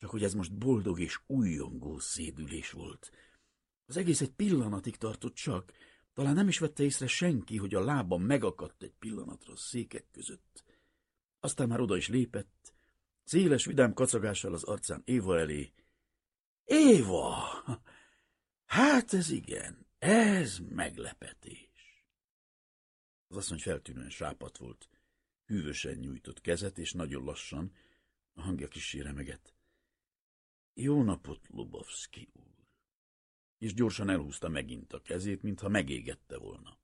A: Csak hogy ez most boldog és újongó szédülés volt. Az egész egy pillanatig tartott csak, talán nem is vette észre senki, hogy a lába megakadt egy pillanatra a székek között. Aztán már oda is lépett, széles vidám kacagással az arcán Éva elé. Éva! Hát ez igen, ez meglepetés. Az asszony feltűnően sápat volt. Hűvösen nyújtott kezet, és nagyon lassan, a hangja kis remegett. Jó napot, Lubovszki úr! És gyorsan elhúzta megint a kezét, mintha megégette volna.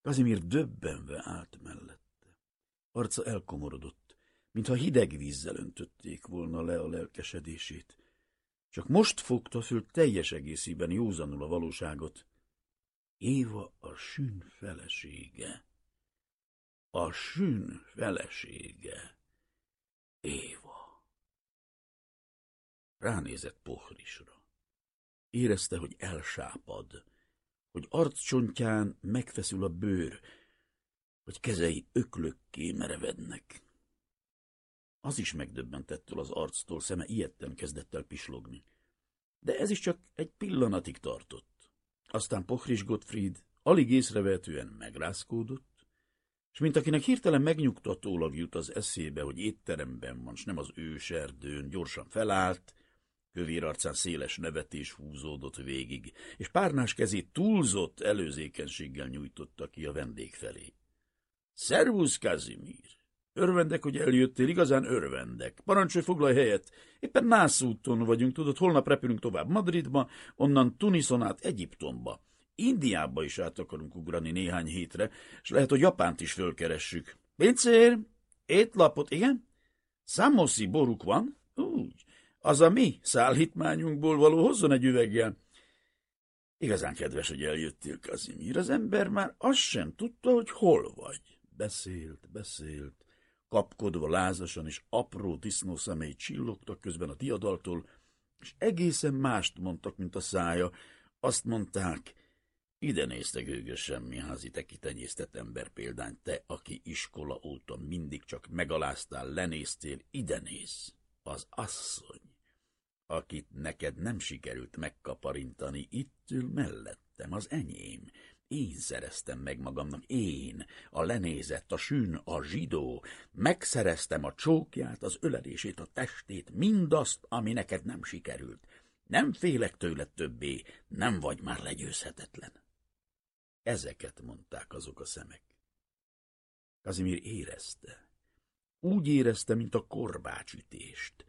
A: Kazimír döbbenve állt mellette. Arca elkomorodott, mintha hideg vízzel öntötték volna le a lelkesedését. Csak most fogta föl teljes egészében józanul a valóságot. Éva a sün felesége. A sün felesége. Éva. Ránézett Pohrisra. Érezte, hogy elsápad, hogy arccsontján megfeszül a bőr, hogy kezei öklökké merevednek. Az is megdöbbentettől az arctól, szeme ilyetten kezdett el pislogni. De ez is csak egy pillanatig tartott. Aztán Pohris Gottfried alig észrevehetően megrázkódott, és mint akinek hirtelen megnyugtatólag jut az eszébe, hogy étteremben van, s nem az őserdőn, gyorsan felállt, Kövér arcán széles nevetés húzódott végig, és párnás kezét túlzott előzékenységgel nyújtotta ki a vendég felé. Szervusz, Kazimír! Örvendek, hogy eljöttél, igazán örvendek. Parancsolj, foglalj helyet. Éppen nászúton vagyunk, tudod, holnap repülünk tovább Madridba, onnan Tunison át Egyiptomba. Indiába is át akarunk ugrani néhány hétre, és lehet, hogy Japánt is fölkeressük. Pincér, étlapot, igen? Számoszi boruk van? Úgy. Az a mi szállítmányunkból való hozzon egy üveggel. Igazán kedves, hogy eljöttél, Kazimír. Az ember már azt sem tudta, hogy hol vagy. Beszélt, beszélt, kapkodva lázasan, és apró disznó szemei csillogtak közben a diadaltól, és egészen mást mondtak, mint a szája. Azt mondták, ide nézte gőgös semmi házi teki tenyésztett ember példány, te, aki iskola óta mindig csak megaláztál, lenéztél, ide néz, az asszony akit neked nem sikerült megkaparintani, itt ül mellettem, az enyém. Én szereztem meg magamnak, én, a lenézett, a sűn, a zsidó. Megszereztem a csókját, az ölelését, a testét, mindazt, ami neked nem sikerült. Nem félek tőled többé, nem vagy már legyőzhetetlen. Ezeket mondták azok a szemek. Kazimír érezte. Úgy érezte, mint a korbácsütést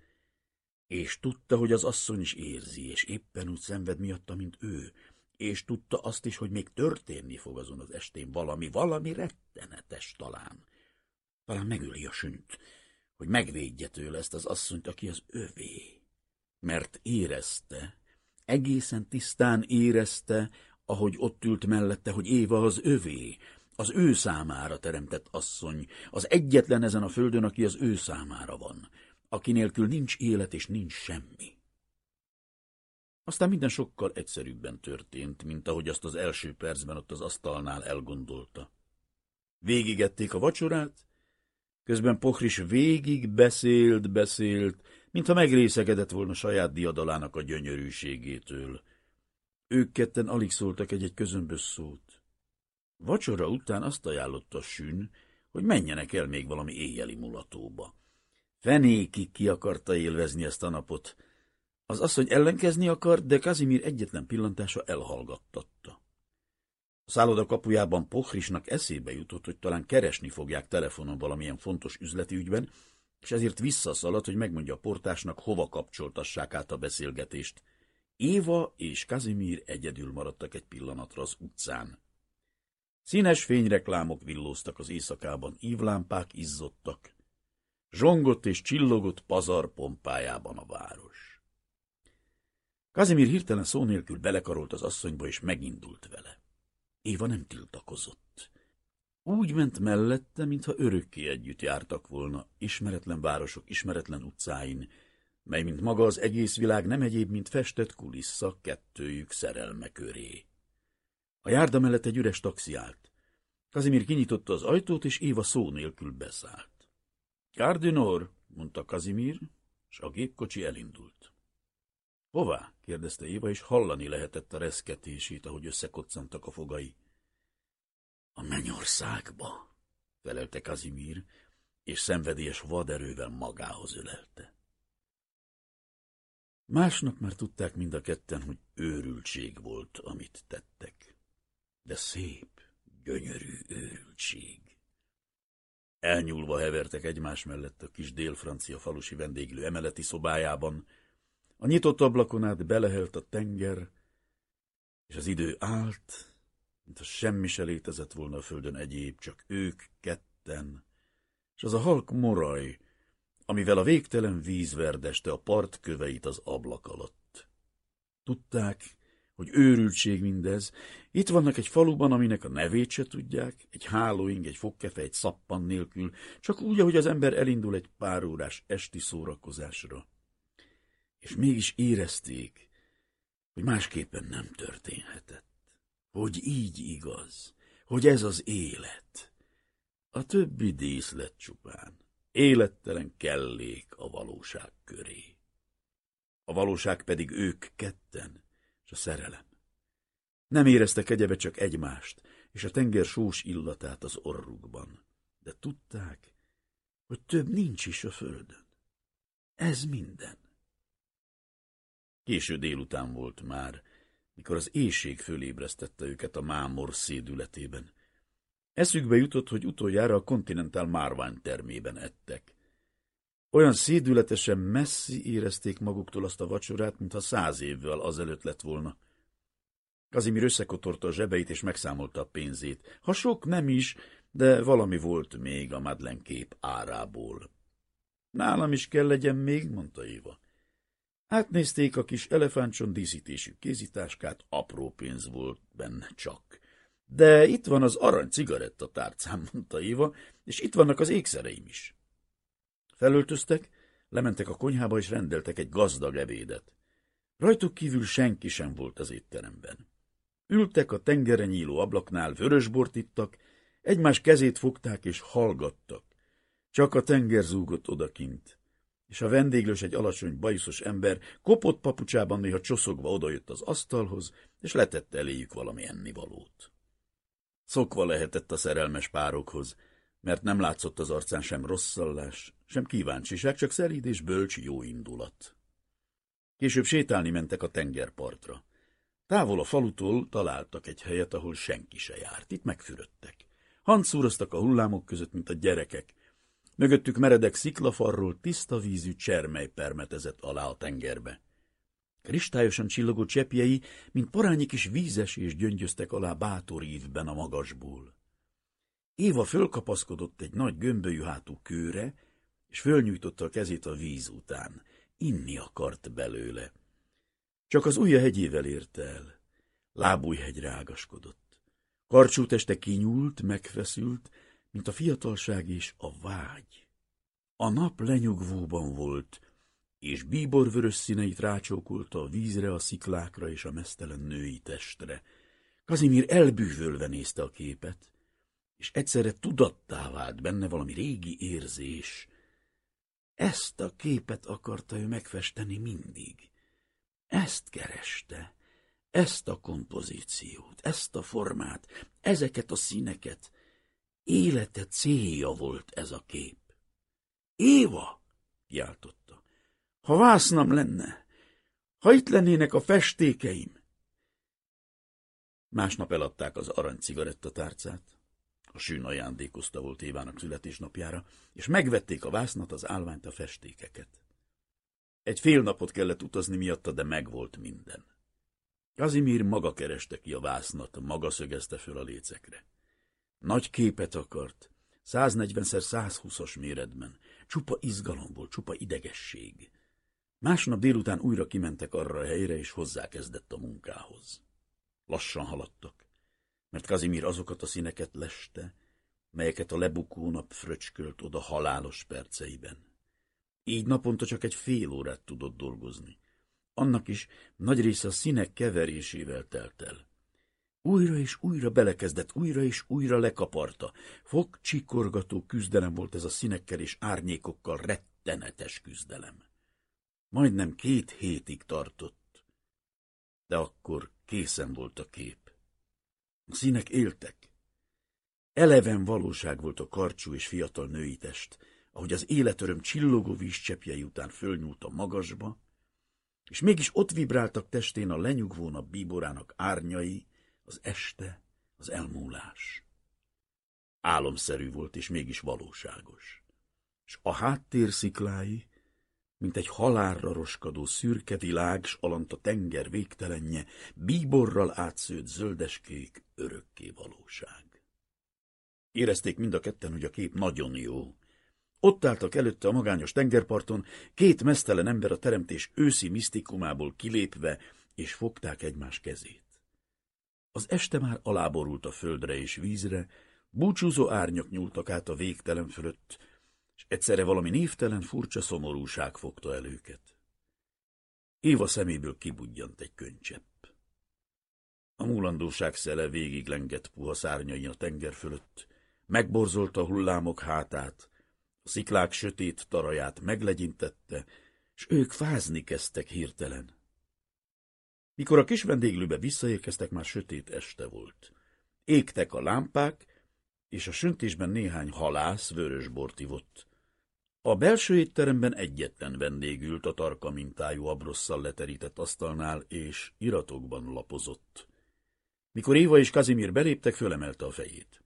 A: és tudta, hogy az asszony is érzi, és éppen úgy szenved miatta, mint ő, és tudta azt is, hogy még történni fog azon az estén valami, valami rettenetes talán. Talán megöli a sünt, hogy megvédje tőle ezt az asszonyt, aki az övé. Mert érezte, egészen tisztán érezte, ahogy ott ült mellette, hogy Éva az övé, az ő számára teremtett asszony, az egyetlen ezen a földön, aki az ő számára van, aki nélkül nincs élet és nincs semmi. Aztán minden sokkal egyszerűbben történt, mint ahogy azt az első percben ott az asztalnál elgondolta. Végigették a vacsorát, közben Pochris végig beszélt, beszélt, mintha megrészekedett volna saját diadalának a gyönyörűségétől. Ők ketten alig szóltak egy-egy közömbös szót. Vacsora után azt ajánlotta Sün, hogy menjenek el még valami éjjeli mulatóba. Fenékig ki akarta élvezni ezt a napot, az asszony ellenkezni akart, de Kazimir egyetlen pillantása elhallgattatta. A szálloda kapujában Pohrisnak eszébe jutott, hogy talán keresni fogják telefonon valamilyen fontos üzleti ügyben, és ezért visszaszaladt, hogy megmondja a portásnak, hova kapcsoltassák át a beszélgetést. Éva és Kazimir egyedül maradtak egy pillanatra az utcán. Színes fényreklámok villóztak az éjszakában, ívlámpák izzottak. Zsongott és csillogott pazar pompájában a város. Kazimir hirtelen szó nélkül belekarolt az asszonyba, és megindult vele. Éva nem tiltakozott. Úgy ment mellette, mintha örökké együtt jártak volna, ismeretlen városok, ismeretlen utcáin, mely, mint maga az egész világ nem egyéb, mint festett kulissza kettőjük szerelme köré. A járda mellett egy üres taxi állt. Kazimir kinyitotta az ajtót, és Éva szó nélkül beszállt. Kardinor, mondta Kazimir, és a gépkocsi elindult. Hová? kérdezte Éva, és hallani lehetett a reszketését, ahogy összekoccantak a fogai. A mennyországba, felelte Kazimír, és szenvedélyes vaderővel magához ölelte. Másnap már tudták mind a ketten, hogy őrültség volt, amit tettek. De szép, gyönyörű őrültség. Elnyúlva hevertek egymás mellett a kis dél-francia falusi vendéglő emeleti szobájában, a nyitott ablakon át belehelt a tenger, és az idő állt, mint a semmi se létezett volna a földön egyéb, csak ők ketten, és az a halk moraj, amivel a végtelen víz verdeste a part köveit az ablak alatt. Tudták, hogy őrültség mindez. Itt vannak egy faluban, aminek a nevét se tudják, egy hálóing, egy fogkefe, egy szappan nélkül, csak úgy, ahogy az ember elindul egy pár órás esti szórakozásra és mégis érezték, hogy másképpen nem történhetett. Hogy így igaz, hogy ez az élet. A többi díszlet csupán. Élettelen kellék a valóság köré. A valóság pedig ők ketten, a szerelem. Nem éreztek egyebe csak egymást, és a tenger sós illatát az orrukban, de tudták, hogy több nincs is a földön. Ez minden. Késő délután volt már, mikor az éjség fölébresztette őket a mámor szédületében. Eszükbe jutott, hogy utoljára a Continental márvány termében ettek. Olyan szédületesen messzi érezték maguktól azt a vacsorát, mintha száz évvel azelőtt lett volna. Kazimir összekotorta a zsebeit, és megszámolta a pénzét. Ha sok nem is, de valami volt még a Madlen kép árából. Nálam is kell legyen még, mondta Éva. Átnézték a kis elefántson díszítésű kézitáskát, apró pénz volt benne csak. De itt van az arany cigaretta tárcám, mondta Éva, és itt vannak az ékszereim is. Felöltöztek, lementek a konyhába, és rendeltek egy gazdag ebédet. Rajtuk kívül senki sem volt az étteremben. Ültek a tengeren nyíló ablaknál, vörösbort ittak, egymás kezét fogták és hallgattak. Csak a tenger zúgott odakint és a vendéglős egy alacsony, bajuszos ember kopott papucsában néha csoszogva odajött az asztalhoz, és letette eléjük valami ennivalót. Szokva lehetett a szerelmes párokhoz, mert nem látszott az arcán sem rosszallás, sem kíváncsiság, csak szeríd és bölcs jó indulat. Később sétálni mentek a tengerpartra. Távol a falutól találtak egy helyet, ahol senki se járt. Itt megfürödtek. Hancúroztak a hullámok között, mint a gyerekek, Mögöttük meredek sziklafarról tiszta vízű csermely permetezett alá a tengerbe. Kristályosan csillogó cseppjei, mint parányi kis vízes és gyöngyöztek alá bátor ívben a magasból. Éva fölkapaszkodott egy nagy gömbölyű hátú kőre, és fölnyújtotta a kezét a víz után. Inni akart belőle. Csak az ujja hegyével érte el. Lábújhegyre ágaskodott. Karcsú teste kinyúlt, megfeszült, mint a fiatalság és a vágy. A nap lenyugvóban volt, és bíborvörös színeit rácsókolta a vízre, a sziklákra és a mesztelen női testre. Kazimír elbűvölve nézte a képet, és egyszerre tudattá vált benne valami régi érzés. Ezt a képet akarta ő megfesteni mindig. Ezt kereste, ezt a kompozíciót, ezt a formát, ezeket a színeket. Élete célja volt ez a kép. Éva! kiáltotta. Ha vásznam lenne, ha itt lennének a festékeim! Másnap eladták az arany cigarettatárcát. A sűn ajándékozta volt Évának születésnapjára, és megvették a vásznat, az állványt, a festékeket. Egy fél napot kellett utazni miatta, de megvolt minden. Kazimír maga kereste ki a vásznat, maga szögezte föl a lécekre. Nagy képet akart, 140x120-as méretben. Csupa izgalom volt, csupa idegesség. Másnap délután újra kimentek arra a helyre, és hozzákezdett a munkához. Lassan haladtak, mert Kazimír azokat a színeket leste, melyeket a lebukó nap fröcskölt oda halálos perceiben. Így naponta csak egy fél órát tudott dolgozni. Annak is nagy része a színek keverésével telt el. Újra és újra belekezdett, újra és újra lekaparta. Fog csikorgató küzdelem volt ez a színekkel és árnyékokkal rettenetes küzdelem. Majdnem két hétig tartott, de akkor készen volt a kép. Színek éltek. Eleven valóság volt a karcsú és fiatal női test, ahogy az életöröm csillogó vízcsepjei után fölnyúlt a magasba, és mégis ott vibráltak testén a lenyugvó bíborának árnyai, az este, az elmúlás. Álomszerű volt, és mégis valóságos. És a háttér sziklái, mint egy halálra roskadó szürke világ, s alant a tenger végtelenje, bíborral átszőtt zöldeskék örökké valóság. Érezték mind a ketten, hogy a kép nagyon jó. Ott álltak előtte a magányos tengerparton, két mesztelen ember a teremtés őszi misztikumából kilépve, és fogták egymás kezét. Az este már aláborult a földre és vízre, búcsúzó árnyak nyúltak át a végtelen fölött, és egyszerre valami névtelen furcsa szomorúság fogta el őket. Éva szeméből kibudjant egy könycsepp. A múlandóság szele végig lengett puha szárnyain a tenger fölött, megborzolta a hullámok hátát, a sziklák sötét taraját meglegyintette, s ők fázni kezdtek hirtelen. Mikor a kis vendéglőbe visszaérkeztek, már sötét este volt. Égtek a lámpák, és a söntésben néhány halász vörösbort ivott. A belső étteremben egyetlen vendég ült a tarka mintájú abrosszal leterített asztalnál, és iratokban lapozott. Mikor Éva és Kazimír beléptek, fölemelte a fejét.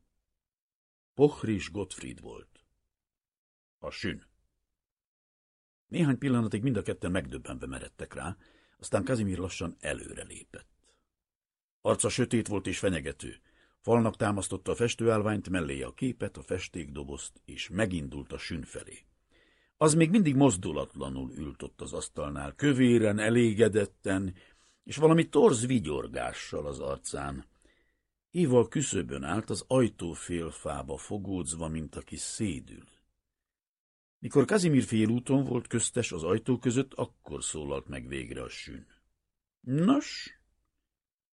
A: Pochris Gottfried volt. A sün. Néhány pillanatig mind a ketten megdöbbenve meredtek rá, aztán Kazimír lassan előre lépett. Arca sötét volt és fenyegető. Falnak támasztotta a festőállványt, mellé a képet, a festékdobozt, és megindult a sün felé. Az még mindig mozdulatlanul ült ott az asztalnál, kövéren, elégedetten, és valami torz vigyorgással az arcán. Ival küszöbön állt az ajtófélfába fogódzva, mint aki szédül. Mikor Kazimír félúton volt köztes az ajtó között, akkor szólalt meg végre a sün. Nos,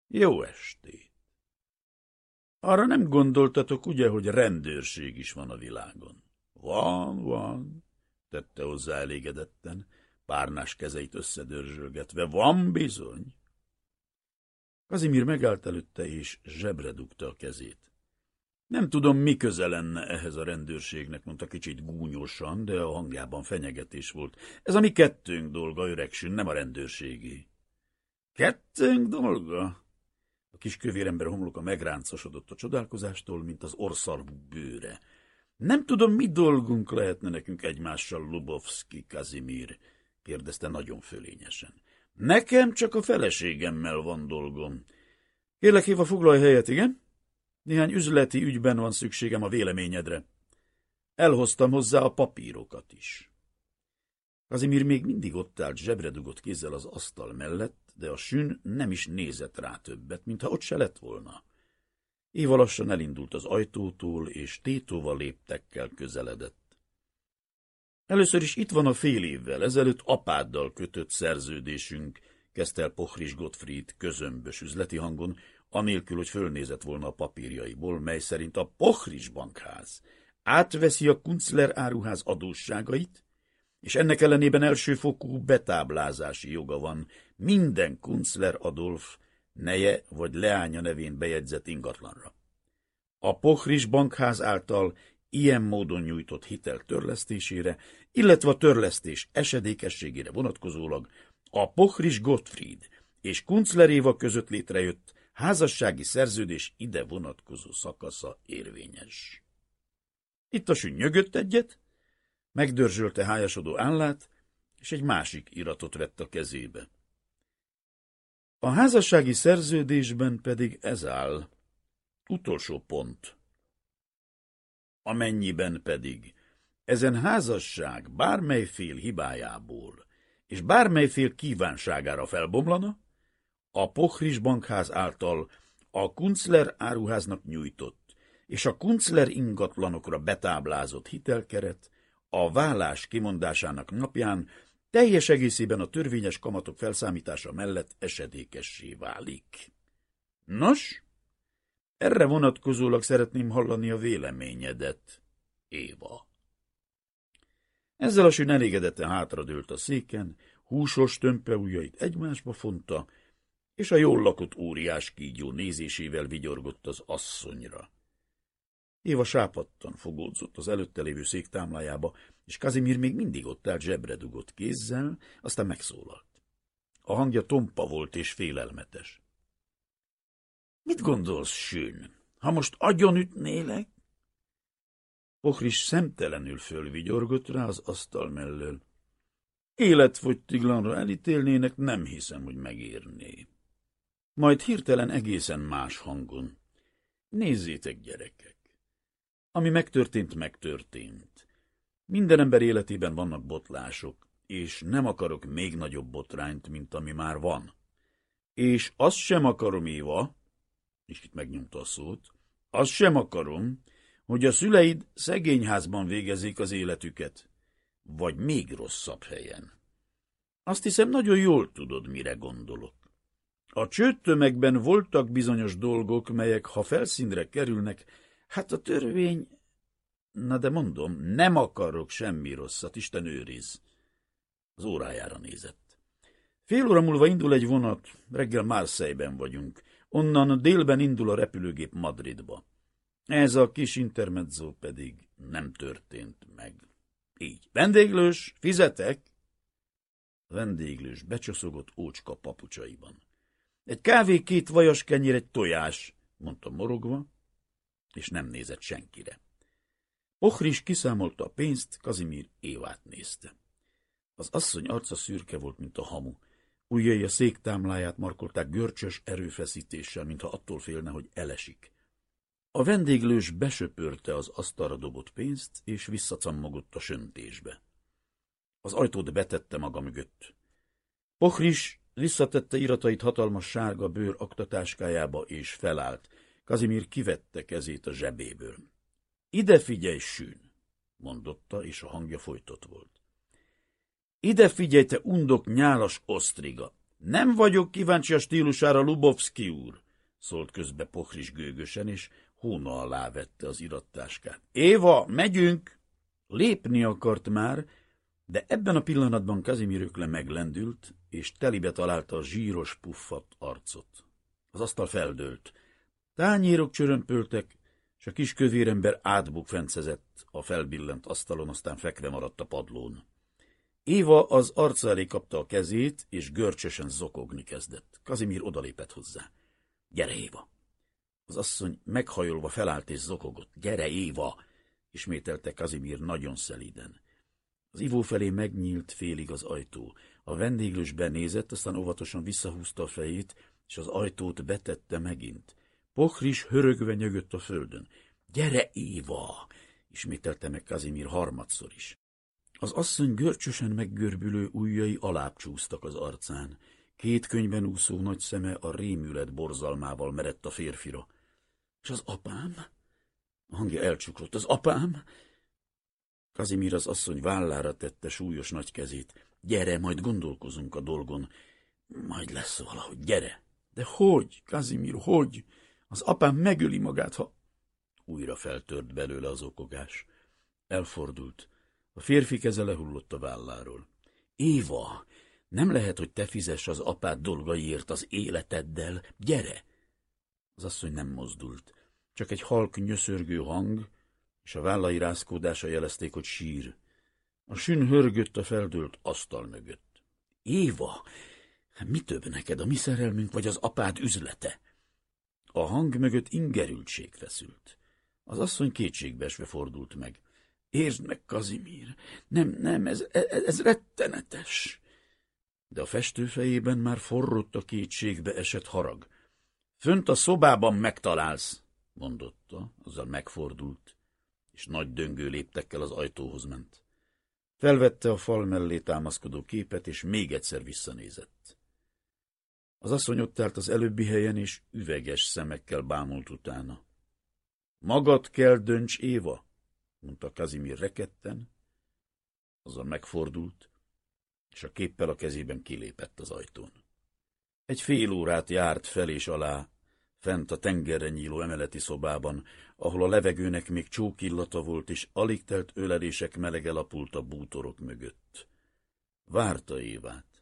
A: jó estét! Arra nem gondoltatok, ugye, hogy rendőrség is van a világon? Van, van, tette hozzá elégedetten, párnás kezeit összedörzsölgetve. Van bizony. Kazimír megállt előtte, és zsebre dugta a kezét. Nem tudom, mi köze lenne ehhez a rendőrségnek, mondta kicsit gúnyosan, de a hangjában fenyegetés volt. Ez a mi kettőnk dolga, öregsün, nem a rendőrségi. Kettőnk dolga? A kis kövérember homloka megráncosodott a csodálkozástól, mint az orszarvú bőre. Nem tudom, mi dolgunk lehetne nekünk egymással, Lubovski Kazimír, kérdezte nagyon fölényesen. Nekem csak a feleségemmel van dolgom. Kérlek, Éva, foglalj helyet, igen? Néhány üzleti ügyben van szükségem a véleményedre. Elhoztam hozzá a papírokat is. Kazimir még mindig ott állt zsebre dugott kézzel az asztal mellett, de a sün nem is nézett rá többet, mintha ott se lett volna. Éva lassan elindult az ajtótól, és tétóval léptekkel közeledett. Először is itt van a fél évvel ezelőtt apáddal kötött szerződésünk, kezdte el Pochris Gottfried közömbös üzleti hangon, anélkül, hogy fölnézett volna a papírjaiból, mely szerint a Pochris bankház átveszi a Kunzler áruház adósságait, és ennek ellenében elsőfokú betáblázási joga van minden Kunzler Adolf neje vagy leánya nevén bejegyzett ingatlanra. A Pochris bankház által ilyen módon nyújtott hitel törlesztésére, illetve a törlesztés esedékességére vonatkozólag a Pochris Gottfried és Kunzler Éva között létrejött házassági szerződés ide vonatkozó szakasza érvényes. Itt a nyögött egyet, megdörzsölte hájasodó állát, és egy másik iratot vett a kezébe. A házassági szerződésben pedig ez áll. Utolsó pont. Amennyiben pedig ezen házasság bármely fél hibájából és bármely fél kívánságára felbomlana, a Pochris bankház által a Kunzler áruháznak nyújtott és a Kunzler ingatlanokra betáblázott hitelkeret a vállás kimondásának napján teljes egészében a törvényes kamatok felszámítása mellett esedékessé válik. Nos, erre vonatkozólag szeretném hallani a véleményedet, Éva. Ezzel a sűn elégedetten hátradőlt a széken, húsos tömpeujjait egymásba fonta, és a jól lakott óriás kígyó nézésével vigyorgott az asszonyra. Éva sápadtan fogódzott az előtte lévő szék támlájába, és Kazimír még mindig ott állt zsebre dugott kézzel, aztán megszólalt. A hangja tompa volt és félelmetes. Mit gondolsz, Sőn? Ha most agyonütnélek? Pokris szemtelenül fölvigyorgott rá az asztal mellől. Életfogytiglanra elítélnének, nem hiszem, hogy megérné. Majd hirtelen egészen más hangon. Nézzétek, gyerekek! Ami megtörtént, megtörtént. Minden ember életében vannak botlások, és nem akarok még nagyobb botrányt, mint ami már van. És azt sem akarom, Éva, és itt megnyomta a szót, azt sem akarom, hogy a szüleid szegényházban végezik az életüket, vagy még rosszabb helyen. Azt hiszem, nagyon jól tudod, mire gondolok. A csőttömegben voltak bizonyos dolgok, melyek, ha felszínre kerülnek, Hát a törvény... Na de mondom, nem akarok semmi rosszat, Isten őriz. Az órájára nézett. Fél óra múlva indul egy vonat, reggel Marseille-ben vagyunk. Onnan délben indul a repülőgép Madridba. Ez a kis intermezzo pedig nem történt meg. Így. Vendéglős, fizetek? Vendéglős becsoszogott ócska papucsaiban. Egy kávé, két vajas kenyér, egy tojás, mondta morogva, és nem nézett senkire. Ochris kiszámolta a pénzt, Kazimír Évát nézte. Az asszony arca szürke volt, mint a hamu. Ujjai a széktámláját markolták görcsös erőfeszítéssel, mintha attól félne, hogy elesik. A vendéglős besöpörte az asztalra dobott pénzt, és visszacammogott a söntésbe. Az ajtót betette maga mögött. Pochris visszatette iratait hatalmas sárga bőr aktatáskájába, és felállt. Kazimír kivette kezét a zsebéből. Ide figyelj, sűn, mondotta, és a hangja folytott volt. Ide figyelj, te undok nyálas osztriga! Nem vagyok kíváncsi a stílusára, Lubovski úr, szólt közbe Pochris gőgösen, és hóna alá vette az irattáskát. Éva, megyünk! Lépni akart már, de ebben a pillanatban Kazimír ökle meglendült, és telibe találta a zsíros puffat arcot. Az asztal feldőlt. Tányérok csörömpöltek, és a kis kövérember átbukfencezett a felbillent asztalon, aztán fekve maradt a padlón. Éva az arca elé kapta a kezét, és görcsösen zokogni kezdett. Kazimír odalépett hozzá. Gyere, Éva! Az asszony meghajolva felállt és zokogott. Gyere, Éva! ismételte Kazimír nagyon szelíden. Az ivó felé megnyílt félig az ajtó. A vendéglős benézett, aztán óvatosan visszahúzta a fejét, és az ajtót betette megint. Pokris hörögve nyögött a földön. Gyere, Éva! ismételte meg Kazimír harmadszor is. Az asszony görcsösen meggörbülő ujjai alább csúsztak az arcán. Két könyvben úszó nagy szeme a rémület borzalmával merett a férfira. És az apám? A hangja elcsuklott. Az apám? Kazimír az asszony vállára tette súlyos nagy kezét. Gyere, majd gondolkozunk a dolgon. Majd lesz valahogy, gyere. De hogy, Kazimír, hogy? Az apám megöli magát, ha... Újra feltört belőle az okogás. Elfordult. A férfi keze lehullott a válláról. Éva, nem lehet, hogy te fizess az apád dolgaiért az életeddel. Gyere! Az asszony nem mozdult. Csak egy halk nyöszörgő hang, és a vállai rázkódása jelezték, hogy sír. A sün hörgött a feldőlt asztal mögött. Éva, mi több neked, a mi szerelmünk vagy az apád üzlete? A hang mögött ingerültség feszült. Az asszony kétségbeesve fordult meg. Értsd meg, Kazimír, nem, nem, ez, ez, ez rettenetes. De a festőfejében már forrott a kétségbe esett harag. Fönt a szobában megtalálsz, mondotta, azzal megfordult, és nagy döngő léptekkel az ajtóhoz ment. Felvette a fal mellé támaszkodó képet, és még egyszer visszanézett. Az asszony ott állt az előbbi helyen, és üveges szemekkel bámult utána. Magad kell dönts, Éva, mondta Kazimir reketten, azzal megfordult, és a képpel a kezében kilépett az ajtón. Egy fél órát járt fel és alá, fent a tengerre nyíló emeleti szobában, ahol a levegőnek még csókillata volt, és alig telt ölelések melege lapult a bútorok mögött. Várta Évát.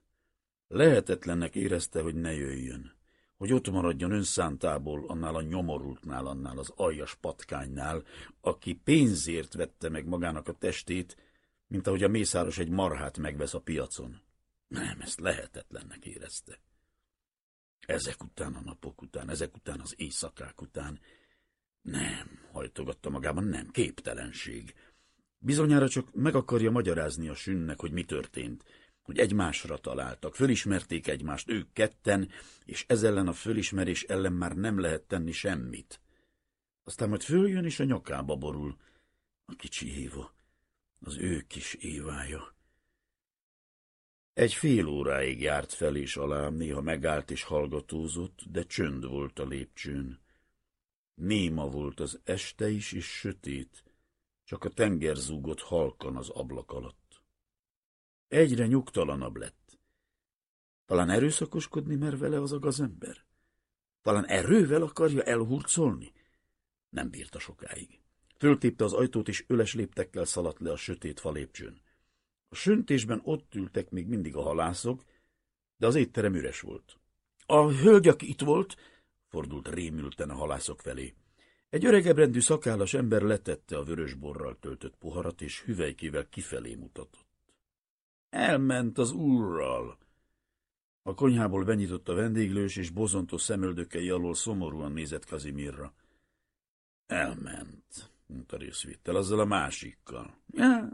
A: Lehetetlennek érezte, hogy ne jöjjön, hogy ott maradjon önszántából annál a nyomorultnál, annál az aljas patkánynál, aki pénzért vette meg magának a testét, mint ahogy a mészáros egy marhát megvesz a piacon. Nem, ezt lehetetlennek érezte. Ezek után a napok után, ezek után az éjszakák után. Nem, hajtogatta magában, nem, képtelenség. Bizonyára csak meg akarja magyarázni a sünnek, hogy mi történt, hogy egymásra találtak, fölismerték egymást ők ketten, és ez ellen a fölismerés ellen már nem lehet tenni semmit. Aztán majd följön, és a nyakába borul. A kicsi Éva, az ő kis Évája. Egy fél óráig járt fel és alá, néha megállt és hallgatózott, de csönd volt a lépcsőn. Néma volt az este is, és sötét, csak a tenger zúgott halkan az ablak alatt. Egyre nyugtalanabb lett. Talán erőszakoskodni mer vele az a gazember? Talán erővel akarja elhurcolni? Nem bírta sokáig. Föltépte az ajtót, és öles léptekkel szaladt le a sötét falépcsőn. A söntésben ott ültek még mindig a halászok, de az étterem üres volt. A hölgy, aki itt volt, fordult rémülten a halászok felé. Egy öregebrendű szakállas ember letette a vörös borral töltött poharat, és hüvelykével kifelé mutatott. Elment az úrral. A konyhából benyitott a vendéglős, és bozontos szemöldökei alól szomorúan nézett Kazimirra. Elment, mondta részvétel, azzal a másikkal. Ja,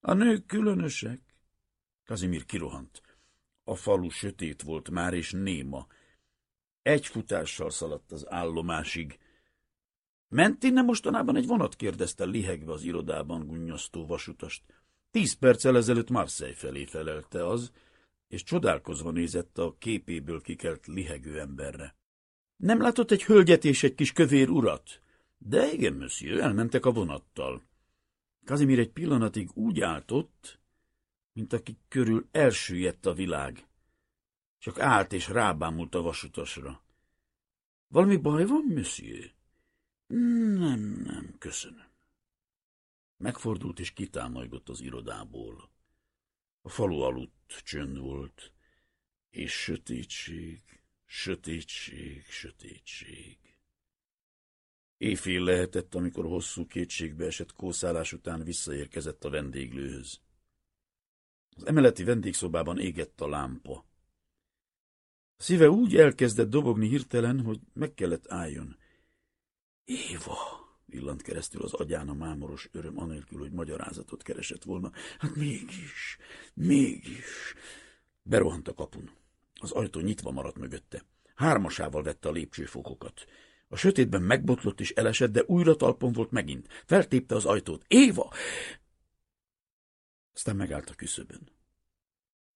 A: a nők különösek. Kazimir kirohant. A falu sötét volt már, és néma. Egy futással szaladt az állomásig. Ment innen mostanában egy vonat? kérdezte lihegve az irodában gunnyasztó vasutast. Tíz perccel ezelőtt Marseille felé felelte az, és csodálkozva nézett a képéből kikelt lihegő emberre. Nem látott egy hölgyet és egy kis kövér urat? De igen, monsieur, elmentek a vonattal. Kazimir egy pillanatig úgy állt ott, mint aki körül elsüllyedt a világ. Csak állt és rábámult a vasutasra. Valami baj van, monsieur? Nem, nem, köszönöm. Megfordult és kitámolygott az irodából. A falu aludt, csönd volt, és sötétség, sötétség, sötétség. Éjfél lehetett, amikor hosszú kétségbe esett kószálás után visszaérkezett a vendéglőhöz. Az emeleti vendégszobában égett a lámpa. A szíve úgy elkezdett dobogni hirtelen, hogy meg kellett álljon. Éva, villant keresztül az agyán a mámoros öröm, anélkül, hogy magyarázatot keresett volna. Hát mégis, mégis. Berohant a kapun. Az ajtó nyitva maradt mögötte. Hármasával vette a lépcsőfokokat. A sötétben megbotlott és elesett, de újra talpon volt megint. Feltépte az ajtót. Éva! Aztán megállt a küszöbön.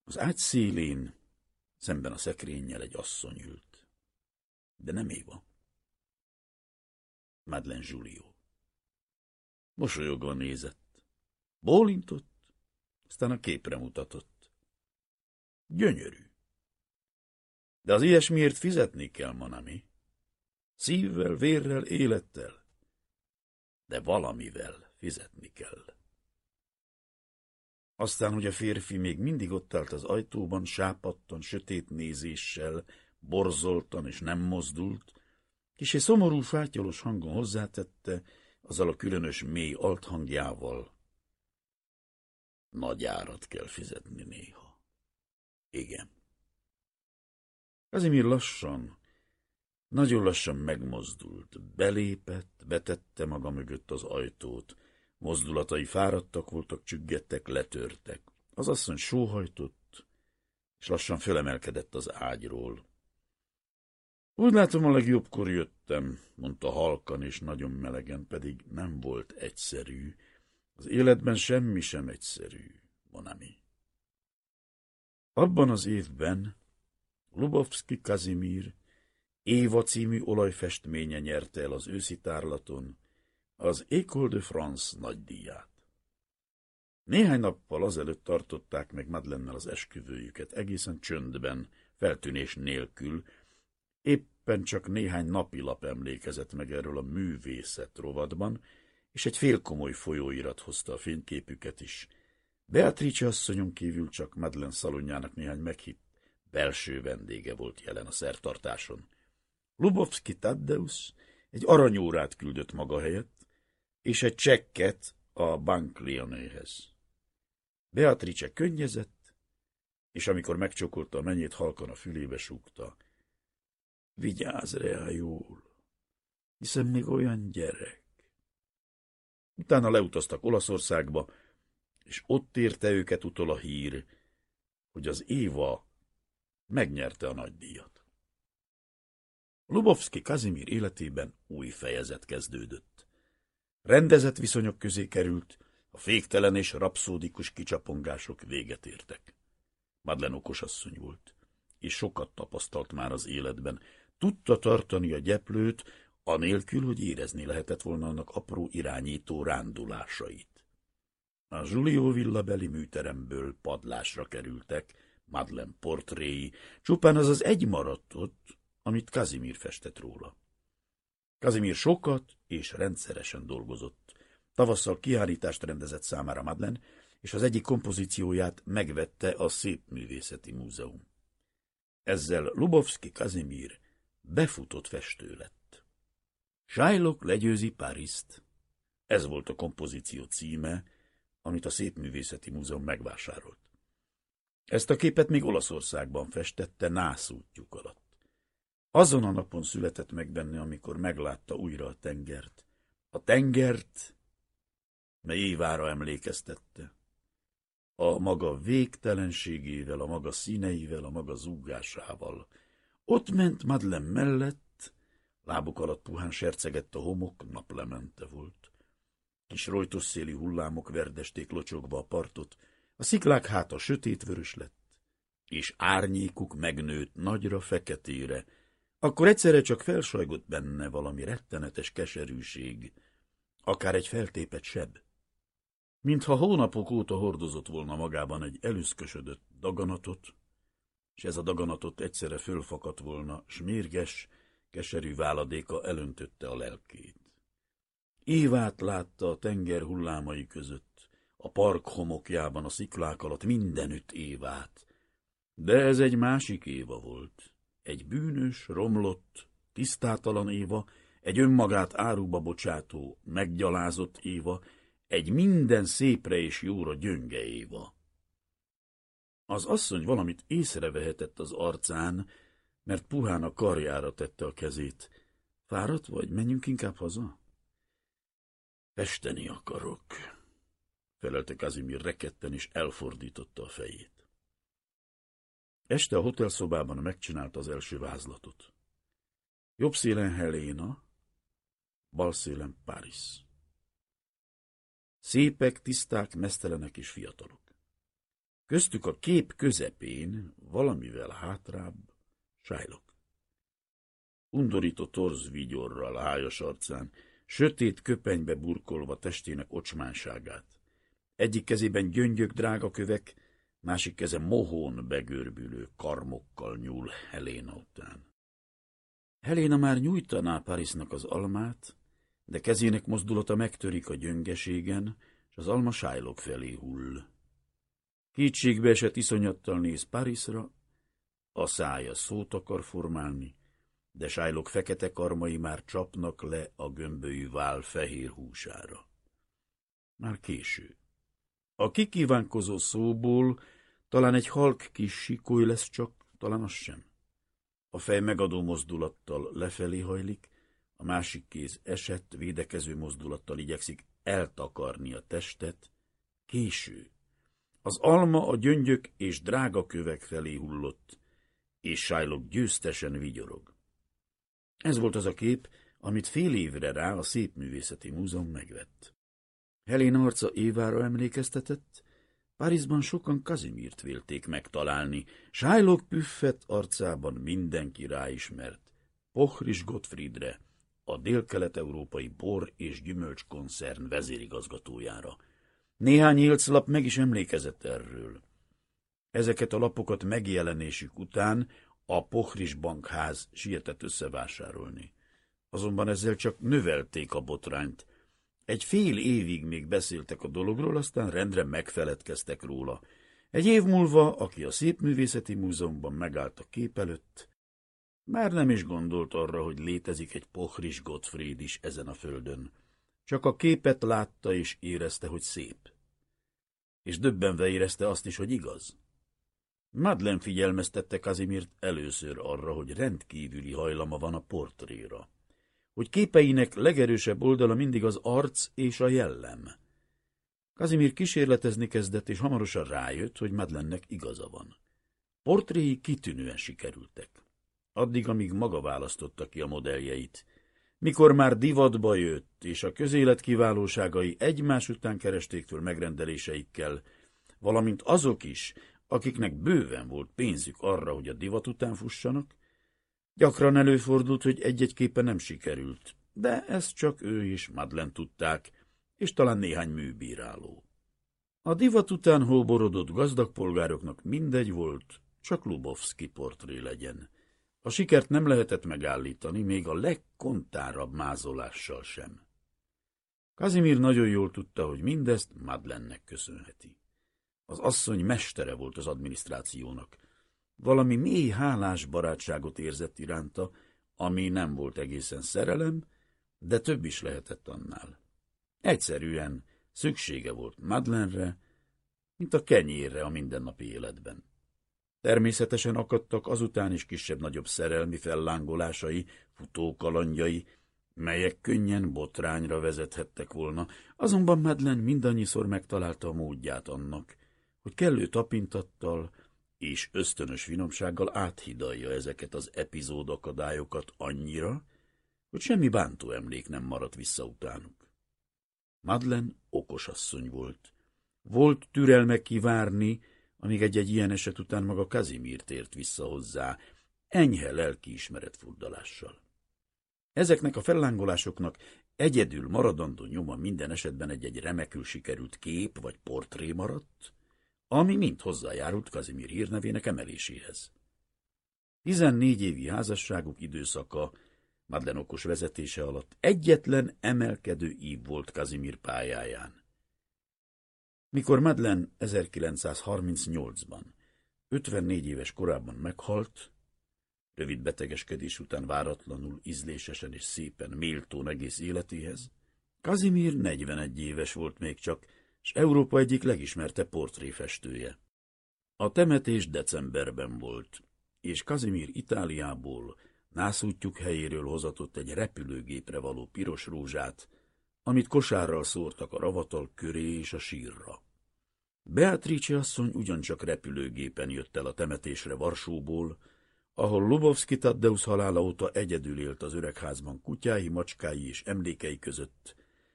A: Az ágy szélén, szemben a szekrényel egy asszony ült. De nem Éva. Madeleine Julio. Mosolyogva nézett. Bólintott, aztán a képre mutatott. Gyönyörű. De az ilyesmiért fizetni kell, Manami. Szívvel, vérrel, élettel. De valamivel fizetni kell. Aztán, hogy a férfi még mindig ott állt az ajtóban, sápattan, sötét nézéssel, borzoltan és nem mozdult, Kisé szomorú, fátyolos hangon hozzátette, azzal a különös mély althangjával. Nagy árat kell fizetni néha. Igen. Kazimír lassan, nagyon lassan megmozdult, belépett, betette maga mögött az ajtót, mozdulatai fáradtak voltak, csüggettek, letörtek. Az asszony sóhajtott, és lassan fölemelkedett az ágyról. Úgy látom, a legjobbkor jöttem, mondta halkan és nagyon melegen, pedig nem volt egyszerű. Az életben semmi sem egyszerű, Monami. Abban az évben Lubovski Kazimír Éva című olajfestménye nyerte el az őszi tárlaton az École de France nagydíját. Néhány nappal azelőtt tartották meg Madlennel az esküvőjüket, egészen csöndben, feltűnés nélkül, Éppen csak néhány napilap emlékezett meg erről a művészet rovadban, és egy félkomoly folyóirat hozta a fényképüket is. Beatrice asszonyon kívül csak Madeleine szalonjának néhány meghitt belső vendége volt jelen a szertartáson. Lubovski Taddeus egy aranyórát küldött maga helyett, és egy csekket a Bank Lyonéhez. Beatrice könnyezett, és amikor megcsokolta a menyét halkan a fülébe súgta, Vigyázz rá jól, hiszen még olyan gyerek. Utána leutaztak Olaszországba, és ott érte őket utol a hír, hogy az Éva megnyerte a nagydíjat. Lubovski Kazimir életében új fejezet kezdődött. Rendezett viszonyok közé került, a féktelen és rapszódikus kicsapongások véget értek. Madlen okos asszony volt, és sokat tapasztalt már az életben, Tudta tartani a gyeplőt, anélkül, hogy érezni lehetett volna annak apró irányító rándulásait. A Julio villabeli műteremből padlásra kerültek Madeleine portréi, csupán az az egy maradt ott, amit Kazimír festett róla. Kazimír sokat és rendszeresen dolgozott. Tavasszal kiállítást rendezett számára Madeleine, és az egyik kompozícióját megvette a Szépművészeti Múzeum. Ezzel Lubovski Kazimír befutott festő lett. Shylock legyőzi Pariszt. Ez volt a kompozíció címe, amit a Szépművészeti Múzeum megvásárolt. Ezt a képet még Olaszországban festette nászútjuk alatt. Azon a napon született meg benne, amikor meglátta újra a tengert. A tengert, mely évára emlékeztette. A maga végtelenségével, a maga színeivel, a maga zúgásával, ott ment Madlen mellett, lábuk alatt puhán sercegett a homok, naplemente volt. Kis rojtos széli hullámok verdesték locsogva a partot, a sziklák háta sötétvörös lett, és árnyékuk megnőtt nagyra feketére, akkor egyszerre csak felsajgott benne valami rettenetes keserűség, akár egy feltépet seb. Mintha hónapok óta hordozott volna magában egy előszkösödött daganatot, és ez a daganatot egyszerre fölfakadt volna, s mérges, keserű váladéka elöntötte a lelkét. Évát látta a tenger hullámai között, a park homokjában, a sziklák alatt mindenütt Évát. De ez egy másik Éva volt, egy bűnös, romlott, tisztátalan Éva, egy önmagát áruba bocsátó, meggyalázott Éva, egy minden szépre és jóra gyönge Éva. Az asszony valamit észrevehetett az arcán, mert puhán a karjára tette a kezét. Fáradt vagy? Menjünk inkább haza? Festeni akarok, felelte Kazimir reketten, és elfordította a fejét. Este a hotelszobában megcsinálta az első vázlatot. Jobb szélen Helena, bal szélen Paris. Szépek, tiszták, mesztelenek és fiatalok. Köztük a kép közepén, valamivel hátrább, sájlok. Undorító torz vigyorral hájas arcán, sötét köpenybe burkolva testének ocsmánságát. Egyik kezében gyöngyök drága kövek, másik keze mohón begörbülő karmokkal nyúl Heléna után. Heléna már nyújtaná Parisnak az almát, de kezének mozdulata megtörik a gyöngeségen, és az alma sájlok felé hull. Kétségbe esett iszonyattal néz Parisra, a szája szót akar formálni, de sájlok fekete karmai már csapnak le a gömbölyű vál fehér húsára. Már késő. A kikívánkozó szóból talán egy halk kis sikoly lesz csak, talán az sem. A fej megadó mozdulattal lefelé hajlik, a másik kéz esett, védekező mozdulattal igyekszik eltakarni a testet. Késő. Az alma a gyöngyök és drága kövek felé hullott, és Shylock győztesen vigyorog. Ez volt az a kép, amit fél évre rá a Szépművészeti Múzeum megvett. Helén arca Évára emlékeztetett, Párizsban sokan Kazimirt vélték megtalálni, Shylock püffet arcában mindenki ráismert, Pochris Gottfriedre, a dél-kelet-európai bor- és gyümölcskoncern vezérigazgatójára. Néhány élclap meg is emlékezett erről. Ezeket a lapokat megjelenésük után a Pochris bankház sietett összevásárolni. Azonban ezzel csak növelték a botrányt. Egy fél évig még beszéltek a dologról, aztán rendre megfeledkeztek róla. Egy év múlva, aki a Szépművészeti Múzeumban megállt a kép előtt, már nem is gondolt arra, hogy létezik egy Pochris Gottfried is ezen a földön. Csak a képet látta és érezte, hogy szép. És döbbenve érezte azt is, hogy igaz. Madlen figyelmeztette Kazimirt először arra, hogy rendkívüli hajlama van a portréra. Hogy képeinek legerősebb oldala mindig az arc és a jellem. Kazimir kísérletezni kezdett, és hamarosan rájött, hogy Madlennek igaza van. Portréi kitűnően sikerültek. Addig, amíg maga választotta ki a modelljeit. Mikor már divatba jött, és a közélet kiválóságai egymás után keresték föl megrendeléseikkel, valamint azok is, akiknek bőven volt pénzük arra, hogy a divat után fussanak, gyakran előfordult, hogy egy-egy képe nem sikerült, de ezt csak ő és Madlen tudták, és talán néhány műbíráló. A divat után hóborodott gazdag polgároknak mindegy volt, csak Lubovski portré legyen. A sikert nem lehetett megállítani, még a legkontárabb mázolással sem. Kazimir nagyon jól tudta, hogy mindezt Madlennek köszönheti. Az asszony mestere volt az adminisztrációnak. Valami mély hálás barátságot érzett iránta, ami nem volt egészen szerelem, de több is lehetett annál. Egyszerűen szüksége volt Madlenre, mint a kenyérre a mindennapi életben. Természetesen akadtak azután is kisebb-nagyobb szerelmi fellángolásai, futókalandjai, melyek könnyen botrányra vezethettek volna, azonban Madlen mindannyiszor megtalálta a módját annak, hogy kellő tapintattal és ösztönös finomsággal áthidalja ezeket az epizódakadályokat annyira, hogy semmi bántó emlék nem maradt vissza utánuk. Madlen okos asszony volt. Volt türelme kivárni, amíg egy-egy ilyen eset után maga Kazimír tért vissza hozzá, enyhe lelkiismeret furdalással. Ezeknek a fellángolásoknak egyedül maradandó nyoma minden esetben egy-egy remekül sikerült kép vagy portré maradt, ami mind hozzájárult Kazimír hírnevének emeléséhez. Tizennégy évi házasságuk időszaka Madlen okos vezetése alatt egyetlen emelkedő ív volt Kazimír pályáján. Mikor Madlen 1938-ban, 54 éves korában meghalt, rövid betegeskedés után váratlanul, ízlésesen és szépen méltón egész életéhez, Kazimír 41 éves volt még csak, és Európa egyik legismerte portréfestője. A temetés decemberben volt, és Kazimír Itáliából nászútjuk helyéről hozatott egy repülőgépre való piros rózsát, amit kosárral szórtak a ravatal köré és a sírra. Beatrice asszony ugyancsak repülőgépen jött el a temetésre Varsóból, ahol Lubovski Taddeusz halála óta egyedül élt az öregházban kutyái, macskái és emlékei között,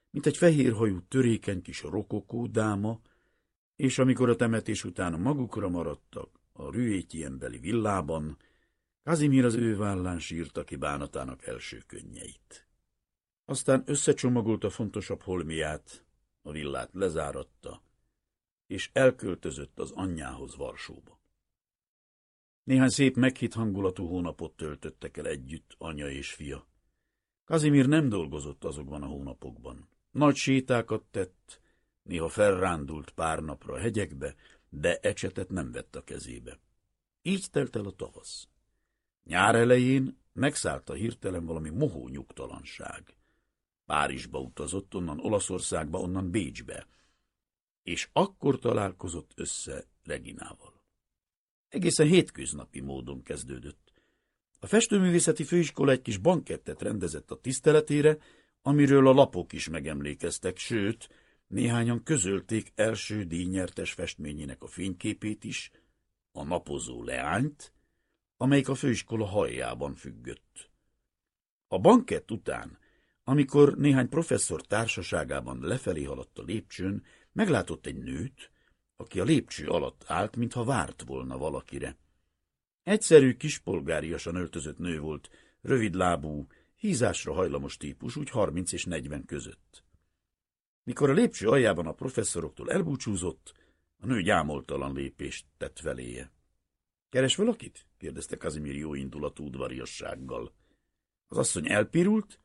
A: mint egy fehérhajú, törékeny kis rokokó dáma, és amikor a temetés után magukra maradtak a rüétjienbeli villában, Kazimír az ő vállán sírta ki bánatának első könnyeit. Aztán összecsomagolta fontosabb holmiát, a villát lezáratta, és elköltözött az anyjához Varsóba. Néhány szép meghitt hangulatú hónapot töltöttek el együtt anya és fia. Kazimír nem dolgozott azokban a hónapokban. Nagy sétákat tett, néha felrándult pár napra a hegyekbe, de ecsetet nem vett a kezébe. Így telt el a tavasz. Nyár elején megszállta hirtelen valami mohó nyugtalanság. Párizsba utazott, onnan Olaszországba, onnan Bécsbe, és akkor találkozott össze Reginával. Egészen hétköznapi módon kezdődött. A festőművészeti főiskola egy kis bankettet rendezett a tiszteletére, amiről a lapok is megemlékeztek, sőt, néhányan közölték első díjnyertes festményének a fényképét is, a napozó leányt, amelyik a főiskola hajjában függött. A bankett után, amikor néhány professzor társaságában lefelé haladt a lépcsőn, meglátott egy nőt, aki a lépcső alatt állt, mintha várt volna valakire. Egyszerű, kispolgáriasan öltözött nő volt, rövid lábú, hízásra hajlamos típus, úgy harminc és negyven között. Mikor a lépcső aljában a professzoroktól elbúcsúzott, a nő gyámoltalan lépést tett feléje. – Keres valakit? – kérdezte Kazimir jó indulatú udvariassággal. Az asszony elpirult,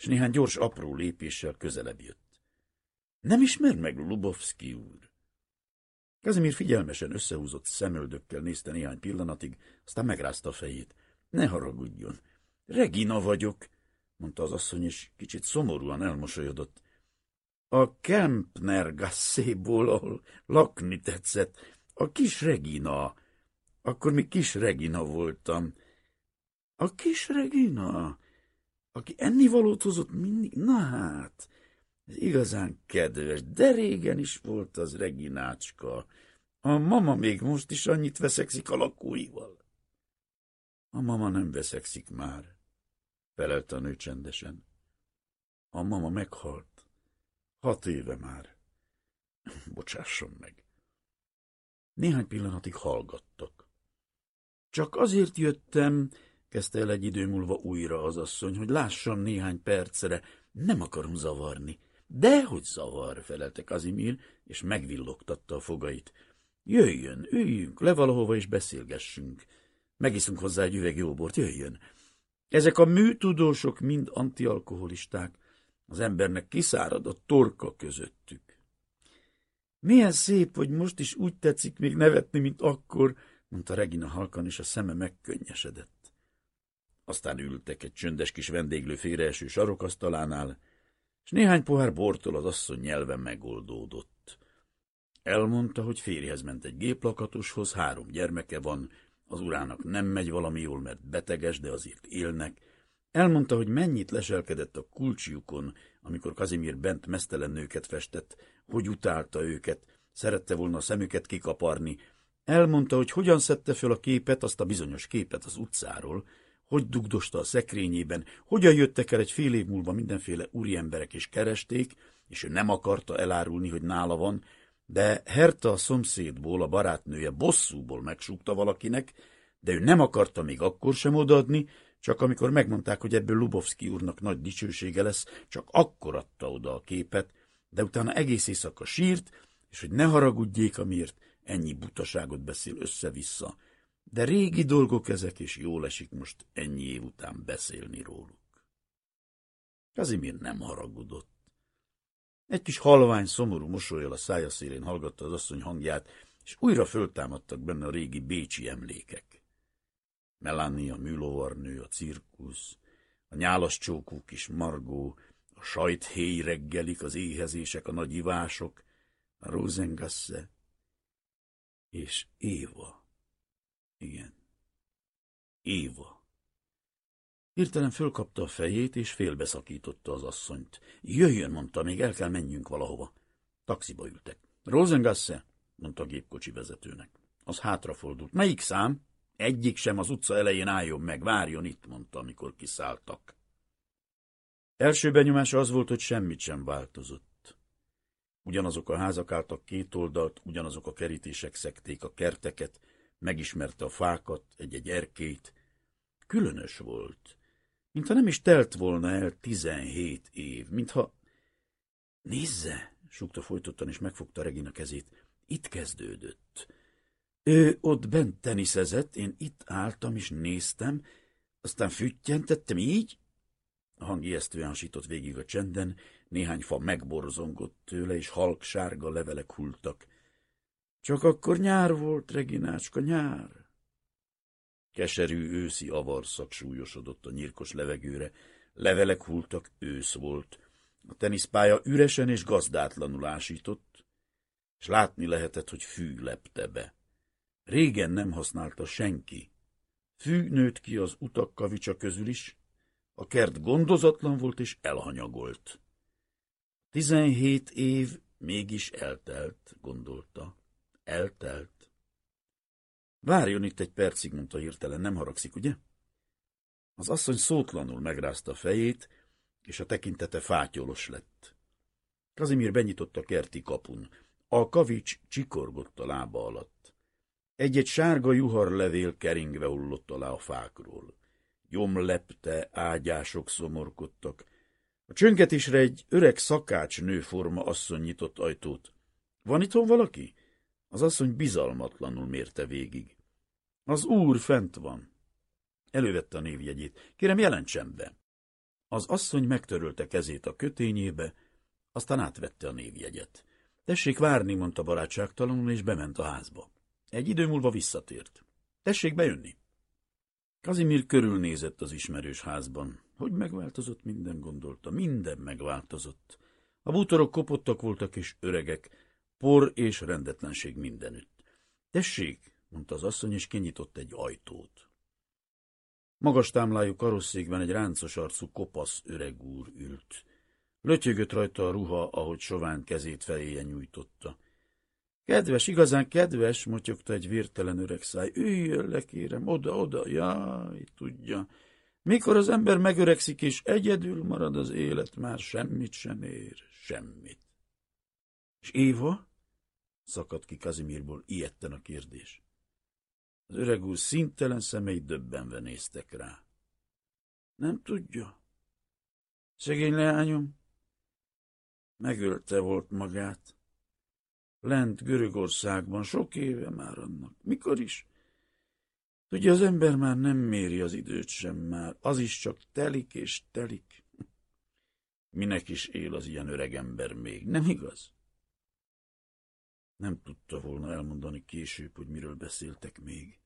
A: és néhány gyors apró lépéssel közelebb jött. – Nem ismer meg Lubovski úr? Kazimir figyelmesen összehúzott szemöldökkel nézte néhány pillanatig, aztán megrázta a fejét. – Ne haragudjon! Regina vagyok! – mondta az asszony, és kicsit szomorúan elmosolyodott. A Kempner gasszéból, ahol lakni tetszett. A kis Regina. Akkor még kis Regina voltam. A kis Regina, aki ennivalót hozott mindig, na hát, ez igazán kedves, de régen is volt az Reginácska. A mama még most is annyit veszekszik a lakóival. A mama nem veszekszik már, felelte a nő csendesen. A mama meghalt. Hat éve már. Bocsásson meg. Néhány pillanatig hallgattak. Csak azért jöttem, kezdte el egy idő múlva újra az asszony, hogy lássam néhány percre. Nem akarom zavarni. Dehogy zavar, felelte Kazimír, és megvillogtatta a fogait. Jöjjön, üljünk le valahova és beszélgessünk. Megiszunk hozzá egy üveg jóbort, jöjjön. Ezek a műtudósok mind antialkoholisták. Az embernek kiszárad a torka közöttük. Milyen szép, hogy most is úgy tetszik még nevetni, mint akkor, mondta Regina halkan, és a szeme megkönnyesedett. Aztán ültek egy csöndes kis vendéglő félreeső sarokasztalánál, és néhány pohár bortól az asszony nyelve megoldódott. Elmondta, hogy férjhez ment egy géplakatoshoz, három gyermeke van, az urának nem megy valami jól, mert beteges, de azért élnek, Elmondta, hogy mennyit leselkedett a kulcsjukon, amikor Kazimír bent mesztelen nőket festett, hogy utálta őket, szerette volna a szemüket kikaparni. Elmondta, hogy hogyan szedte föl a képet, azt a bizonyos képet az utcáról, hogy dugdosta a szekrényében, hogyan jöttek el egy fél év múlva mindenféle úriemberek és keresték, és ő nem akarta elárulni, hogy nála van, de Herta a szomszédból, a barátnője bosszúból megsúgta valakinek, de ő nem akarta még akkor sem odaadni, csak amikor megmondták, hogy ebből Lubovszki úrnak nagy dicsősége lesz, csak akkor adta oda a képet, de utána egész éjszaka sírt, és hogy ne haragudjék, amiért ennyi butaságot beszél össze-vissza. De régi dolgok ezek, és jól esik most ennyi év után beszélni róluk. Kazimír nem haragudott. Egy kis halvány, szomorú mosolyal a szája szélén hallgatta az asszony hangját, és újra föltámadtak benne a régi bécsi emlékek. Melania műlovarnő, a cirkusz, a nyálas csókú kis Margó, a sajthéj reggelik, az éhezések, a nagy ivások, a Rosengasse, és Éva. Igen, Éva. Hirtelen fölkapta a fejét, és félbeszakította az asszonyt. Jöjjön, mondta, még el kell menjünk valahova. Taxiba ültek. Rosengasse, mondta a gépkocsi vezetőnek. Az hátrafordult. Melyik szám? Egyik sem az utca elején álljon meg, várjon itt, mondta, amikor kiszálltak. Első benyomása az volt, hogy semmit sem változott. Ugyanazok a házak álltak két oldalt, ugyanazok a kerítések szekték a kerteket, megismerte a fákat, egy-egy erkét. Különös volt, mintha nem is telt volna el tizenhét év, mintha... Nézze, súgta folytottan, és megfogta Regina kezét. Itt kezdődött. Ő ott bent teniszezett, én itt álltam és néztem, aztán füttyentettem így. A hang ijesztően hasított végig a csenden, néhány fa megborzongott tőle, és halk sárga levelek hultak. Csak akkor nyár volt, Reginácska, nyár. Keserű őszi avarszak súlyosodott a nyírkos levegőre, levelek hultak, ősz volt. A teniszpálya üresen és gazdátlanul ásított, és látni lehetett, hogy fű lepte be. Régen nem használta senki. Fű nőtt ki az utak kavicsa közül is, a kert gondozatlan volt és elhanyagolt. Tizenhét év mégis eltelt, gondolta. Eltelt. Várjon itt egy percig, mondta hirtelen, nem haragszik, ugye? Az asszony szótlanul megrázta a fejét, és a tekintete fátyolos lett. Kazimír benyitotta a kerti kapun. A kavics csikorgott a lába alatt. Egy-egy sárga juharlevél keringve hullott alá a fákról. Gyom lepte, ágyások szomorkodtak. A csöngetésre egy öreg szakács nőforma asszony nyitott ajtót. Van itthon valaki? Az asszony bizalmatlanul mérte végig. Az úr fent van. Elővette a névjegyét. Kérem, jelentsen be. Az asszony megtörölte kezét a kötényébe, aztán átvette a névjegyet. Tessék várni, mondta barátságtalanul, és bement a házba. Egy idő múlva visszatért. Tessék bejönni. Kazimír körülnézett az ismerős házban. Hogy megváltozott, minden gondolta. Minden megváltozott. A bútorok kopottak voltak és öregek, por és rendetlenség mindenütt. Tessék, mondta az asszony, és kinyitott egy ajtót. Magas támlájú karosszékben egy ráncos arcú kopasz öreg úr ült. Lötyögött rajta a ruha, ahogy sovány kezét feléje nyújtotta. Kedves, igazán kedves, motyogta egy vértelen öreg száj. Üljön le, kérem, oda, oda, jaj, tudja. Mikor az ember megöregszik, és egyedül marad az élet, már semmit sem ér, semmit. És Éva? Szakadt ki Kazimirból ilyetten a kérdés. Az öreg úr szintelen szemei döbbenve néztek rá. Nem tudja. Szegény leányom megölte volt magát. Lent Görögországban sok éve már annak. Mikor is? Tudja, az ember már nem méri az időt sem már. Az is csak telik és telik. Minek is él az ilyen öreg ember még, nem igaz? Nem tudta volna elmondani később, hogy miről beszéltek még.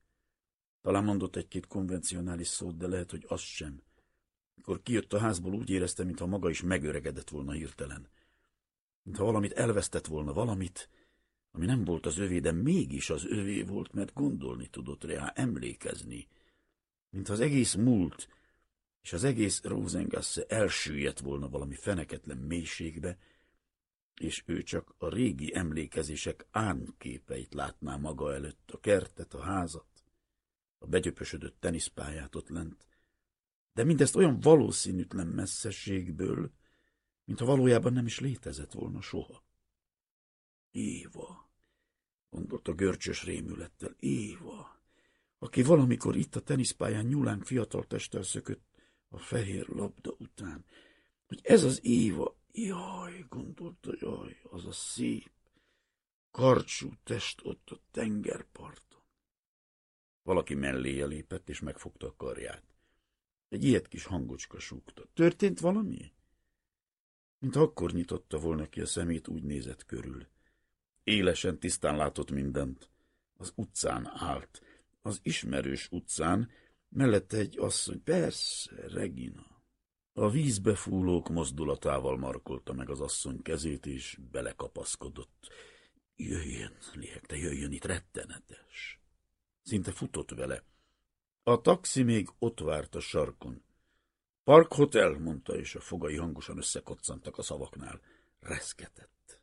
A: Talán mondott egy-két konvencionális szót, de lehet, hogy az sem. Mikor kijött a házból, úgy érezte, mintha maga is megöregedett volna hirtelen. Mintha valamit elvesztett volna, valamit, ami nem volt az övé, de mégis az övé volt, mert gondolni tudott rá, emlékezni. Mintha az egész múlt, és az egész Rosengasse elsüllyedt volna valami feneketlen mélységbe, és ő csak a régi emlékezések ánképeit látná maga előtt, a kertet, a házat, a begyöpösödött teniszpályát ott lent, de mindezt olyan valószínűtlen messzeségből, mintha valójában nem is létezett volna soha. Éva, gondolta görcsös rémülettel, Éva, aki valamikor itt a teniszpályán nyúlánk fiatal testtel szökött a fehér labda után, hogy ez az Éva, jaj, gondolta, jaj, az a szép, karcsú test ott a tengerparton. Valaki melléje lépett, és megfogta a karját. Egy ilyet kis hangocska súgta. Történt valami? Mint akkor nyitotta volna ki a szemét, úgy nézett körül. Élesen tisztán látott mindent. Az utcán állt. Az ismerős utcán, mellette egy asszony. Persze, Regina. A vízbe fúlók mozdulatával markolta meg az asszony kezét, és belekapaszkodott. Jöjjön, liegte, jöjjön itt, rettenetes. Szinte futott vele. A taxi még ott várt a sarkon. Park Hotel, mondta, és a fogai hangosan összekoccantak a szavaknál. Reszketett.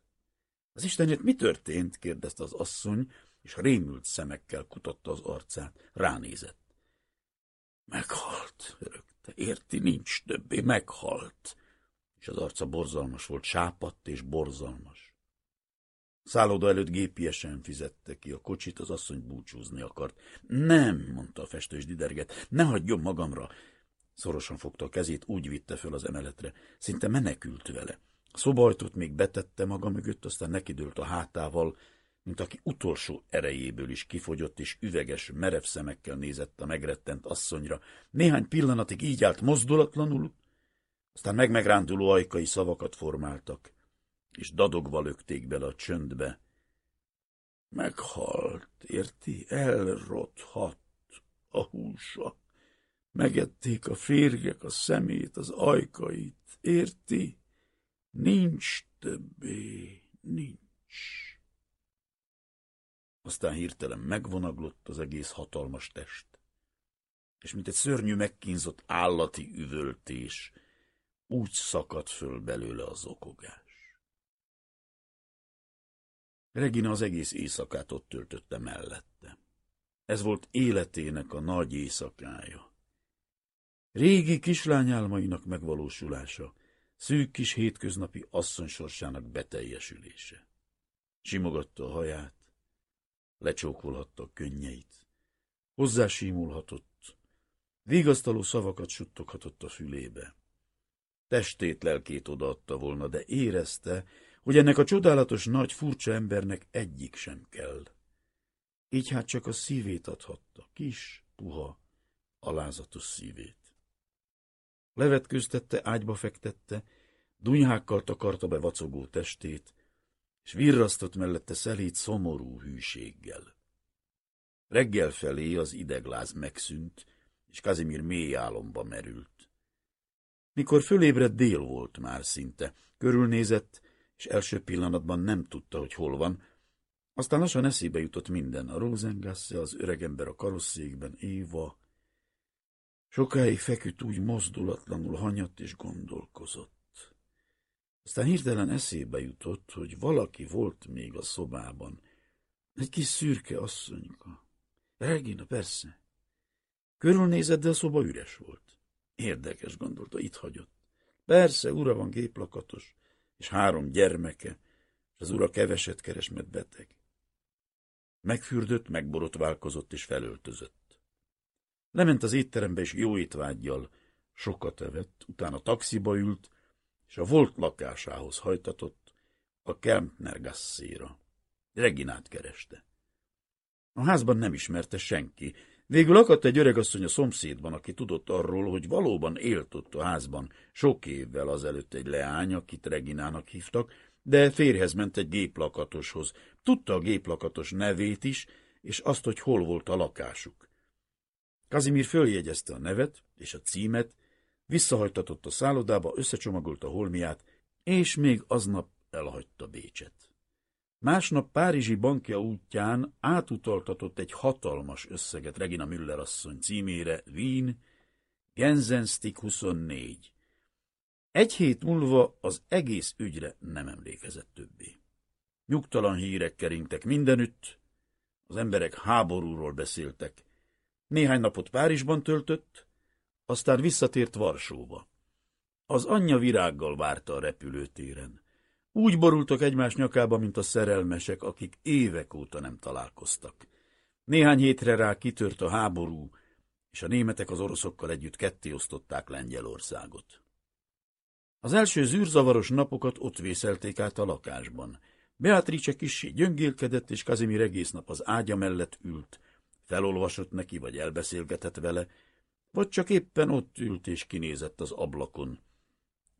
A: Az Istenért mi történt? kérdezte az asszony, és rémült szemekkel kutatta az arcát. Ránézett. Meghalt, rögte. Érti, nincs többé, meghalt. És az arca borzalmas volt, sápadt és borzalmas. Szálloda előtt gépiesen fizette ki a kocsit, az asszony búcsúzni akart. Nem, mondta a festős diderget, ne hagyjon magamra. Szorosan fogta a kezét, úgy vitte föl az emeletre. Szinte menekült vele. A szobajtót még betette maga mögött, aztán nekidőlt a hátával, mint aki utolsó erejéből is kifogyott, és üveges, merev szemekkel nézett a megrettent asszonyra. Néhány pillanatig így állt mozdulatlanul, aztán megmegránduló ajkai szavakat formáltak, és dadogva lökték bele a csöndbe. Meghalt, érti? Elrothat a húsa. Megették a férgek a szemét, az ajkait, érti? Nincs többé, nincs. Aztán hirtelen megvonaglott az egész hatalmas test, és mint egy szörnyű megkínzott állati üvöltés, úgy szakadt föl belőle az okogás. Regina az egész éjszakát ott töltötte mellette. Ez volt életének a nagy éjszakája. Régi kislányálmainak megvalósulása, szűk kis hétköznapi asszonysorsának beteljesülése. Simogatta a haját, lecsókolhatta könnyeit, hozzásímulhatott, vigasztaló szavakat suttoghatott a fülébe. Testét, lelkét odaadta volna, de érezte, hogy ennek a csodálatos nagy furcsa embernek egyik sem kell. Így hát csak a szívét adhatta, kis, puha, alázatos szívét. Levetkőztette, ágyba fektette, dunyhákkal takarta be vacogó testét, és virrasztott mellette szelít szomorú hűséggel. Reggel felé az idegláz megszűnt, és Kazimir mély álomba merült. Mikor fölébredt dél volt már szinte, körülnézett, és első pillanatban nem tudta, hogy hol van, aztán lassan eszébe jutott minden, a Rosengasse, az öregember a karosszékben, Éva. Sokáig feküdt úgy mozdulatlanul, hanyatt és gondolkozott. Aztán hirtelen eszébe jutott, hogy valaki volt még a szobában. Egy kis szürke asszonyka. Regina, persze. Körülnézett, de a szoba üres volt. Érdekes, gondolta, itt hagyott. Persze, ura van géplakatos, és három gyermeke, és az ura keveset keres, mert beteg. Megfürdött, megborotválkozott és felöltözött. Lement az étterembe, és jó étvágyjal sokat evett, utána taxiba ült, és a volt lakásához hajtatott a Kempner gasszéra. Reginát kereste. A házban nem ismerte senki. Végül akadt egy öregasszony a szomszédban, aki tudott arról, hogy valóban élt ott a házban sok évvel azelőtt egy leány, akit Reginának hívtak, de férhez ment egy géplakatoshoz. Tudta a géplakatos nevét is, és azt, hogy hol volt a lakásuk. Kazimir följegyezte a nevet és a címet, Visszahajtatott a szállodába, összecsomagolta holmiát, és még aznap elhagyta Bécset. Másnap Párizsi bankja útján átutaltatott egy hatalmas összeget Regina Müller asszony címére Wien, Gensenstik 24. Egy hét múlva az egész ügyre nem emlékezett többé. Nyugtalan hírek keringtek mindenütt, az emberek háborúról beszéltek. Néhány napot Párizsban töltött, aztán visszatért Varsóba. Az anyja virággal várta a repülőtéren. Úgy borultak egymás nyakába, mint a szerelmesek, akik évek óta nem találkoztak. Néhány hétre rá kitört a háború, és a németek az oroszokkal együtt kettéosztották Lengyelországot. Az első zűrzavaros napokat ott vészelték át a lakásban. Beatrice kissé gyöngélkedett, és Kazimir egész nap az ágya mellett ült. Felolvasott neki, vagy elbeszélgetett vele, vagy csak éppen ott ült és kinézett az ablakon.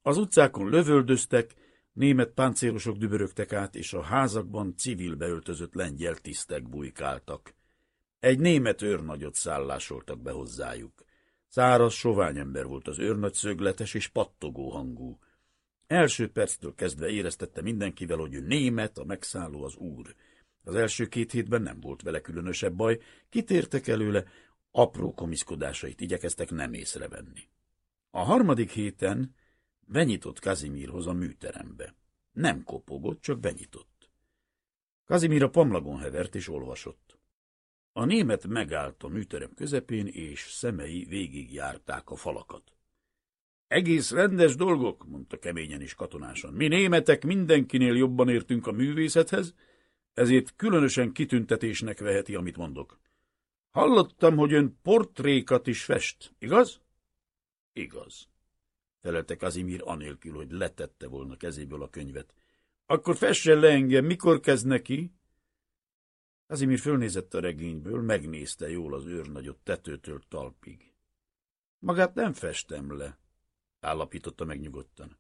A: Az utcákon lövöldöztek, német páncélosok dübörögtek át, és a házakban civil beöltözött lengyel tisztek bujkáltak. Egy német őrnagyot szállásoltak be hozzájuk. Száraz, sovány ember volt az őrnagy szögletes és pattogó hangú. Első perctől kezdve éreztette mindenkivel, hogy ő német, a megszálló az úr. Az első két hétben nem volt vele különösebb baj, kitértek előle, apró komiszkodásait igyekeztek nem észrevenni. A harmadik héten benyitott Kazimírhoz a műterembe. Nem kopogott, csak benyitott. Kazimír a pamlagon hevert és olvasott. A német megállt a műterem közepén, és szemei végigjárták a falakat. Egész rendes dolgok, mondta keményen és katonásan. Mi németek mindenkinél jobban értünk a művészethez, ezért különösen kitüntetésnek veheti, amit mondok. Hallottam, hogy ön portrékat is fest, igaz? Igaz, felelte Kazimír anélkül, hogy letette volna kezéből a könyvet. Akkor fessen le engem, mikor kezd neki? Kazimír fölnézett a regényből, megnézte jól az őrnagyot tetőtől talpig. Magát nem festem le, állapította meg nyugodtan.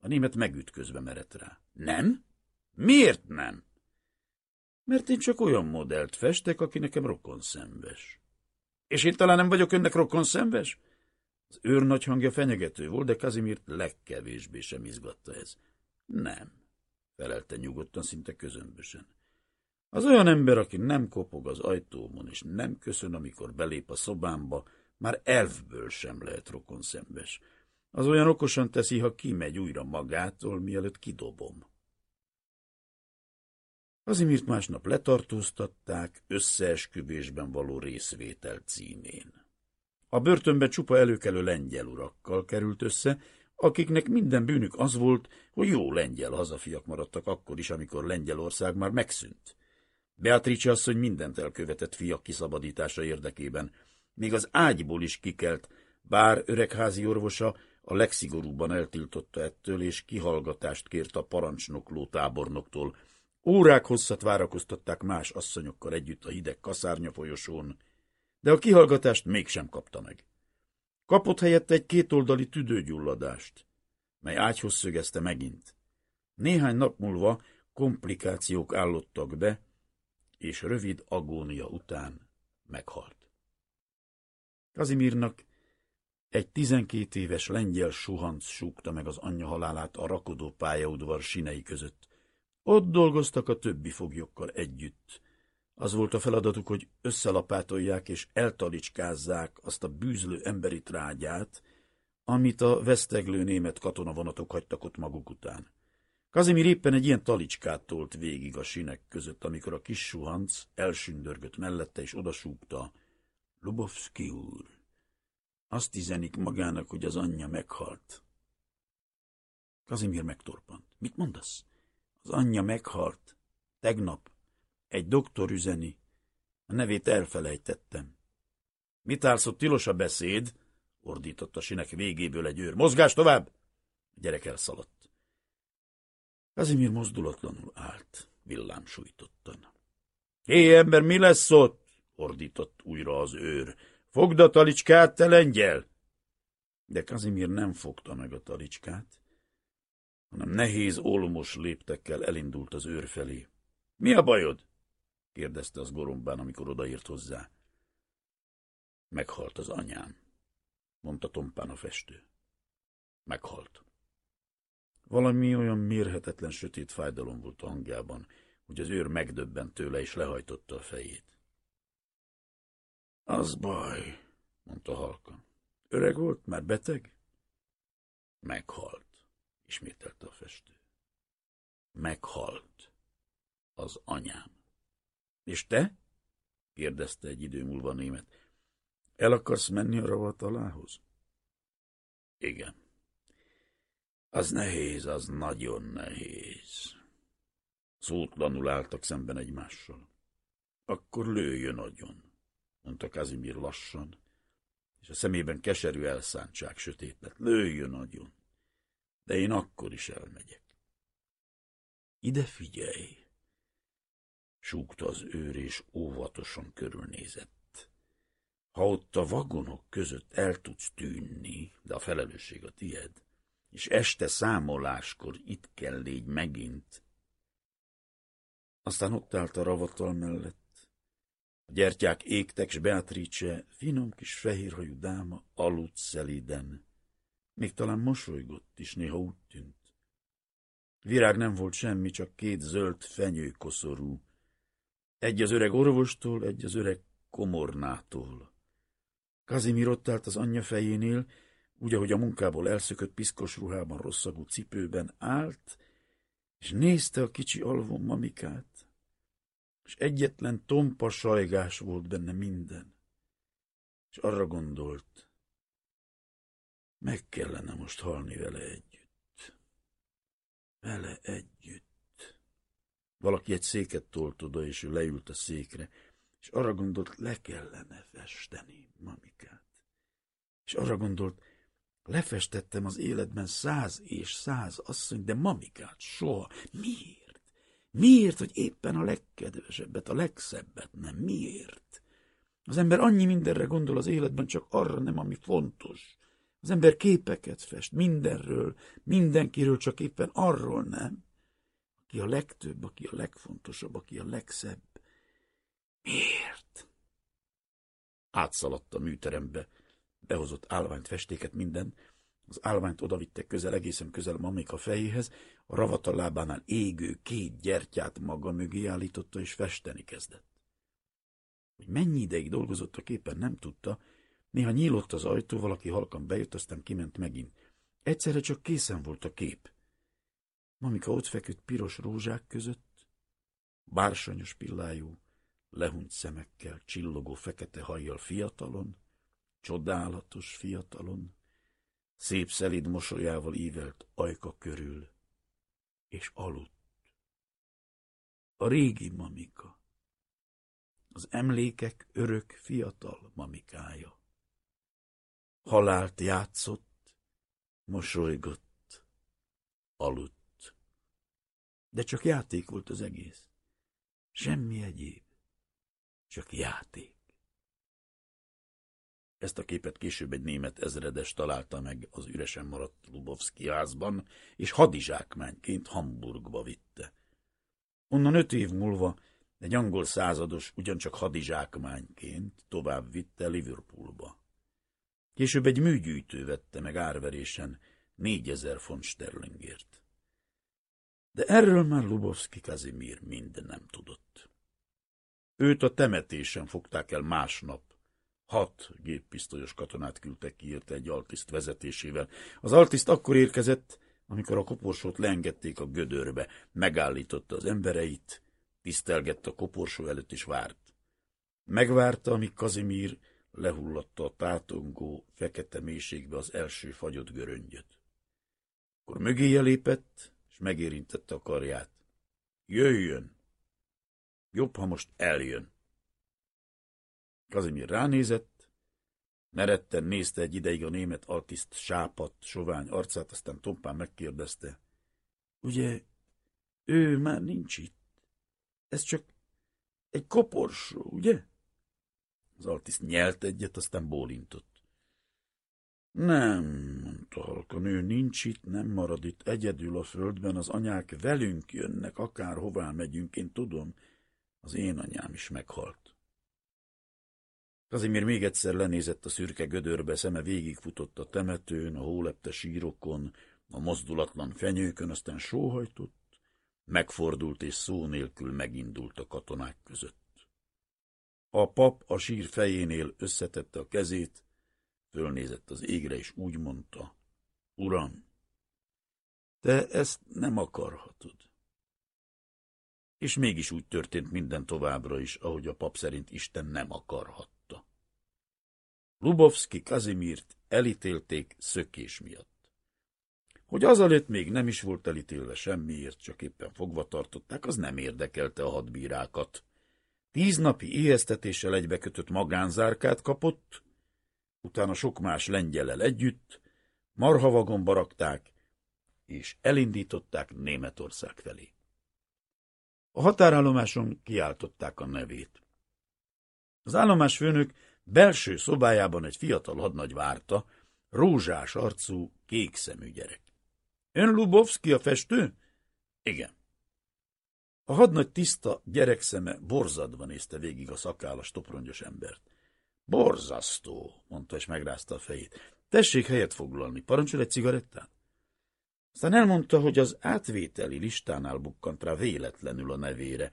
A: A német megütközve merett rá. Nem? Miért nem? Mert én csak olyan modellt festek, aki nekem rokon szembes. És én talán nem vagyok önnek rokon szembes? Az őr nagy hangja fenyegető volt, de Kazimirt legkevésbé sem izgatta ez. Nem, felelte nyugodtan, szinte közömbösen. Az olyan ember, aki nem kopog az ajtómon, és nem köszön, amikor belép a szobámba, már elfből sem lehet rokon szembes. Az olyan okosan teszi, ha kimegy újra magától, mielőtt kidobom. Kazimirt másnap letartóztatták összeesküvésben való részvétel címén. A börtönbe csupa előkelő lengyel urakkal került össze, akiknek minden bűnük az volt, hogy jó lengyel hazafiak maradtak akkor is, amikor Lengyelország már megszűnt. Beatrice asszony mindent elkövetett fiak kiszabadítása érdekében, még az ágyból is kikelt, bár öregházi orvosa a legszigorúbban eltiltotta ettől, és kihallgatást kért a parancsnokló tábornoktól, Órák hosszat várakoztatták más asszonyokkal együtt a hideg kaszárnya folyosón, de a kihallgatást mégsem kapta meg. Kapott helyette egy kétoldali tüdőgyulladást, mely ágyhoz szögezte megint. Néhány nap múlva komplikációk állottak be, és rövid agónia után meghalt. Kazimirnak egy tizenkét éves lengyel suhanc súgta meg az anyja halálát a rakodó pályaudvar sinei között. Ott dolgoztak a többi foglyokkal együtt. Az volt a feladatuk, hogy összelapátolják és eltalicskázzák azt a bűzlő emberi trágyát, amit a veszteglő német katonavonatok hagytak ott maguk után. Kazimir éppen egy ilyen talicskát tolt végig a sinek között, amikor a kis suhanc elsündörgött mellette, és odasúgta. Lubovszki úr, azt izenik magának, hogy az anyja meghalt. Kazimir megtorpant. Mit mondasz? Az anyja meghalt. Tegnap. Egy doktor üzeni. A nevét elfelejtettem. Mit állsz tilos a beszéd? ordított a sinek végéből egy őr. Mozgás tovább! A gyerek elszaladt. Kazimir mozdulatlanul állt, villám sújtottan. Hé, ember, mi lesz ott? ordított újra az őr. Fogd a talicskát, te lengyel! De Kazimir nem fogta meg a talicskát, hanem nehéz, olmos léptekkel elindult az őr felé. – Mi a bajod? – kérdezte az gorombán, amikor odaért hozzá. – Meghalt az anyám – mondta tompán a festő. Meghalt. Valami olyan mérhetetlen sötét fájdalom volt a hangjában, hogy az őr megdöbbent tőle, és lehajtotta a fejét. – Az baj – mondta halkan. – Öreg volt? Már beteg? – Meghalt ismételte a festő. Meghalt az anyám. És te? kérdezte egy idő múlva német. El akarsz menni a ravatalához? Igen. Az nehéz, az nagyon nehéz. Szótlanul álltak szemben egymással. Akkor lőjön nagyon, mondta Kazimir lassan, és a szemében keserű elszántság sötét lett. Lőjön nagyon de én akkor is elmegyek. Ide figyelj! súgta az őr, és óvatosan körülnézett. Ha ott a vagonok között el tudsz tűnni, de a felelősség a tied, és este számoláskor itt kell légy megint. Aztán ott állt a ravatal mellett. A gyertyák égtek, s Beatrice, finom kis fehérhajú dáma, aludt szeliden. Még talán mosolygott is, néha úgy tűnt. Virág nem volt semmi, csak két zöld fenyőkoszorú. Egy az öreg orvostól, egy az öreg komornától. Kazimir ott állt az anyja fejénél, úgy, ahogy a munkából elszökött piszkos ruhában, rosszagú cipőben állt, és nézte a kicsi alvon mamikát, és egyetlen tompa sajgás volt benne minden. És arra gondolt, meg kellene most halni vele együtt. Vele együtt. Valaki egy széket tolt oda, és ő leült a székre, és arra gondolt, le kellene festeni mamikát. És arra gondolt, lefestettem az életben száz és száz asszony, de mamikát soha. Miért? Miért, hogy éppen a legkedvesebbet, a legszebbet nem? Miért? Az ember annyi mindenre gondol az életben, csak arra nem, ami fontos. Az ember képeket fest mindenről, mindenkiről, csak éppen arról nem. Aki a legtöbb, aki a legfontosabb, aki a legszebb. Miért? Átszaladt a műterembe, behozott állványt, festéket, minden. Az állványt odavittek közel, egészen közel mamika fejéhez, a ravata lábánál égő két gyertyát maga mögé állította, és festeni kezdett. Hogy mennyi ideig dolgozott a képen, nem tudta, néha nyílott az ajtó, valaki halkan bejött, aztán kiment megint. Egyszerre csak készen volt a kép. Mamika ott feküdt piros rózsák között, bársonyos pillájú, lehunyt szemekkel, csillogó fekete hajjal fiatalon, csodálatos fiatalon, szép szelid mosolyával ívelt ajka körül, és aludt. A régi mamika, az emlékek örök fiatal mamikája. Halált játszott, mosolygott, aludt. De csak játék volt az egész. Semmi egyéb, csak játék. Ezt a képet később egy német ezredes találta meg az üresen maradt Lubovszki házban, és hadizsákmányként Hamburgba vitte. Onnan öt év múlva egy angol százados ugyancsak hadizsákmányként tovább vitte Liverpoolba. Később egy műgyűjtő vette meg árverésen négyezer font sterlingért. De erről már Lubovszki Kazimír mind nem tudott. Őt a temetésen fogták el másnap, Hat géppisztolyos katonát küldtek ki érte egy altiszt vezetésével. Az altiszt akkor érkezett, amikor a koporsót leengedték a gödörbe, megállította az embereit, tisztelgette a koporsó előtt is várt. Megvárta, amíg Kazimír lehullatta a tátongó fekete mélységbe az első fagyott göröngyöt. Akkor mögéje lépett, és megérintette a karját. Jöjjön! Jobb, ha most eljön. Kazimir ránézett, meretten nézte egy ideig a német altiszt sápat, sovány arcát, aztán tompán megkérdezte. Ugye, ő már nincs itt. Ez csak egy koporsó, ugye? Az altiszt nyelt egyet, aztán bólintott. Nem, mondta halkan, ő nincs itt, nem marad itt egyedül a földben, az anyák velünk jönnek, akárhová megyünk, én tudom, az én anyám is meghalt. Kazimír még egyszer lenézett a szürke gödörbe, szeme végigfutott a temetőn, a hólepte sírokon, a mozdulatlan fenyőkön, aztán sóhajtott, megfordult és szó nélkül megindult a katonák között. A pap a sír fejénél összetette a kezét, fölnézett az égre, és úgy mondta, Uram, te ezt nem akarhatod. És mégis úgy történt minden továbbra is, ahogy a pap szerint Isten nem akarhat. Lubovski Kazimírt elítélték szökés miatt. Hogy azelőtt még nem is volt elítélve semmiért, csak éppen fogva tartották, az nem érdekelte a hadbírákat. Tíz napi éheztetéssel egybekötött magánzárkát kapott, utána sok más lengyellel együtt, marhavagon barakták, és elindították Németország felé. A határállomáson kiáltották a nevét. Az állomás főnök Belső szobájában egy fiatal hadnagy várta, rózsás arcú, kék szemű gyerek. Ön Lubovski a festő? Igen. A hadnagy tiszta gyerekszeme borzadva nézte végig a szakállas toprongyos embert. Borzasztó, mondta, és megrázta a fejét. Tessék helyet foglalni, parancsol egy cigarettát? Aztán elmondta, hogy az átvételi listánál bukkant rá véletlenül a nevére,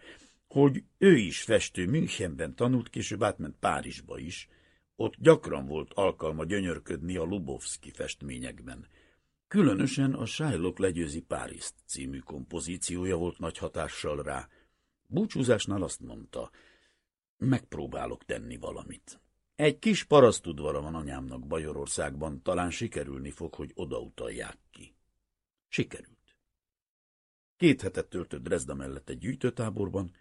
A: hogy ő is festő Münchenben tanult, később átment Párizsba is, Ott gyakran volt alkalma gyönyörködni a Lubovski festményekben. Különösen a Shylock legyőzi Páriszt című kompozíciója volt nagy hatással rá. Búcsúzásnál azt mondta, megpróbálok tenni valamit. Egy kis parasztudvara van anyámnak Bajorországban, talán sikerülni fog, hogy odautalják ki. Sikerült. Két hetet töltött Dresda mellett egy gyűjtőtáborban,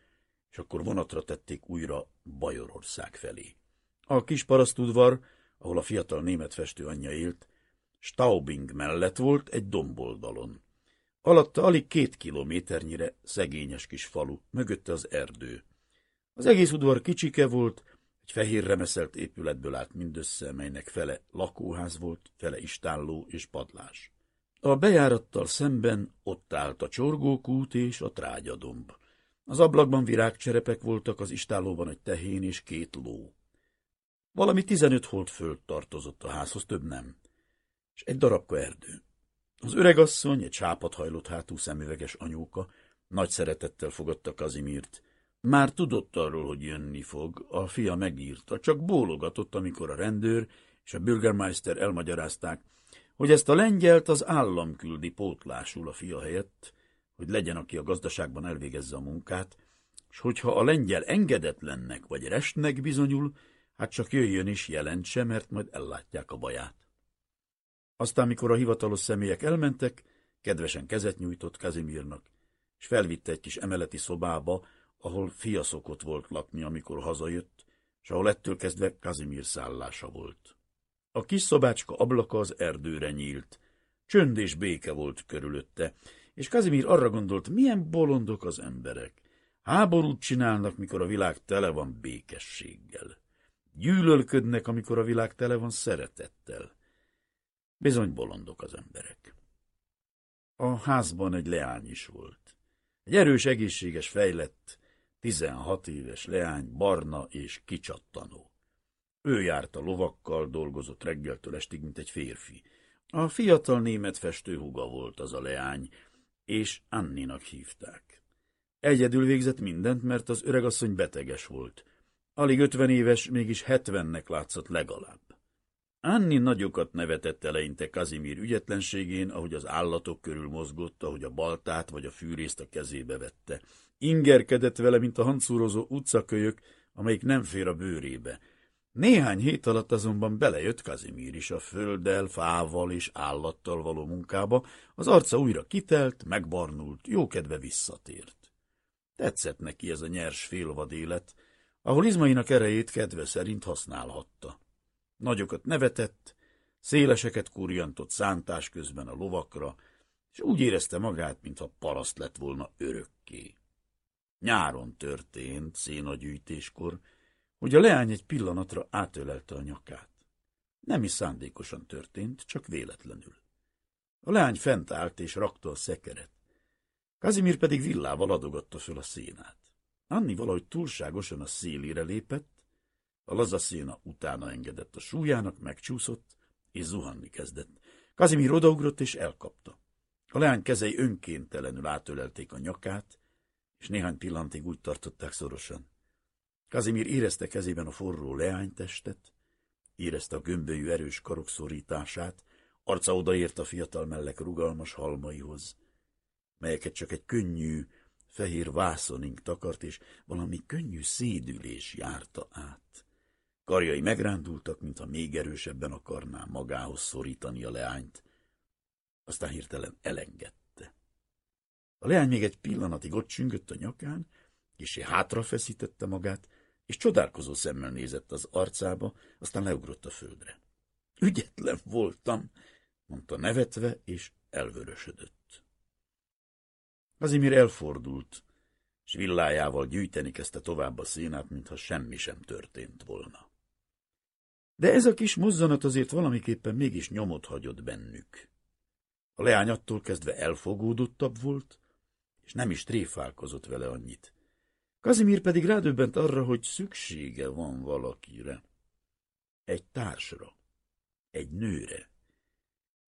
A: és akkor vonatra tették újra Bajorország felé. A kis parasztudvar, ahol a fiatal német festő anyja élt, Staubing mellett volt egy domboldalon. Alatta alig két kilométernyire szegényes kis falu, mögötte az erdő. Az egész udvar kicsike volt, egy fehér remeszelt épületből állt mindössze, melynek fele lakóház volt, fele istálló és padlás. A bejárattal szemben ott állt a csorgókút és a trágyadomb. Az ablakban virágcserepek voltak, az istállóban egy tehén és két ló. Valami tizenöt holt föld tartozott a házhoz, több nem. És egy darabka erdő. Az öregasszony, egy sápat hajlott hátú szemüveges anyóka, nagy szeretettel fogadta Kazimírt. Már tudott arról, hogy jönni fog, a fia megírta, csak bólogatott, amikor a rendőr és a bürgermeister elmagyarázták, hogy ezt a lengyelt az állam küldi pótlásul a fia helyett, hogy legyen, aki a gazdaságban elvégezze a munkát, és hogyha a lengyel engedetlennek vagy restnek bizonyul, hát csak jöjjön is jelentse, mert majd ellátják a baját. Aztán, mikor a hivatalos személyek elmentek, kedvesen kezet nyújtott Kazimirnak, és felvitte egy kis emeleti szobába, ahol fia szokott volt lakni, amikor hazajött, és ahol ettől kezdve Kazimír szállása volt. A kis szobácska ablaka az erdőre nyílt, csönd és béke volt körülötte, és Kazimír arra gondolt, milyen bolondok az emberek. Háborút csinálnak, mikor a világ tele van békességgel. Gyűlölködnek, amikor a világ tele van szeretettel. Bizony bolondok az emberek. A házban egy leány is volt. Egy erős, egészséges, fejlett, tizenhat éves leány, barna és kicsattanó. Ő járt a lovakkal, dolgozott reggeltől estig, mint egy férfi. A fiatal német festőhuga volt az a leány, és Anninak hívták. Egyedül végzett mindent, mert az öregasszony beteges volt. Alig ötven éves, mégis hetvennek látszott legalább. Anni nagyokat nevetett eleinte Kazimír ügyetlenségén, ahogy az állatok körül mozgott, ahogy a baltát vagy a fűrészt a kezébe vette. Ingerkedett vele, mint a hancúrozó utcakölyök, amelyik nem fér a bőrébe. Néhány hét alatt azonban belejött Kazimír is a földdel, fával és állattal való munkába, az arca újra kitelt, megbarnult, jókedve visszatért. Tetszett neki ez a nyers félvad élet, ahol izmainak erejét kedve szerint használhatta. Nagyokat nevetett, széleseket kurjantott szántás közben a lovakra, és úgy érezte magát, mintha paraszt lett volna örökké. Nyáron történt, szénagyűjtéskor, hogy a leány egy pillanatra átölelte a nyakát. Nem is szándékosan történt, csak véletlenül. A leány fent állt és rakta a szekeret. Kazimír pedig villával adogatta föl a szénát. Anni valahogy túlságosan a szélére lépett, a laza széna utána engedett a súlyának, megcsúszott, és zuhanni kezdett. Kazimír odaugrott és elkapta. A leány kezei önkéntelenül átölelték a nyakát, és néhány pillantig úgy tartották szorosan. Kazimír érezte kezében a forró leánytestet, érezte a gömbölyű erős karok szorítását, arca odaért a fiatal mellek rugalmas halmaihoz, melyeket csak egy könnyű, fehér vászonink takart, és valami könnyű szédülés járta át. Karjai megrándultak, mintha még erősebben akarná magához szorítani a leányt. Aztán hirtelen elengedte. A leány még egy pillanatig ott csüngött a nyakán, és hátra feszítette magát, és csodálkozó szemmel nézett az arcába, aztán leugrott a földre. Ügyetlen voltam, mondta nevetve, és elvörösödött. Azimir elfordult, és villájával gyűjteni kezdte tovább a szénát, mintha semmi sem történt volna. De ez a kis mozzanat azért valamiképpen mégis nyomot hagyott bennük. A leány attól kezdve elfogódottabb volt, és nem is tréfálkozott vele annyit. Kazimír pedig rádöbbent arra, hogy szüksége van valakire. Egy társra, egy nőre,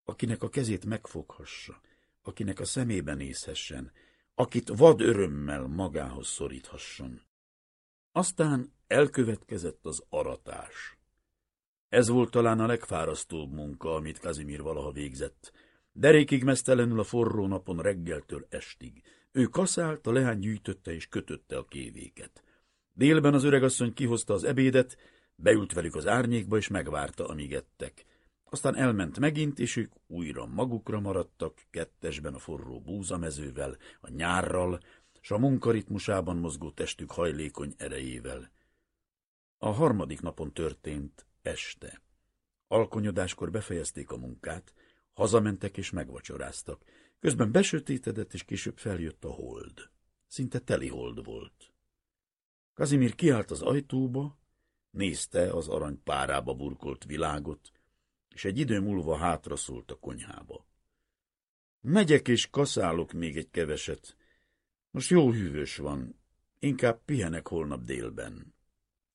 A: akinek a kezét megfoghassa, akinek a szemébe nézhessen, akit vad örömmel magához szoríthasson. Aztán elkövetkezett az aratás. Ez volt talán a legfárasztóbb munka, amit Kazimir valaha végzett. Derékig mesztelenül a forró napon reggeltől estig. Ő kaszált, a lehány gyűjtötte és kötötte a kévéket. Délben az öregasszony kihozta az ebédet, beült velük az árnyékba, és megvárta, amíg ettek. Aztán elment megint, és ők újra magukra maradtak, kettesben a forró búzamezővel, a nyárral, s a munkaritmusában mozgó testük hajlékony erejével. A harmadik napon történt este. Alkonyodáskor befejezték a munkát, hazamentek és megvacsoráztak. Közben besötétedett, és később feljött a hold. Szinte teli hold volt. Kazimir kiállt az ajtóba, nézte az arany párába burkolt világot, és egy idő múlva hátra szólt a konyhába. Megyek és kaszálok még egy keveset. Most jó hűvös van, inkább pihenek holnap délben.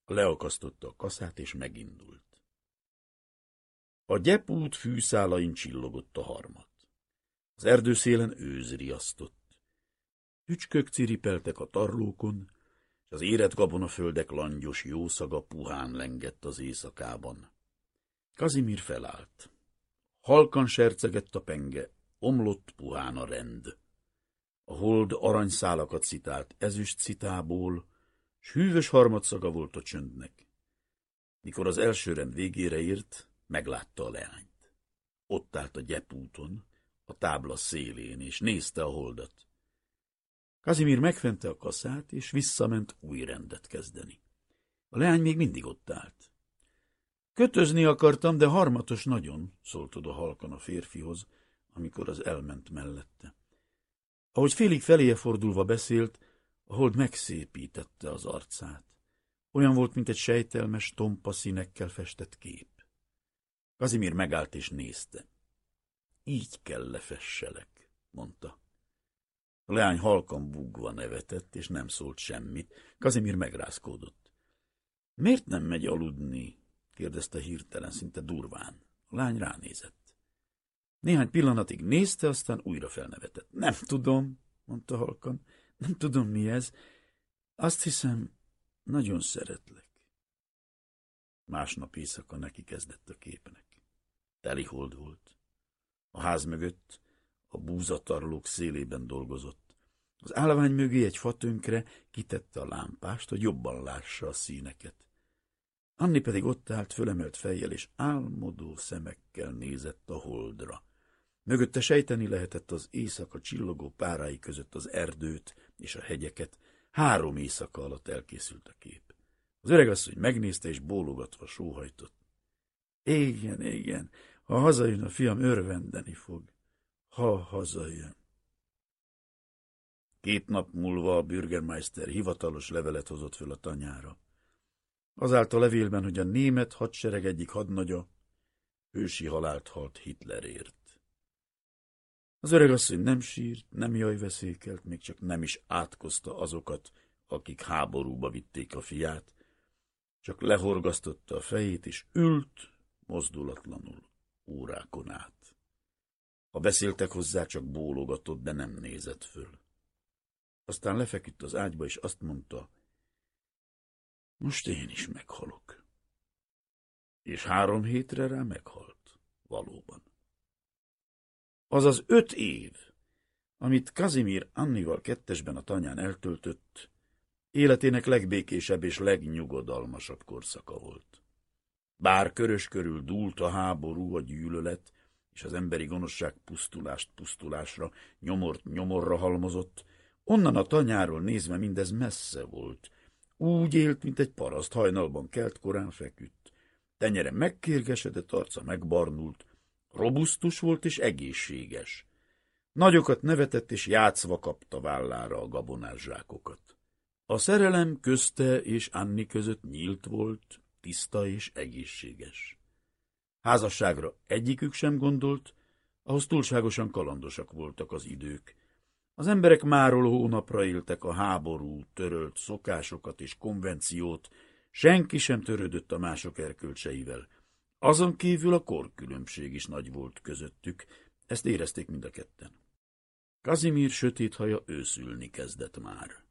A: Leakasztotta a kaszát, és megindult. A gyepút fűszálain csillogott a harmat. Az erdőszélen őz riasztott. Tücskök ciripeltek a tarlókon, és az érett gabonaföldek langyos jószaga puhán lengett az éjszakában. Kazimir felállt. Halkan sercegett a penge, omlott puhán a rend. A hold aranyszálakat citált ezüst citából, s hűvös harmadszaga volt a csöndnek. Mikor az első rend végére ért, meglátta a leányt. Ott állt a gyepúton, a tábla szélén, és nézte a holdat. Kazimir megfente a kaszát, és visszament új rendet kezdeni. A leány még mindig ott állt. Kötözni akartam, de harmatos nagyon, szólt oda halkan a férfihoz, amikor az elment mellette. Ahogy félig feléje fordulva beszélt, a hold megszépítette az arcát. Olyan volt, mint egy sejtelmes, tompa színekkel festett kép. Kazimir megállt és nézte. Így kell lefesselek, mondta. A leány halkan búgva nevetett, és nem szólt semmit. Kazimir megrázkódott. Miért nem megy aludni? kérdezte hirtelen, szinte durván. A lány ránézett. Néhány pillanatig nézte, aztán újra felnevetett. Nem tudom, mondta halkan. Nem tudom, mi ez. Azt hiszem, nagyon szeretlek. Másnap éjszaka neki kezdett a képnek. Teli hold volt. A ház mögött a búzatarlók szélében dolgozott. Az állvány mögé egy fatönkre kitette a lámpást, hogy jobban lássa a színeket. Anni pedig ott állt fölemelt fejjel, és álmodó szemekkel nézett a holdra. Mögötte sejteni lehetett az éjszaka csillogó párái között az erdőt és a hegyeket. Három éjszaka alatt elkészült a kép. Az öregasszony megnézte, és bólogatva sóhajtott. Igen, igen, ha hazajön a fiam, örvendeni fog. Ha hazajön. Két nap múlva a Bürgermeister hivatalos levelet hozott föl a tanyára. Azált a levélben, hogy a német hadsereg egyik hadnagya ősi halált halt Hitlerért. Az öregasszony nem sírt, nem jajveszékelt, még csak nem is átkozta azokat, akik háborúba vitték a fiát, csak lehorgasztotta a fejét, és ült, mozdulatlanul, órákon át. Ha beszéltek hozzá, csak bólogatott, de nem nézett föl. Aztán lefeküdt az ágyba, és azt mondta, most én is meghalok. És három hétre rá meghalt, valóban. Az az öt év, amit Kazimir Annival kettesben a tanyán eltöltött, életének legbékésebb és legnyugodalmasabb korszaka volt. Bár körös körül dúlt a háború, a gyűlölet, és az emberi gonoszság pusztulást pusztulásra, nyomort nyomorra halmozott, onnan a tanyáról nézve mindez messze volt. Úgy élt, mint egy paraszt, hajnalban kelt, korán feküdt. Tenyere megkérgesedett, arca megbarnult, robusztus volt és egészséges. Nagyokat nevetett, és játszva kapta vállára a gabonás zsákokat. A szerelem közte és Anni között nyílt volt, tiszta és egészséges. Házasságra egyikük sem gondolt, ahhoz túlságosan kalandosak voltak az idők. Az emberek máról hónapra éltek a háború, törölt szokásokat és konvenciót, senki sem törődött a mások erkölcseivel. Azon kívül a korkülönbség is nagy volt közöttük, ezt érezték mind a ketten. Kazimír sötét haja őszülni kezdett már.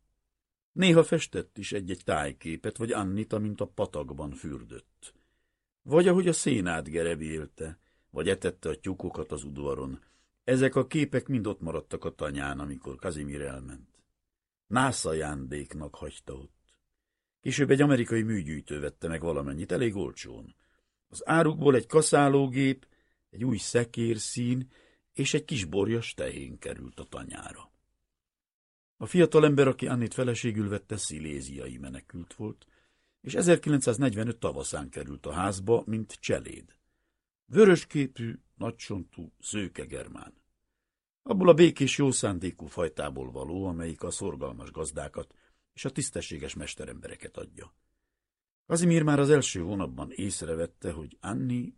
A: Néha festett is egy-egy tájképet, vagy Annita, mint a patakban fürdött. vagy ahogy a szénát gerebélte, vagy etette a tyúkokat az udvaron. Ezek a képek mind ott maradtak a tanyán, amikor Kazimir elment. NASA ajándéknak hagyta ott. Később egy amerikai műgyűjtő vette meg valamennyit, elég olcsón. Az árukból egy kaszálógép, egy új szekérszín és egy kis borjas tehén került a tanyára. A fiatalember, aki Annit feleségül vette, sziléziai menekült volt, és 1945 tavaszán került a házba, mint cseléd. Vörösképű, nagycsontú, szőke germán. Abból a békés jószándékú fajtából való, amelyik a szorgalmas gazdákat és a tisztességes mesterembereket adja. Kazimír már az első hónapban észrevette, hogy Anni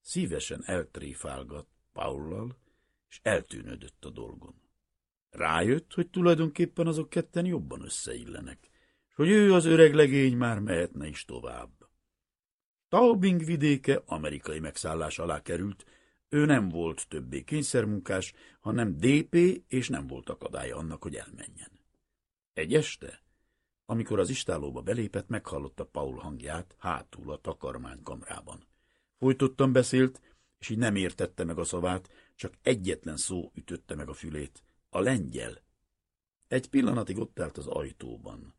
A: szívesen eltréfálgat Paullal, és eltűnődött a dolgon. Rájött, hogy tulajdonképpen azok ketten jobban összeillenek, és hogy ő az öreg legény már mehetne is tovább. Taubing vidéke amerikai megszállás alá került, ő nem volt többé kényszermunkás, hanem DP, és nem volt akadálya annak, hogy elmenjen. Egy este, amikor az istálóba belépett, meghallotta Paul hangját hátul a takarmánykamrában. Folytottan beszélt, és így nem értette meg a szavát, csak egyetlen szó ütötte meg a fülét. A lengyel. Egy pillanatig ott állt az ajtóban.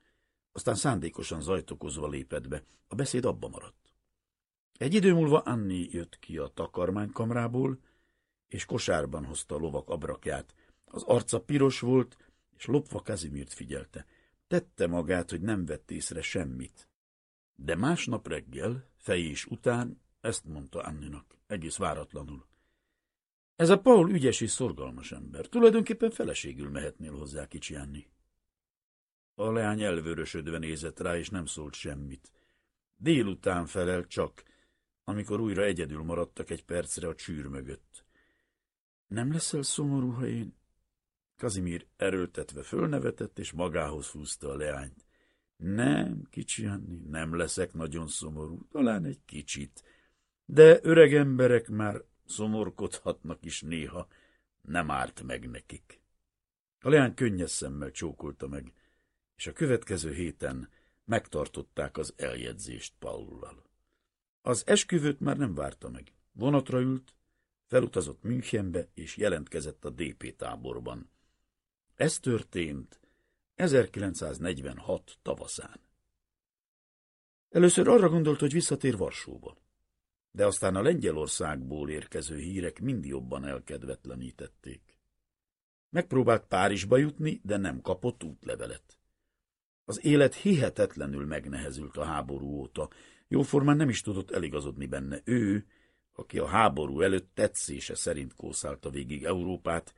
A: Aztán szándékosan zajtokozva lépett be. A beszéd abba maradt. Egy idő múlva Anni jött ki a takarmánykamrából, és kosárban hozta a lovak abrakját. Az arca piros volt, és lopva Kazimirt figyelte. Tette magát, hogy nem vett észre semmit. De másnap reggel, fejés után, ezt mondta Anninak, egész váratlanul. Ez a Paul ügyes és szorgalmas ember. Tulajdonképpen feleségül mehetnél hozzá, kicsi Anni. A leány elvörösödve nézett rá, és nem szólt semmit. Délután felel csak, amikor újra egyedül maradtak egy percre a csűr mögött. Nem leszel szomorú, ha én... Kazimír erőltetve fölnevetett, és magához húzta a leányt. Nem, kicsi Anni, nem leszek nagyon szomorú, talán egy kicsit. De öreg emberek már szomorkodhatnak is néha, nem árt meg nekik. A leány könnyes szemmel csókolta meg, és a következő héten megtartották az eljegyzést Paullal. Az esküvőt már nem várta meg. Vonatra ült, felutazott Münchenbe, és jelentkezett a DP táborban. Ez történt 1946 tavaszán. Először arra gondolt, hogy visszatér Varsóba de aztán a Lengyelországból érkező hírek mind jobban elkedvetlenítették. Megpróbált Párizsba jutni, de nem kapott útlevelet. Az élet hihetetlenül megnehezült a háború óta, jóformán nem is tudott eligazodni benne. Ő, aki a háború előtt tetszése szerint kószálta végig Európát,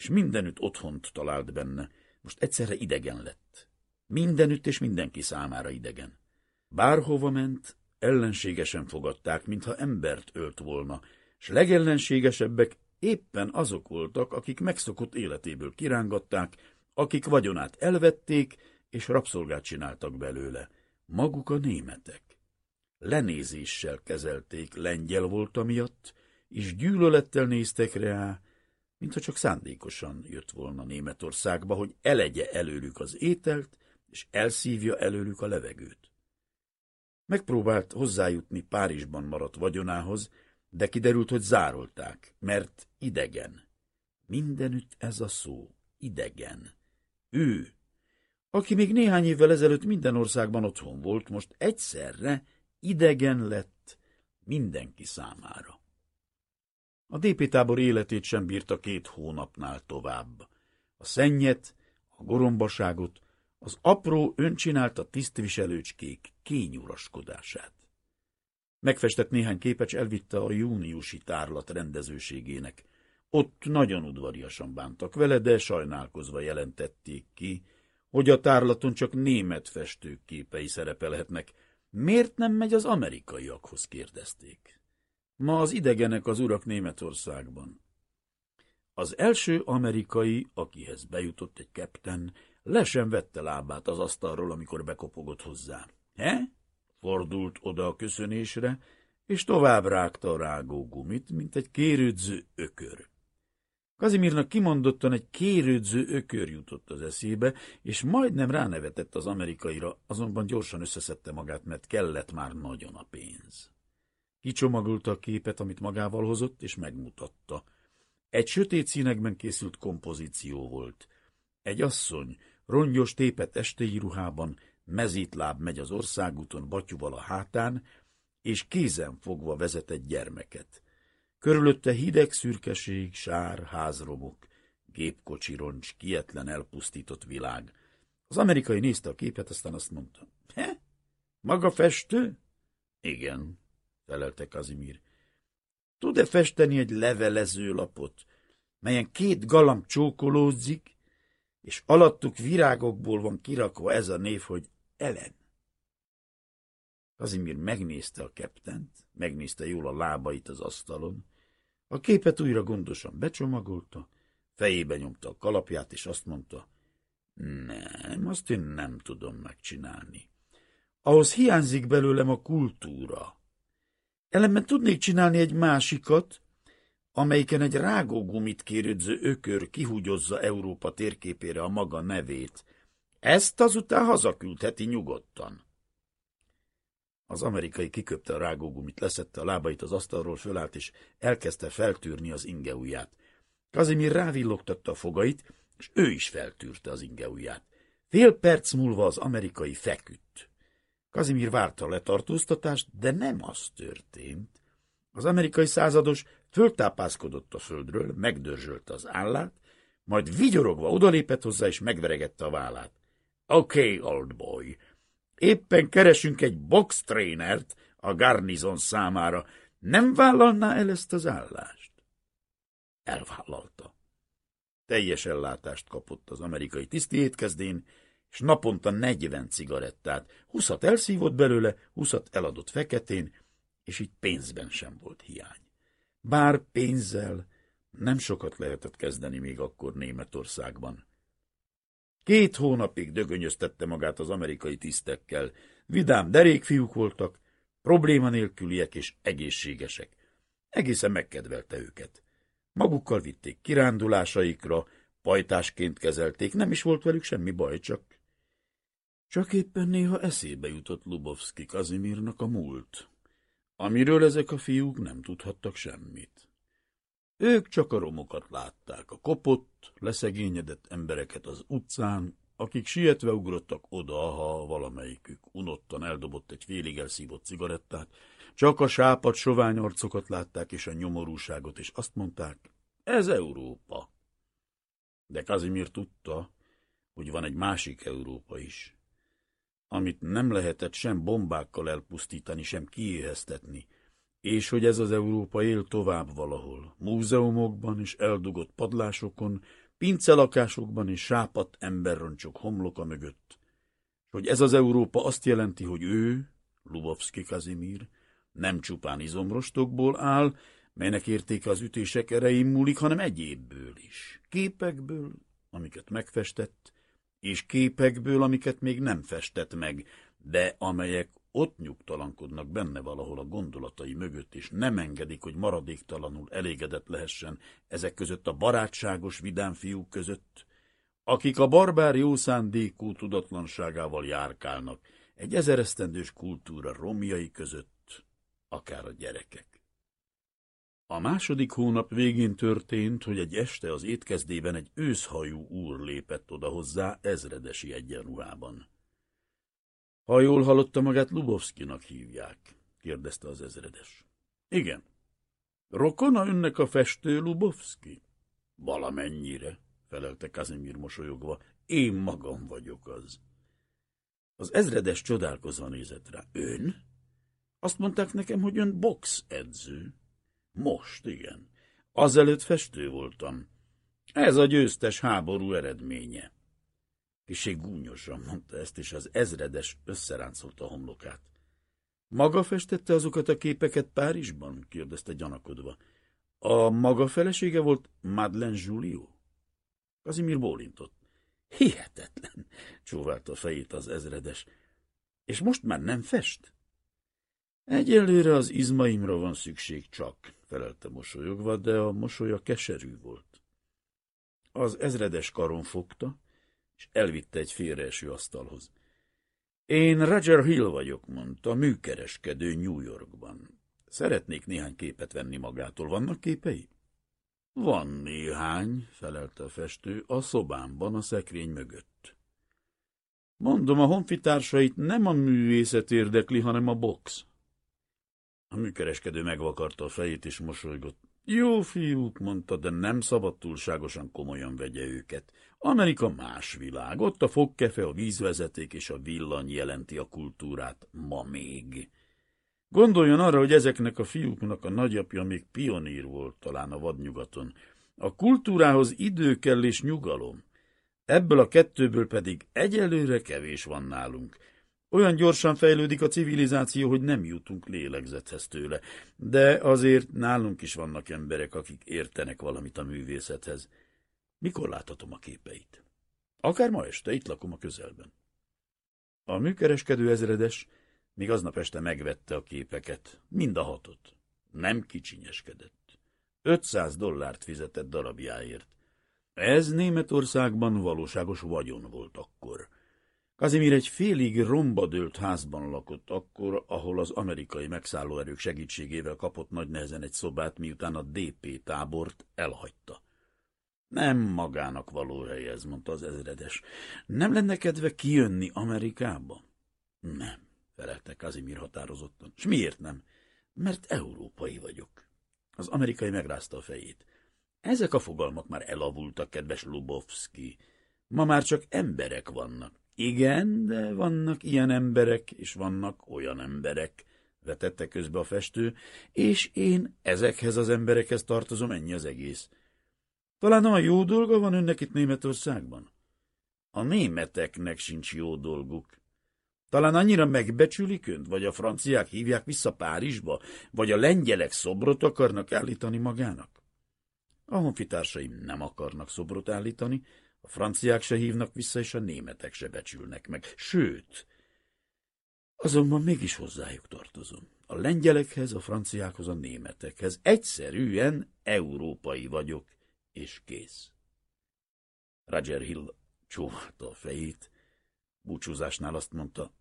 A: és mindenütt otthont talált benne, most egyszerre idegen lett. Mindenütt és mindenki számára idegen. Bárhova ment, ellenségesen fogadták, mintha embert ölt volna, s legellenségesebbek éppen azok voltak, akik megszokott életéből kirángatták, akik vagyonát elvették, és rabszolgát csináltak belőle. Maguk a németek. Lenézéssel kezelték, lengyel volt amiatt, és gyűlölettel néztek rá, mintha csak szándékosan jött volna Németországba, hogy elegye előlük az ételt, és elszívja előlük a levegőt. Megpróbált hozzájutni Párizsban maradt vagyonához, de kiderült, hogy zárolták, mert idegen. Mindenütt ez a szó, idegen. Ő, aki még néhány évvel ezelőtt minden országban otthon volt, most egyszerre idegen lett mindenki számára. A DP tábor életét sem bírta két hónapnál tovább. A szennyet, a gorombaságot, az apró, öncsinálta tisztviselőcskék kényuraskodását. Megfestett néhány képet, elvitte a júniusi tárlat rendezőségének. Ott nagyon udvariasan bántak vele, de sajnálkozva jelentették ki, hogy a tárlaton csak német festők képei szerepelhetnek. Miért nem megy az amerikaiakhoz, kérdezték. Ma az idegenek az urak Németországban. Az első amerikai, akihez bejutott egy kepten, le sem vette lábát az asztalról, amikor bekopogott hozzá. He? Fordult oda a köszönésre, és tovább rágta a rágó gumit, mint egy kérődző ökör. Kazimirnak kimondottan egy kérődző ökör jutott az eszébe, és majdnem ránevetett az amerikaira, azonban gyorsan összeszedte magát, mert kellett már nagyon a pénz. Kicsomagolta a képet, amit magával hozott, és megmutatta. Egy sötét színekben készült kompozíció volt. Egy asszony, rongyos tépet estéi ruhában, mezítláb megy az országúton batyuval a hátán, és kézen fogva vezet egy gyermeket. Körülötte hideg szürkeség, sár, házromok, gépkocsi roncs, kietlen elpusztított világ. Az amerikai nézte a képet, aztán azt mondta. He? Maga festő? Igen, felelte Kazimír. Tud-e festeni egy levelező lapot, melyen két galamb csókolódzik, és alattuk virágokból van kirakva ez a név, hogy Ellen? Kazimír megnézte a keptent, megnézte jól a lábait az asztalon, a képet újra gondosan becsomagolta, fejébe nyomta a kalapját, és azt mondta, nem, azt én nem tudom megcsinálni. Ahhoz hiányzik belőlem a kultúra. Ellenben tudnék csinálni egy másikat, amelyiken egy rágógumit kérődző ökör kihúgyozza Európa térképére a maga nevét. Ezt azután hazaküldheti nyugodtan. Az amerikai kiköpte a rágógumit, leszette a lábait az asztalról, fölállt, és elkezdte feltűrni az inge ujját. Kazimir rávillogtatta a fogait, és ő is feltűrte az inge ujját. Fél perc múlva az amerikai feküdt. Kazimir várta a letartóztatást, de nem az történt. Az amerikai százados föltápászkodott a földről, megdörzsölte az állát, majd vigyorogva odalépett hozzá, és megveregette a vállát. Oké, okay, old boy, éppen keresünk egy box trainert a garnizon számára. Nem vállalná el ezt az állást? Elvállalta. Teljes ellátást kapott az amerikai tiszti étkezdén, és naponta negyven cigarettát, huszat elszívott belőle, huszat eladott feketén, és így pénzben sem volt hiány. Bár pénzzel nem sokat lehetett kezdeni még akkor Németországban. Két hónapig dögönyöztette magát az amerikai tisztekkel. Vidám derékfiúk voltak, probléma nélküliek és egészségesek. Egészen megkedvelte őket. Magukkal vitték kirándulásaikra, pajtásként kezelték, nem is volt velük semmi baj, csak... Csak éppen néha eszébe jutott Lubovszki Kazimirnak a múlt, amiről ezek a fiúk nem tudhattak semmit. Ők csak a romokat látták, a kopott, leszegényedett embereket az utcán, akik sietve ugrottak oda, ha valamelyikük unottan eldobott egy félig elszívott cigarettát, csak a sápat sovány arcokat látták és a nyomorúságot, és azt mondták, ez Európa. De Kazimir tudta, hogy van egy másik Európa is, amit nem lehetett sem bombákkal elpusztítani, sem kiéheztetni, és hogy ez az Európa él tovább valahol, múzeumokban és eldugott padlásokon, pincelakásokban és sápat emberroncsok homloka mögött, és hogy ez az Európa azt jelenti, hogy ő, Lubovszki Kazimír, nem csupán izomrostokból áll, melynek értéke az ütések erején múlik, hanem egyébből is. Képekből, amiket megfestett, és képekből, amiket még nem festett meg, de amelyek ott nyugtalankodnak benne valahol a gondolatai mögött, és nem engedik, hogy maradéktalanul elégedett lehessen ezek között a barátságos vidám fiúk között, akik a barbár jószándékú tudatlanságával járkálnak egy ezeresztendős kultúra romjai között, akár a gyerekek. A második hónap végén történt, hogy egy este az étkezdében egy őszhajú úr lépett oda hozzá ezredesi egyenruhában. Ha jól hallotta magát, Lubovszkinak hívják, kérdezte az ezredes. Igen. Rokona önnek a festő Lubovszki? Valamennyire, felelte Kazimir mosolyogva. Én magam vagyok az. Az ezredes csodálkozva nézett rá. Ön? Azt mondták nekem, hogy ön box edző. Most, igen. Azelőtt festő voltam. Ez a győztes háború eredménye. Kisé gúnyosan mondta ezt, és az ezredes összeráncolta a homlokát. Maga festette azokat a képeket Párizsban? kérdezte gyanakodva. A maga felesége volt Madeleine Julio? Kazimir bólintott. Hihetetlen, csóválta a fejét az ezredes. És most már nem fest? Egyelőre az izmaimra van szükség csak, felelte mosolyogva, de a mosolya keserű volt. Az ezredes karon fogta, és elvitte egy félreeső asztalhoz. Én Roger Hill vagyok, mondta, műkereskedő New Yorkban. Szeretnék néhány képet venni magától. Vannak képei? Van néhány, felelte a festő, a szobámban, a szekrény mögött. Mondom, a honfitársait nem a művészet érdekli, hanem a box. A műkereskedő megvakarta a fejét és mosolygott. Jó fiúk, mondta, de nem szabad túlságosan komolyan vegye őket. Amerika más világ, ott a fogkefe, a vízvezeték és a villany jelenti a kultúrát ma még. Gondoljon arra, hogy ezeknek a fiúknak a nagyapja még pionír volt talán a vadnyugaton. A kultúrához idő kell és nyugalom. Ebből a kettőből pedig egyelőre kevés van nálunk. Olyan gyorsan fejlődik a civilizáció, hogy nem jutunk lélegzethez tőle. De azért nálunk is vannak emberek, akik értenek valamit a művészethez. Mikor láthatom a képeit? Akár ma este, itt lakom a közelben. A műkereskedő ezredes még aznap este megvette a képeket, mind a hatot. Nem kicsinyeskedett. 500 dollárt fizetett darabjáért. Ez Németországban valóságos vagyon volt akkor. Kazimir egy félig romba dőlt házban lakott akkor, ahol az amerikai megszállóerők segítségével kapott nagy nehezen egy szobát, miután a DP tábort elhagyta. Nem magának való hely ez, mondta az ezredes. Nem lenne kedve kijönni Amerikába? Nem, felelte Kazimir határozottan. És miért nem? Mert európai vagyok. Az amerikai megrázta a fejét. Ezek a fogalmak már elavultak, kedves Lubovski. Ma már csak emberek vannak. Igen, de vannak ilyen emberek, és vannak olyan emberek, vetette közbe a festő, és én ezekhez az emberekhez tartozom, ennyi az egész. Talán a jó dolga van önnek itt Németországban? A németeknek sincs jó dolguk. Talán annyira megbecsülik önt, vagy a franciák hívják vissza Párizsba, vagy a lengyelek szobrot akarnak állítani magának? A honfitársaim nem akarnak szobrot állítani, a franciák se hívnak vissza, és a németek se becsülnek meg. Sőt, azonban mégis hozzájuk tartozom. A lengyelekhez, a franciákhoz, a németekhez. Egyszerűen európai vagyok, és kész. Roger Hill csóválta a fejét. Búcsúzásnál azt mondta,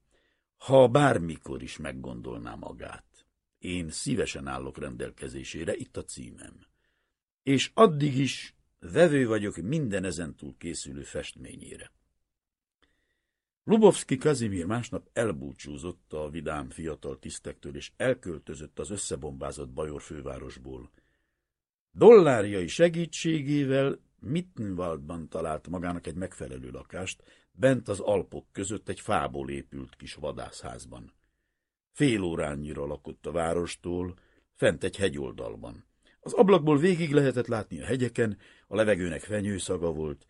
A: ha bármikor is meggondolná magát, én szívesen állok rendelkezésére, itt a címem. És addig is Vevő vagyok minden ezentúl készülő festményére. Lubovski Kazimír másnap elbúcsúzott a vidám fiatal tisztektől, és elköltözött az összebombázott Bajor fővárosból. Dollárjai segítségével Mittenwaldban talált magának egy megfelelő lakást, bent az Alpok között egy fából épült kis vadászházban. Fél órányira lakott a várostól, fent egy hegyoldalban. Az ablakból végig lehetett látni a hegyeken, a levegőnek fenyőszaga volt,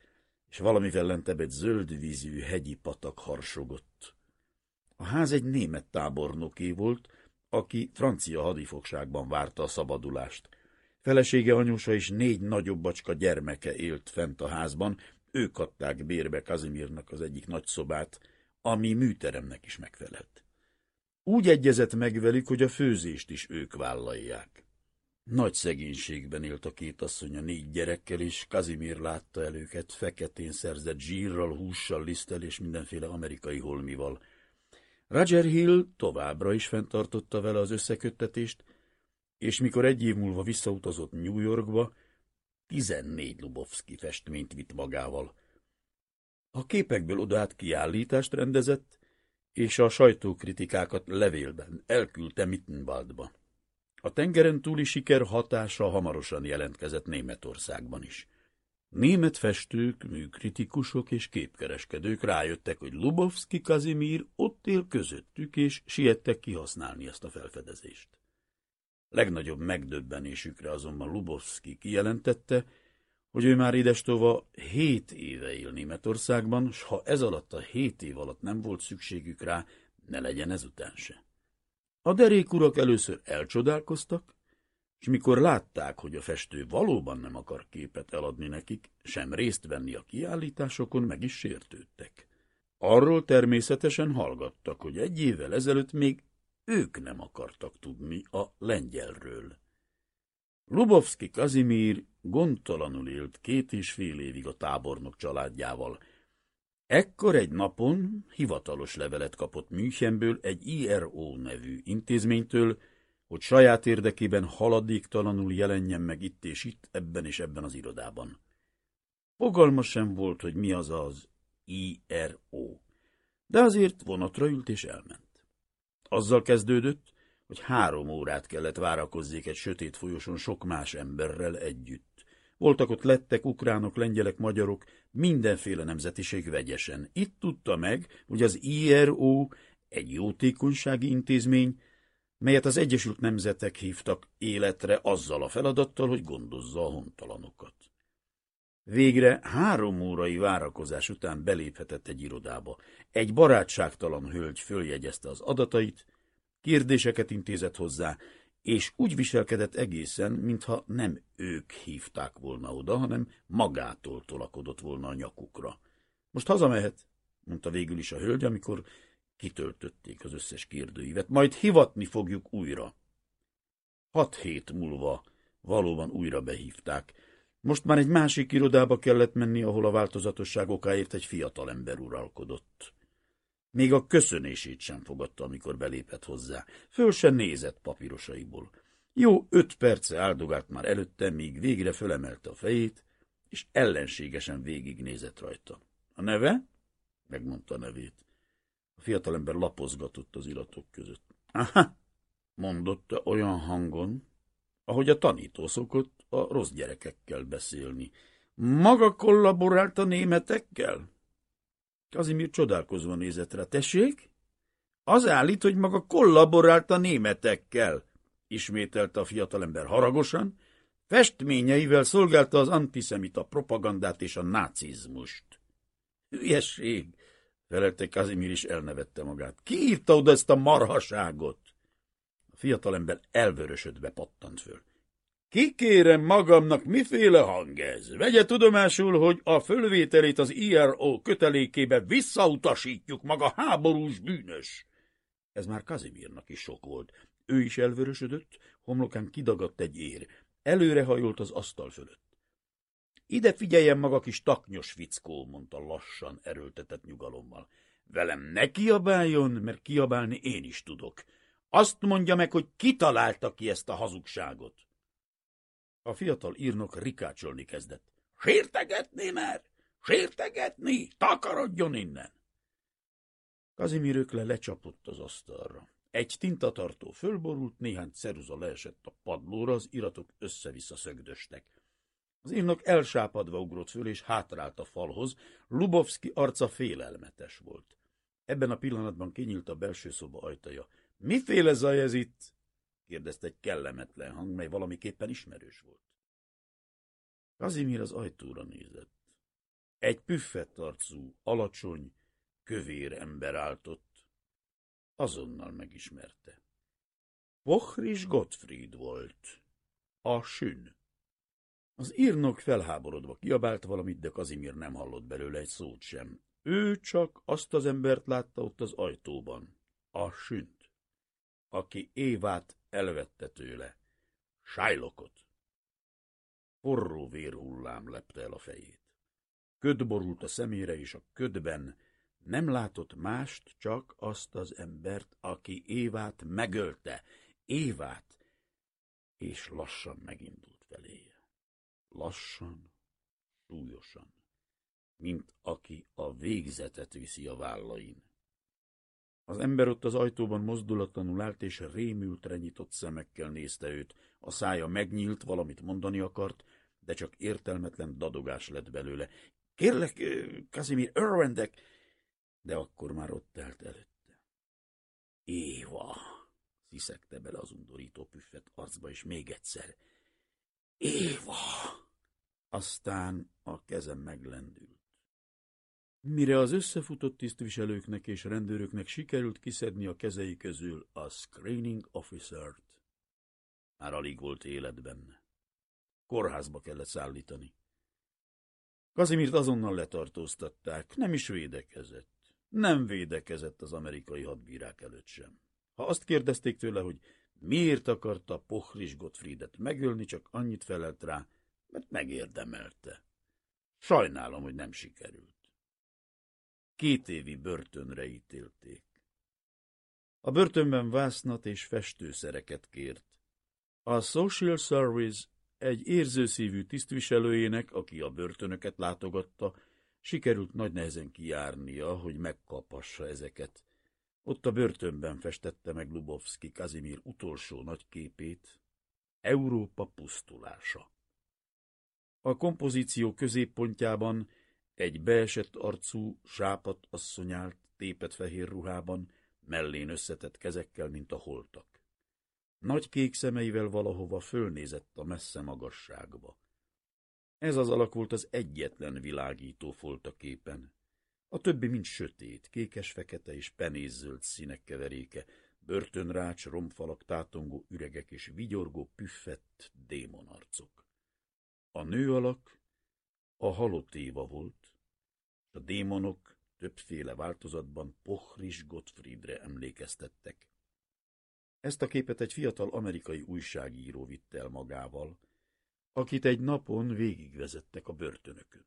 A: és valamivel lentebb egy zöld vízű hegyi patak harsogott. A ház egy német tábornoké volt, aki francia hadifogságban várta a szabadulást. Felesége anyósa és négy nagyobb bacska gyermeke élt fent a házban, ők adták bérbe Kazimirnak az egyik nagy szobát, ami műteremnek is megfelelt. Úgy egyezett meg velük, hogy a főzést is ők vállalják. Nagy szegénységben élt a két asszony a négy gyerekkel, és Kazimir látta el őket feketén szerzett zsírral, hússal, lisztel és mindenféle amerikai holmival. Roger Hill továbbra is fenntartotta vele az összeköttetést, és mikor egy év múlva visszautazott New Yorkba, tizennégy Lubovski festményt vitt magával. A képekből odaát kiállítást rendezett, és a sajtókritikákat levélben elküldte Mittenwaldba. A tengeren túli siker hatása hamarosan jelentkezett Németországban is. Német festők, műkritikusok és képkereskedők rájöttek, hogy Lubovski Kazimír ott él közöttük, és siettek kihasználni ezt a felfedezést. Legnagyobb megdöbbenésükre azonban Lubovski kijelentette, hogy ő már idestova hét éve él Németországban, s ha ez alatt a hét év alatt nem volt szükségük rá, ne legyen ezután se. A derékurak először elcsodálkoztak, és mikor látták, hogy a festő valóban nem akar képet eladni nekik, sem részt venni a kiállításokon, meg is sértődtek. Arról természetesen hallgattak, hogy egy évvel ezelőtt még ők nem akartak tudni a lengyelről. Lubovski Kazimír gondtalanul élt két és fél évig a tábornok családjával, Ekkor egy napon hivatalos levelet kapott Münchenből egy IRO nevű intézménytől, hogy saját érdekében haladéktalanul jelenjen meg itt és itt, ebben és ebben az irodában. Fogalma sem volt, hogy mi az az IRO, de azért vonatra ült és elment. Azzal kezdődött, hogy három órát kellett várakozzék egy sötét folyoson sok más emberrel együtt. Voltak ott lettek, ukránok, lengyelek, magyarok, mindenféle nemzetiség vegyesen. Itt tudta meg, hogy az IRO egy jótékonysági intézmény, melyet az Egyesült Nemzetek hívtak életre azzal a feladattal, hogy gondozza a hontalanokat. Végre három órai várakozás után beléphetett egy irodába. Egy barátságtalan hölgy följegyezte az adatait, kérdéseket intézett hozzá, és úgy viselkedett egészen, mintha nem ők hívták volna oda, hanem magától tolakodott volna a nyakukra. Most hazamehet, mondta végül is a hölgy, amikor kitöltötték az összes kérdőívet, majd hivatni fogjuk újra. Hat hét múlva valóban újra behívták. Most már egy másik irodába kellett menni, ahol a változatosság okáért egy fiatal ember uralkodott. Még a köszönését sem fogadta, amikor belépett hozzá. Föl sem nézett papírosaiból. Jó öt perce áldogált már előtte, míg végre fölemelte a fejét, és ellenségesen végignézett rajta. A neve? Megmondta a nevét. A fiatalember lapozgatott az iratok között. Aha, mondotta olyan hangon, ahogy a tanító szokott a rossz gyerekekkel beszélni. Maga kollaborált a németekkel? Kazimír csodálkozva nézett rá. Tessék? Az állít, hogy maga kollaborált a németekkel, ismételte a fiatalember haragosan, festményeivel szolgálta az antiszemita propagandát és a nácizmust. Hülyeség, felelte Kazimír is elnevette magát. Ki írta oda ezt a marhaságot? A fiatalember elvörösödve pattant föl. Kikérem magamnak, miféle hang ez? Vegye tudomásul, hogy a fölvételét az IRO kötelékébe visszautasítjuk maga háborús bűnös. Ez már Kazimírnak is sok volt. Ő is elvörösödött, homlokán kidagadt egy ér. Előrehajolt az asztal fölött. Ide figyeljen maga kis taknyos fickó, mondta lassan, erőltetett nyugalommal. Velem ne kiabáljon, mert kiabálni én is tudok. Azt mondja meg, hogy kitalálta ki ezt a hazugságot. A fiatal írnok rikácsolni kezdett. Sértegetni mer! Sértegetni! Takarodjon innen! Kazimir ökle lecsapott az asztalra. Egy tintatartó fölborult, néhány ceruza leesett a padlóra, az iratok össze-vissza szögdöstek. Az írnok elsápadva ugrott föl, és hátrált a falhoz. Lubovski arca félelmetes volt. Ebben a pillanatban kinyílt a belső szoba ajtaja. – Miféle zaj ez itt? Kérdezte egy kellemetlen hang, mely valamiképpen ismerős volt. Kazimír az ajtóra nézett. Egy püffett arcú, alacsony, kövér ember állt ott. Azonnal megismerte. Pochris Gottfried volt. A sün. Az írnok felháborodva kiabált valamit, de Kazimír nem hallott belőle egy szót sem. Ő csak azt az embert látta ott az ajtóban, a sünt, aki Évát elvette tőle. Sájlokot. Forró vérhullám lepte el a fejét. Köd borult a szemére, és a ködben nem látott mást, csak azt az embert, aki Évát megölte. Évát, és lassan megindult feléje. Lassan, súlyosan, mint aki a végzetet viszi a vállain. Az ember ott az ajtóban mozdulatlanul állt, és rémültre nyitott szemekkel nézte őt. A szája megnyílt, valamit mondani akart, de csak értelmetlen dadogás lett belőle. Kérlek, Kazimir, örvendek! De akkor már ott telt előtte. Éva! sziszegte bele az undorító püffet arcba, és még egyszer. Éva! Aztán a kezem meglendült. Mire az összefutott tisztviselőknek és rendőröknek sikerült kiszedni a kezei közül a screening officert, már alig volt életben. Kórházba kellett szállítani. Kazimirt azonnal letartóztatták, nem is védekezett. Nem védekezett az amerikai hadbírák előtt sem. Ha azt kérdezték tőle, hogy miért akarta Pochris Gottfriedet megölni, csak annyit felelt rá, mert megérdemelte. Sajnálom, hogy nem sikerült két évi börtönre ítélték. A börtönben vásznat és festőszereket kért. A Social Service egy érzőszívű tisztviselőjének, aki a börtönöket látogatta, sikerült nagy nehezen kijárnia, hogy megkapassa ezeket. Ott a börtönben festette meg Lubovski Kazimir utolsó nagy képét, Európa pusztulása. A kompozíció középpontjában egy beesett arcú, sápat asszony állt, tépet fehér ruhában, mellén összetett kezekkel, mint a holtak. Nagy kék szemeivel valahova fölnézett a messze magasságba. Ez az alak volt az egyetlen világító folt a többi mind sötét, kékes-fekete és penészöld színek keveréke, börtönrács, romfalak, tátongó üregek és vigyorgó, püffett démonarcok. A nő alak a halott Éva volt, a démonok többféle változatban Pochris Gottfriedre emlékeztettek. Ezt a képet egy fiatal amerikai újságíró vitt el magával, akit egy napon végigvezettek a börtönökön.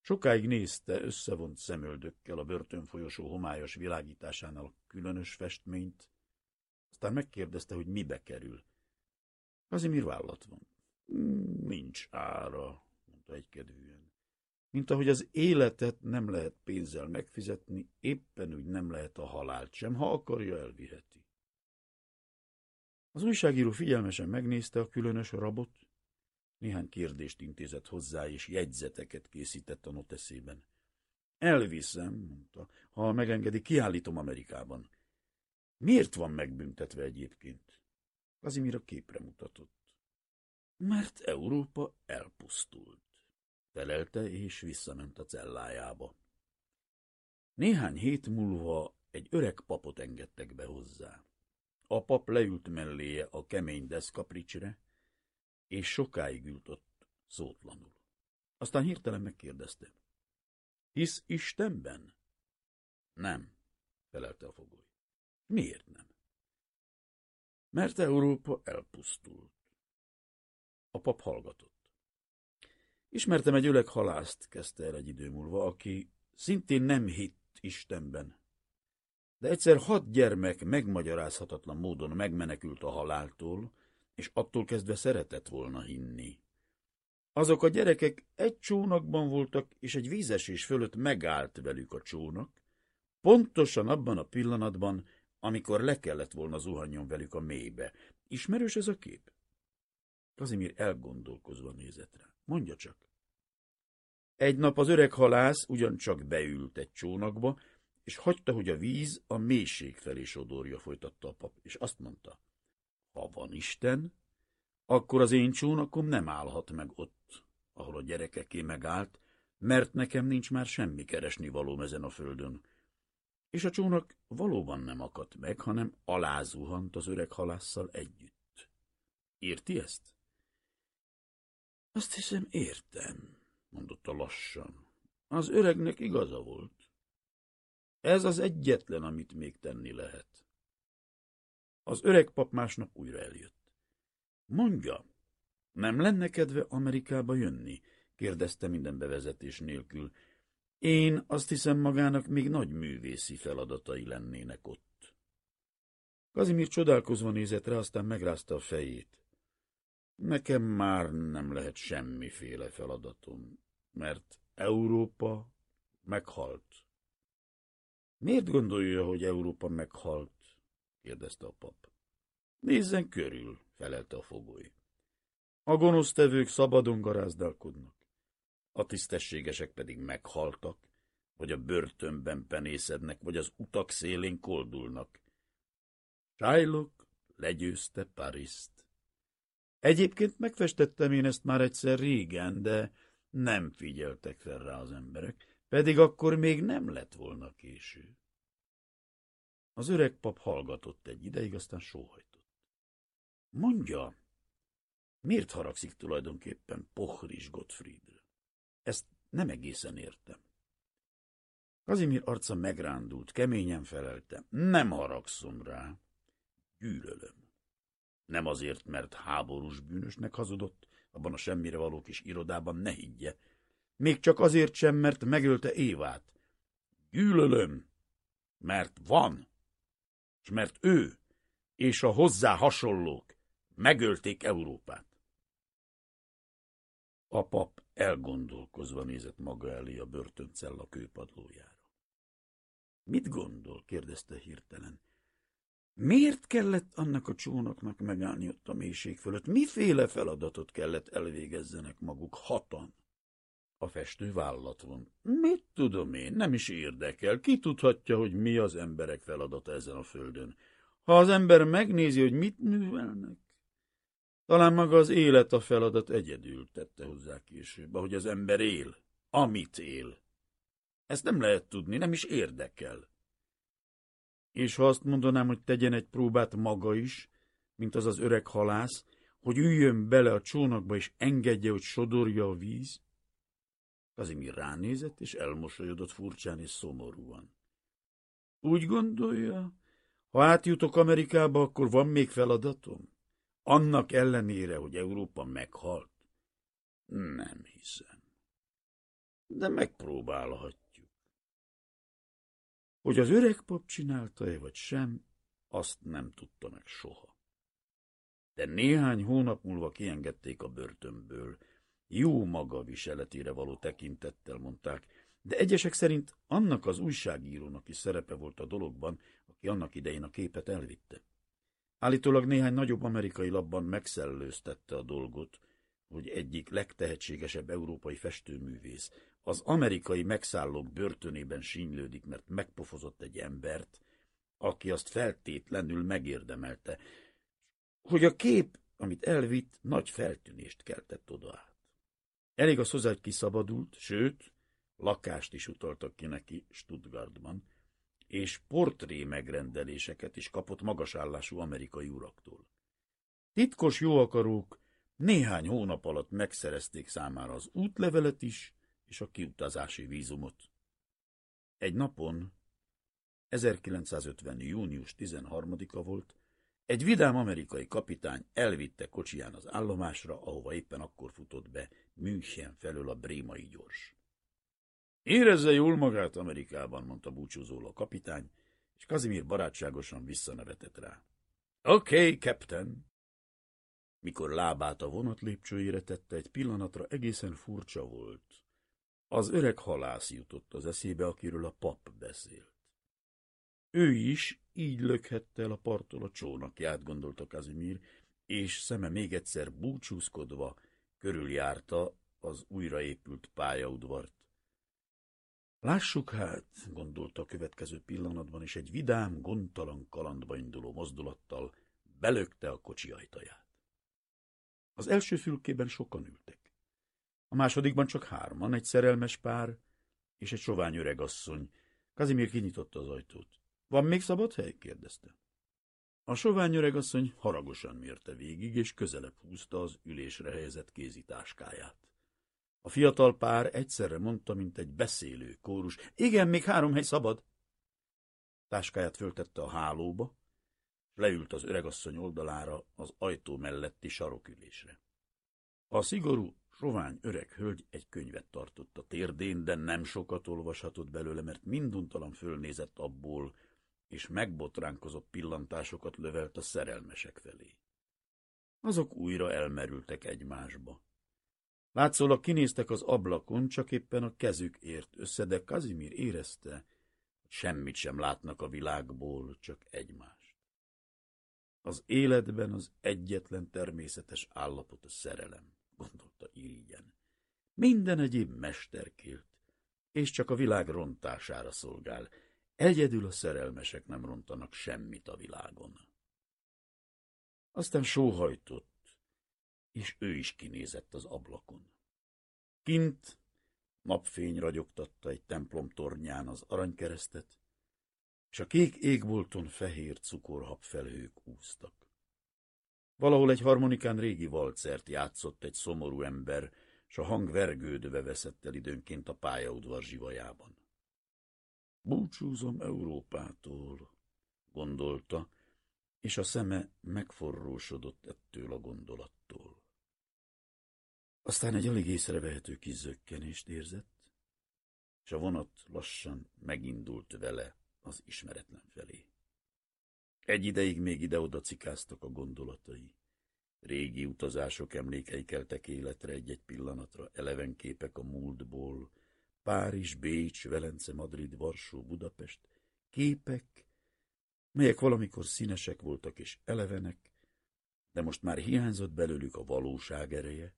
A: Sokáig nézte összevont szemöldökkel a börtönfolyosó homályos világításánál a különös festményt, aztán megkérdezte, hogy mibe kerül. Kazimir vállat van. Nincs ára, mondta egykedvűen. Mint ahogy az életet nem lehet pénzzel megfizetni, éppen úgy nem lehet a halált sem, ha akarja, elviheti. Az újságíró figyelmesen megnézte a különös rabot, néhány kérdést intézett hozzá, és jegyzeteket készített a noteszében. Elviszem, mondta, ha megengedi, kiállítom Amerikában. Miért van megbüntetve egyébként? Kazimir a képre mutatott. Mert Európa elpusztult, felelte, és visszament a cellájába. Néhány hét múlva egy öreg papot engedtek be hozzá. A pap leült melléje a kemény deszkapricsre, és sokáig ült ott, szótlanul. Aztán hirtelen megkérdezte. Hisz Istenben? Nem, felelte a fogoly. Miért nem? Mert Európa elpusztult. A pap hallgatott. Ismertem egy öleg halászt, kezdte el egy idő múlva, aki szintén nem hitt Istenben. De egyszer hat gyermek megmagyarázhatatlan módon megmenekült a haláltól, és attól kezdve szeretett volna hinni. Azok a gyerekek egy csónakban voltak, és egy vízesés fölött megállt velük a csónak, pontosan abban a pillanatban, amikor le kellett volna zuhanjon velük a mélybe. Ismerős ez a kép? Kazimir elgondolkozva nézett rá. Mondja csak. Egy nap az öreg halász ugyancsak beült egy csónakba, és hagyta, hogy a víz a mélység felé sodorja, folytatta a pap, és azt mondta. Ha van Isten, akkor az én csónakom nem állhat meg ott, ahol a gyerekeké megállt, mert nekem nincs már semmi keresni valóm ezen a földön. És a csónak valóban nem akadt meg, hanem alázuhant az öreg halásszal együtt. Érti ezt? Azt hiszem, értem, mondotta lassan. Az öregnek igaza volt. Ez az egyetlen, amit még tenni lehet. Az öreg pap másnap újra eljött. Mondja, nem lenne kedve Amerikába jönni? kérdezte minden bevezetés nélkül. Én azt hiszem magának még nagy művészi feladatai lennének ott. Kazimír csodálkozva nézett rá, aztán megrázta a fejét. Nekem már nem lehet semmiféle feladatom, mert Európa meghalt. Miért gondolja, hogy Európa meghalt? kérdezte a pap. Nézzen körül, felelte a fogoly. A gonosztevők szabadon garázdálkodnak, a tisztességesek pedig meghaltak, vagy a börtönben penészednek, vagy az utak szélén koldulnak. Shylock legyőzte Pariszt. Egyébként megfestettem én ezt már egyszer régen, de nem figyeltek fel rá az emberek, pedig akkor még nem lett volna késő. Az öreg pap hallgatott egy ideig, aztán sóhajtott. Mondja, miért haragszik tulajdonképpen Pochris Gottfriedre? Ezt nem egészen értem. Kazimir arca megrándult, keményen felelte. Nem haragszom rá. Gyűlölöm. Nem azért, mert háborús bűnösnek hazudott, abban a semmire való kis irodában ne higgye. Még csak azért sem, mert megölte Évát. Gyűlölöm, mert van. és mert ő és a hozzá hasonlók megölték Európát. A pap elgondolkozva nézett maga elé a börtöncella kőpadlójára. Mit gondol? kérdezte hirtelen. Miért kellett annak a csónaknak megállni ott a mélység fölött? Miféle feladatot kellett elvégezzenek maguk hatan? A festő vállat von. Mit tudom én, nem is érdekel. Ki tudhatja, hogy mi az emberek feladata ezen a földön? Ha az ember megnézi, hogy mit művelnek, talán maga az élet a feladat egyedül tette hozzá később, ahogy az ember él, amit él. Ezt nem lehet tudni, nem is érdekel. És ha azt mondanám, hogy tegyen egy próbát maga is, mint az az öreg halász, hogy üljön bele a csónakba és engedje, hogy sodorja a víz? Kazimir ránézett, és elmosolyodott furcsán és szomorúan. Úgy gondolja, ha átjutok Amerikába, akkor van még feladatom? Annak ellenére, hogy Európa meghalt? Nem hiszem. De megpróbálhatjuk. Hogy az öreg pap csinálta-e vagy sem, azt nem tudta meg soha. De néhány hónap múlva kiengedték a börtönből. Jó maga viseletére való tekintettel mondták, de egyesek szerint annak az újságírónak is szerepe volt a dologban, aki annak idején a képet elvitte. Állítólag néhány nagyobb amerikai labban megszellőztette a dolgot, hogy egyik legtehetségesebb európai festőművész az amerikai megszállók börtönében sínylődik, mert megpofozott egy embert, aki azt feltétlenül megérdemelte, hogy a kép, amit elvitt, nagy feltűnést keltett oda át. Elég az hozzá, hogy kiszabadult, sőt, lakást is utaltak ki neki Stuttgartban, és portré megrendeléseket is kapott magasállású amerikai uraktól. Titkos jóakarók néhány hónap alatt megszerezték számára az útlevelet is, és a kiutazási vízumot. Egy napon, 1950. június 13-a volt, egy vidám amerikai kapitány elvitte kocsiján az állomásra, ahova éppen akkor futott be München felől a brémai gyors. Érezze jól magát Amerikában, mondta búcsúzól a kapitány, és Kazimír barátságosan visszanevetett rá. Oké, okay, captain. Mikor lábát a vonat lépcsőjére tette, egy pillanatra egészen furcsa volt. Az öreg halász jutott az eszébe, akiről a pap beszélt. Ő is így lökhette el a parttól a csónakját, gondolta Kazimír, és szeme még egyszer búcsúzkodva körüljárta az újraépült pályaudvart. Lássuk hát, gondolta a következő pillanatban, és egy vidám, gondtalan kalandba induló mozdulattal belökte a kocsi ajtaját. Az első fülkében sokan ültek. A másodikban csak hárman, egy szerelmes pár és egy sovány öregasszony. Kazimír kinyitotta az ajtót. Van még szabad hely? kérdezte. A sovány öregasszony haragosan mérte végig, és közelebb húzta az ülésre helyezett kézitáskáját. A fiatal pár egyszerre mondta, mint egy beszélő kórus. Igen, még három hely szabad. Táskáját föltette a hálóba, leült az öregasszony oldalára az ajtó melletti sarokülésre. A szigorú, sovány öreg hölgy egy könyvet tartott a térdén, de nem sokat olvashatott belőle, mert minduntalan fölnézett abból, és megbotránkozott pillantásokat lövelt a szerelmesek felé. Azok újra elmerültek egymásba. Látszólag kinéztek az ablakon, csak éppen a kezük ért össze, de Kazimir érezte, hogy semmit sem látnak a világból, csak egymást. Az életben az egyetlen természetes állapot a szerelem, gondolta irigyen. Minden egyéb mesterkélt, és csak a világ rontására szolgál. Egyedül a szerelmesek nem rontanak semmit a világon. Aztán sóhajtott, és ő is kinézett az ablakon. Kint napfény ragyogtatta egy templom tornyán az aranykeresztet, és a kék égbolton fehér cukorhab felhők úztak. Valahol egy harmonikán régi valcert játszott egy szomorú ember, s a hang vergődve veszett el időnként a pályaudvar zsivajában. Búcsúzom Európától, gondolta, és a szeme megforrósodott ettől a gondolattól. Aztán egy alig észrevehető kis zökkenést érzett, és a vonat lassan megindult vele az ismeretlen felé. Egy ideig még ide-oda cikáztak a gondolatai. Régi utazások emlékei keltek életre egy-egy pillanatra, eleven képek a múltból, Párizs, Bécs, Velence, Madrid, Varsó, Budapest, képek, melyek valamikor színesek voltak és elevenek, de most már hiányzott belőlük a valóság ereje,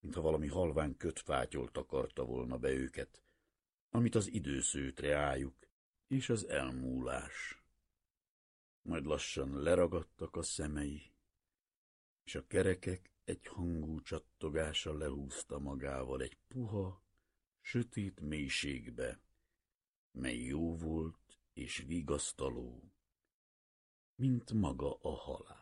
A: mintha valami halvány kötfátyolt akarta volna be őket, amit az időszőtre álljuk, és az elmúlás. Majd lassan leragadtak a szemei, és a kerekek egy hangú csattogása lehúzta magával egy puha, sötét mélységbe, mely jó volt és vigasztaló, mint maga a halál.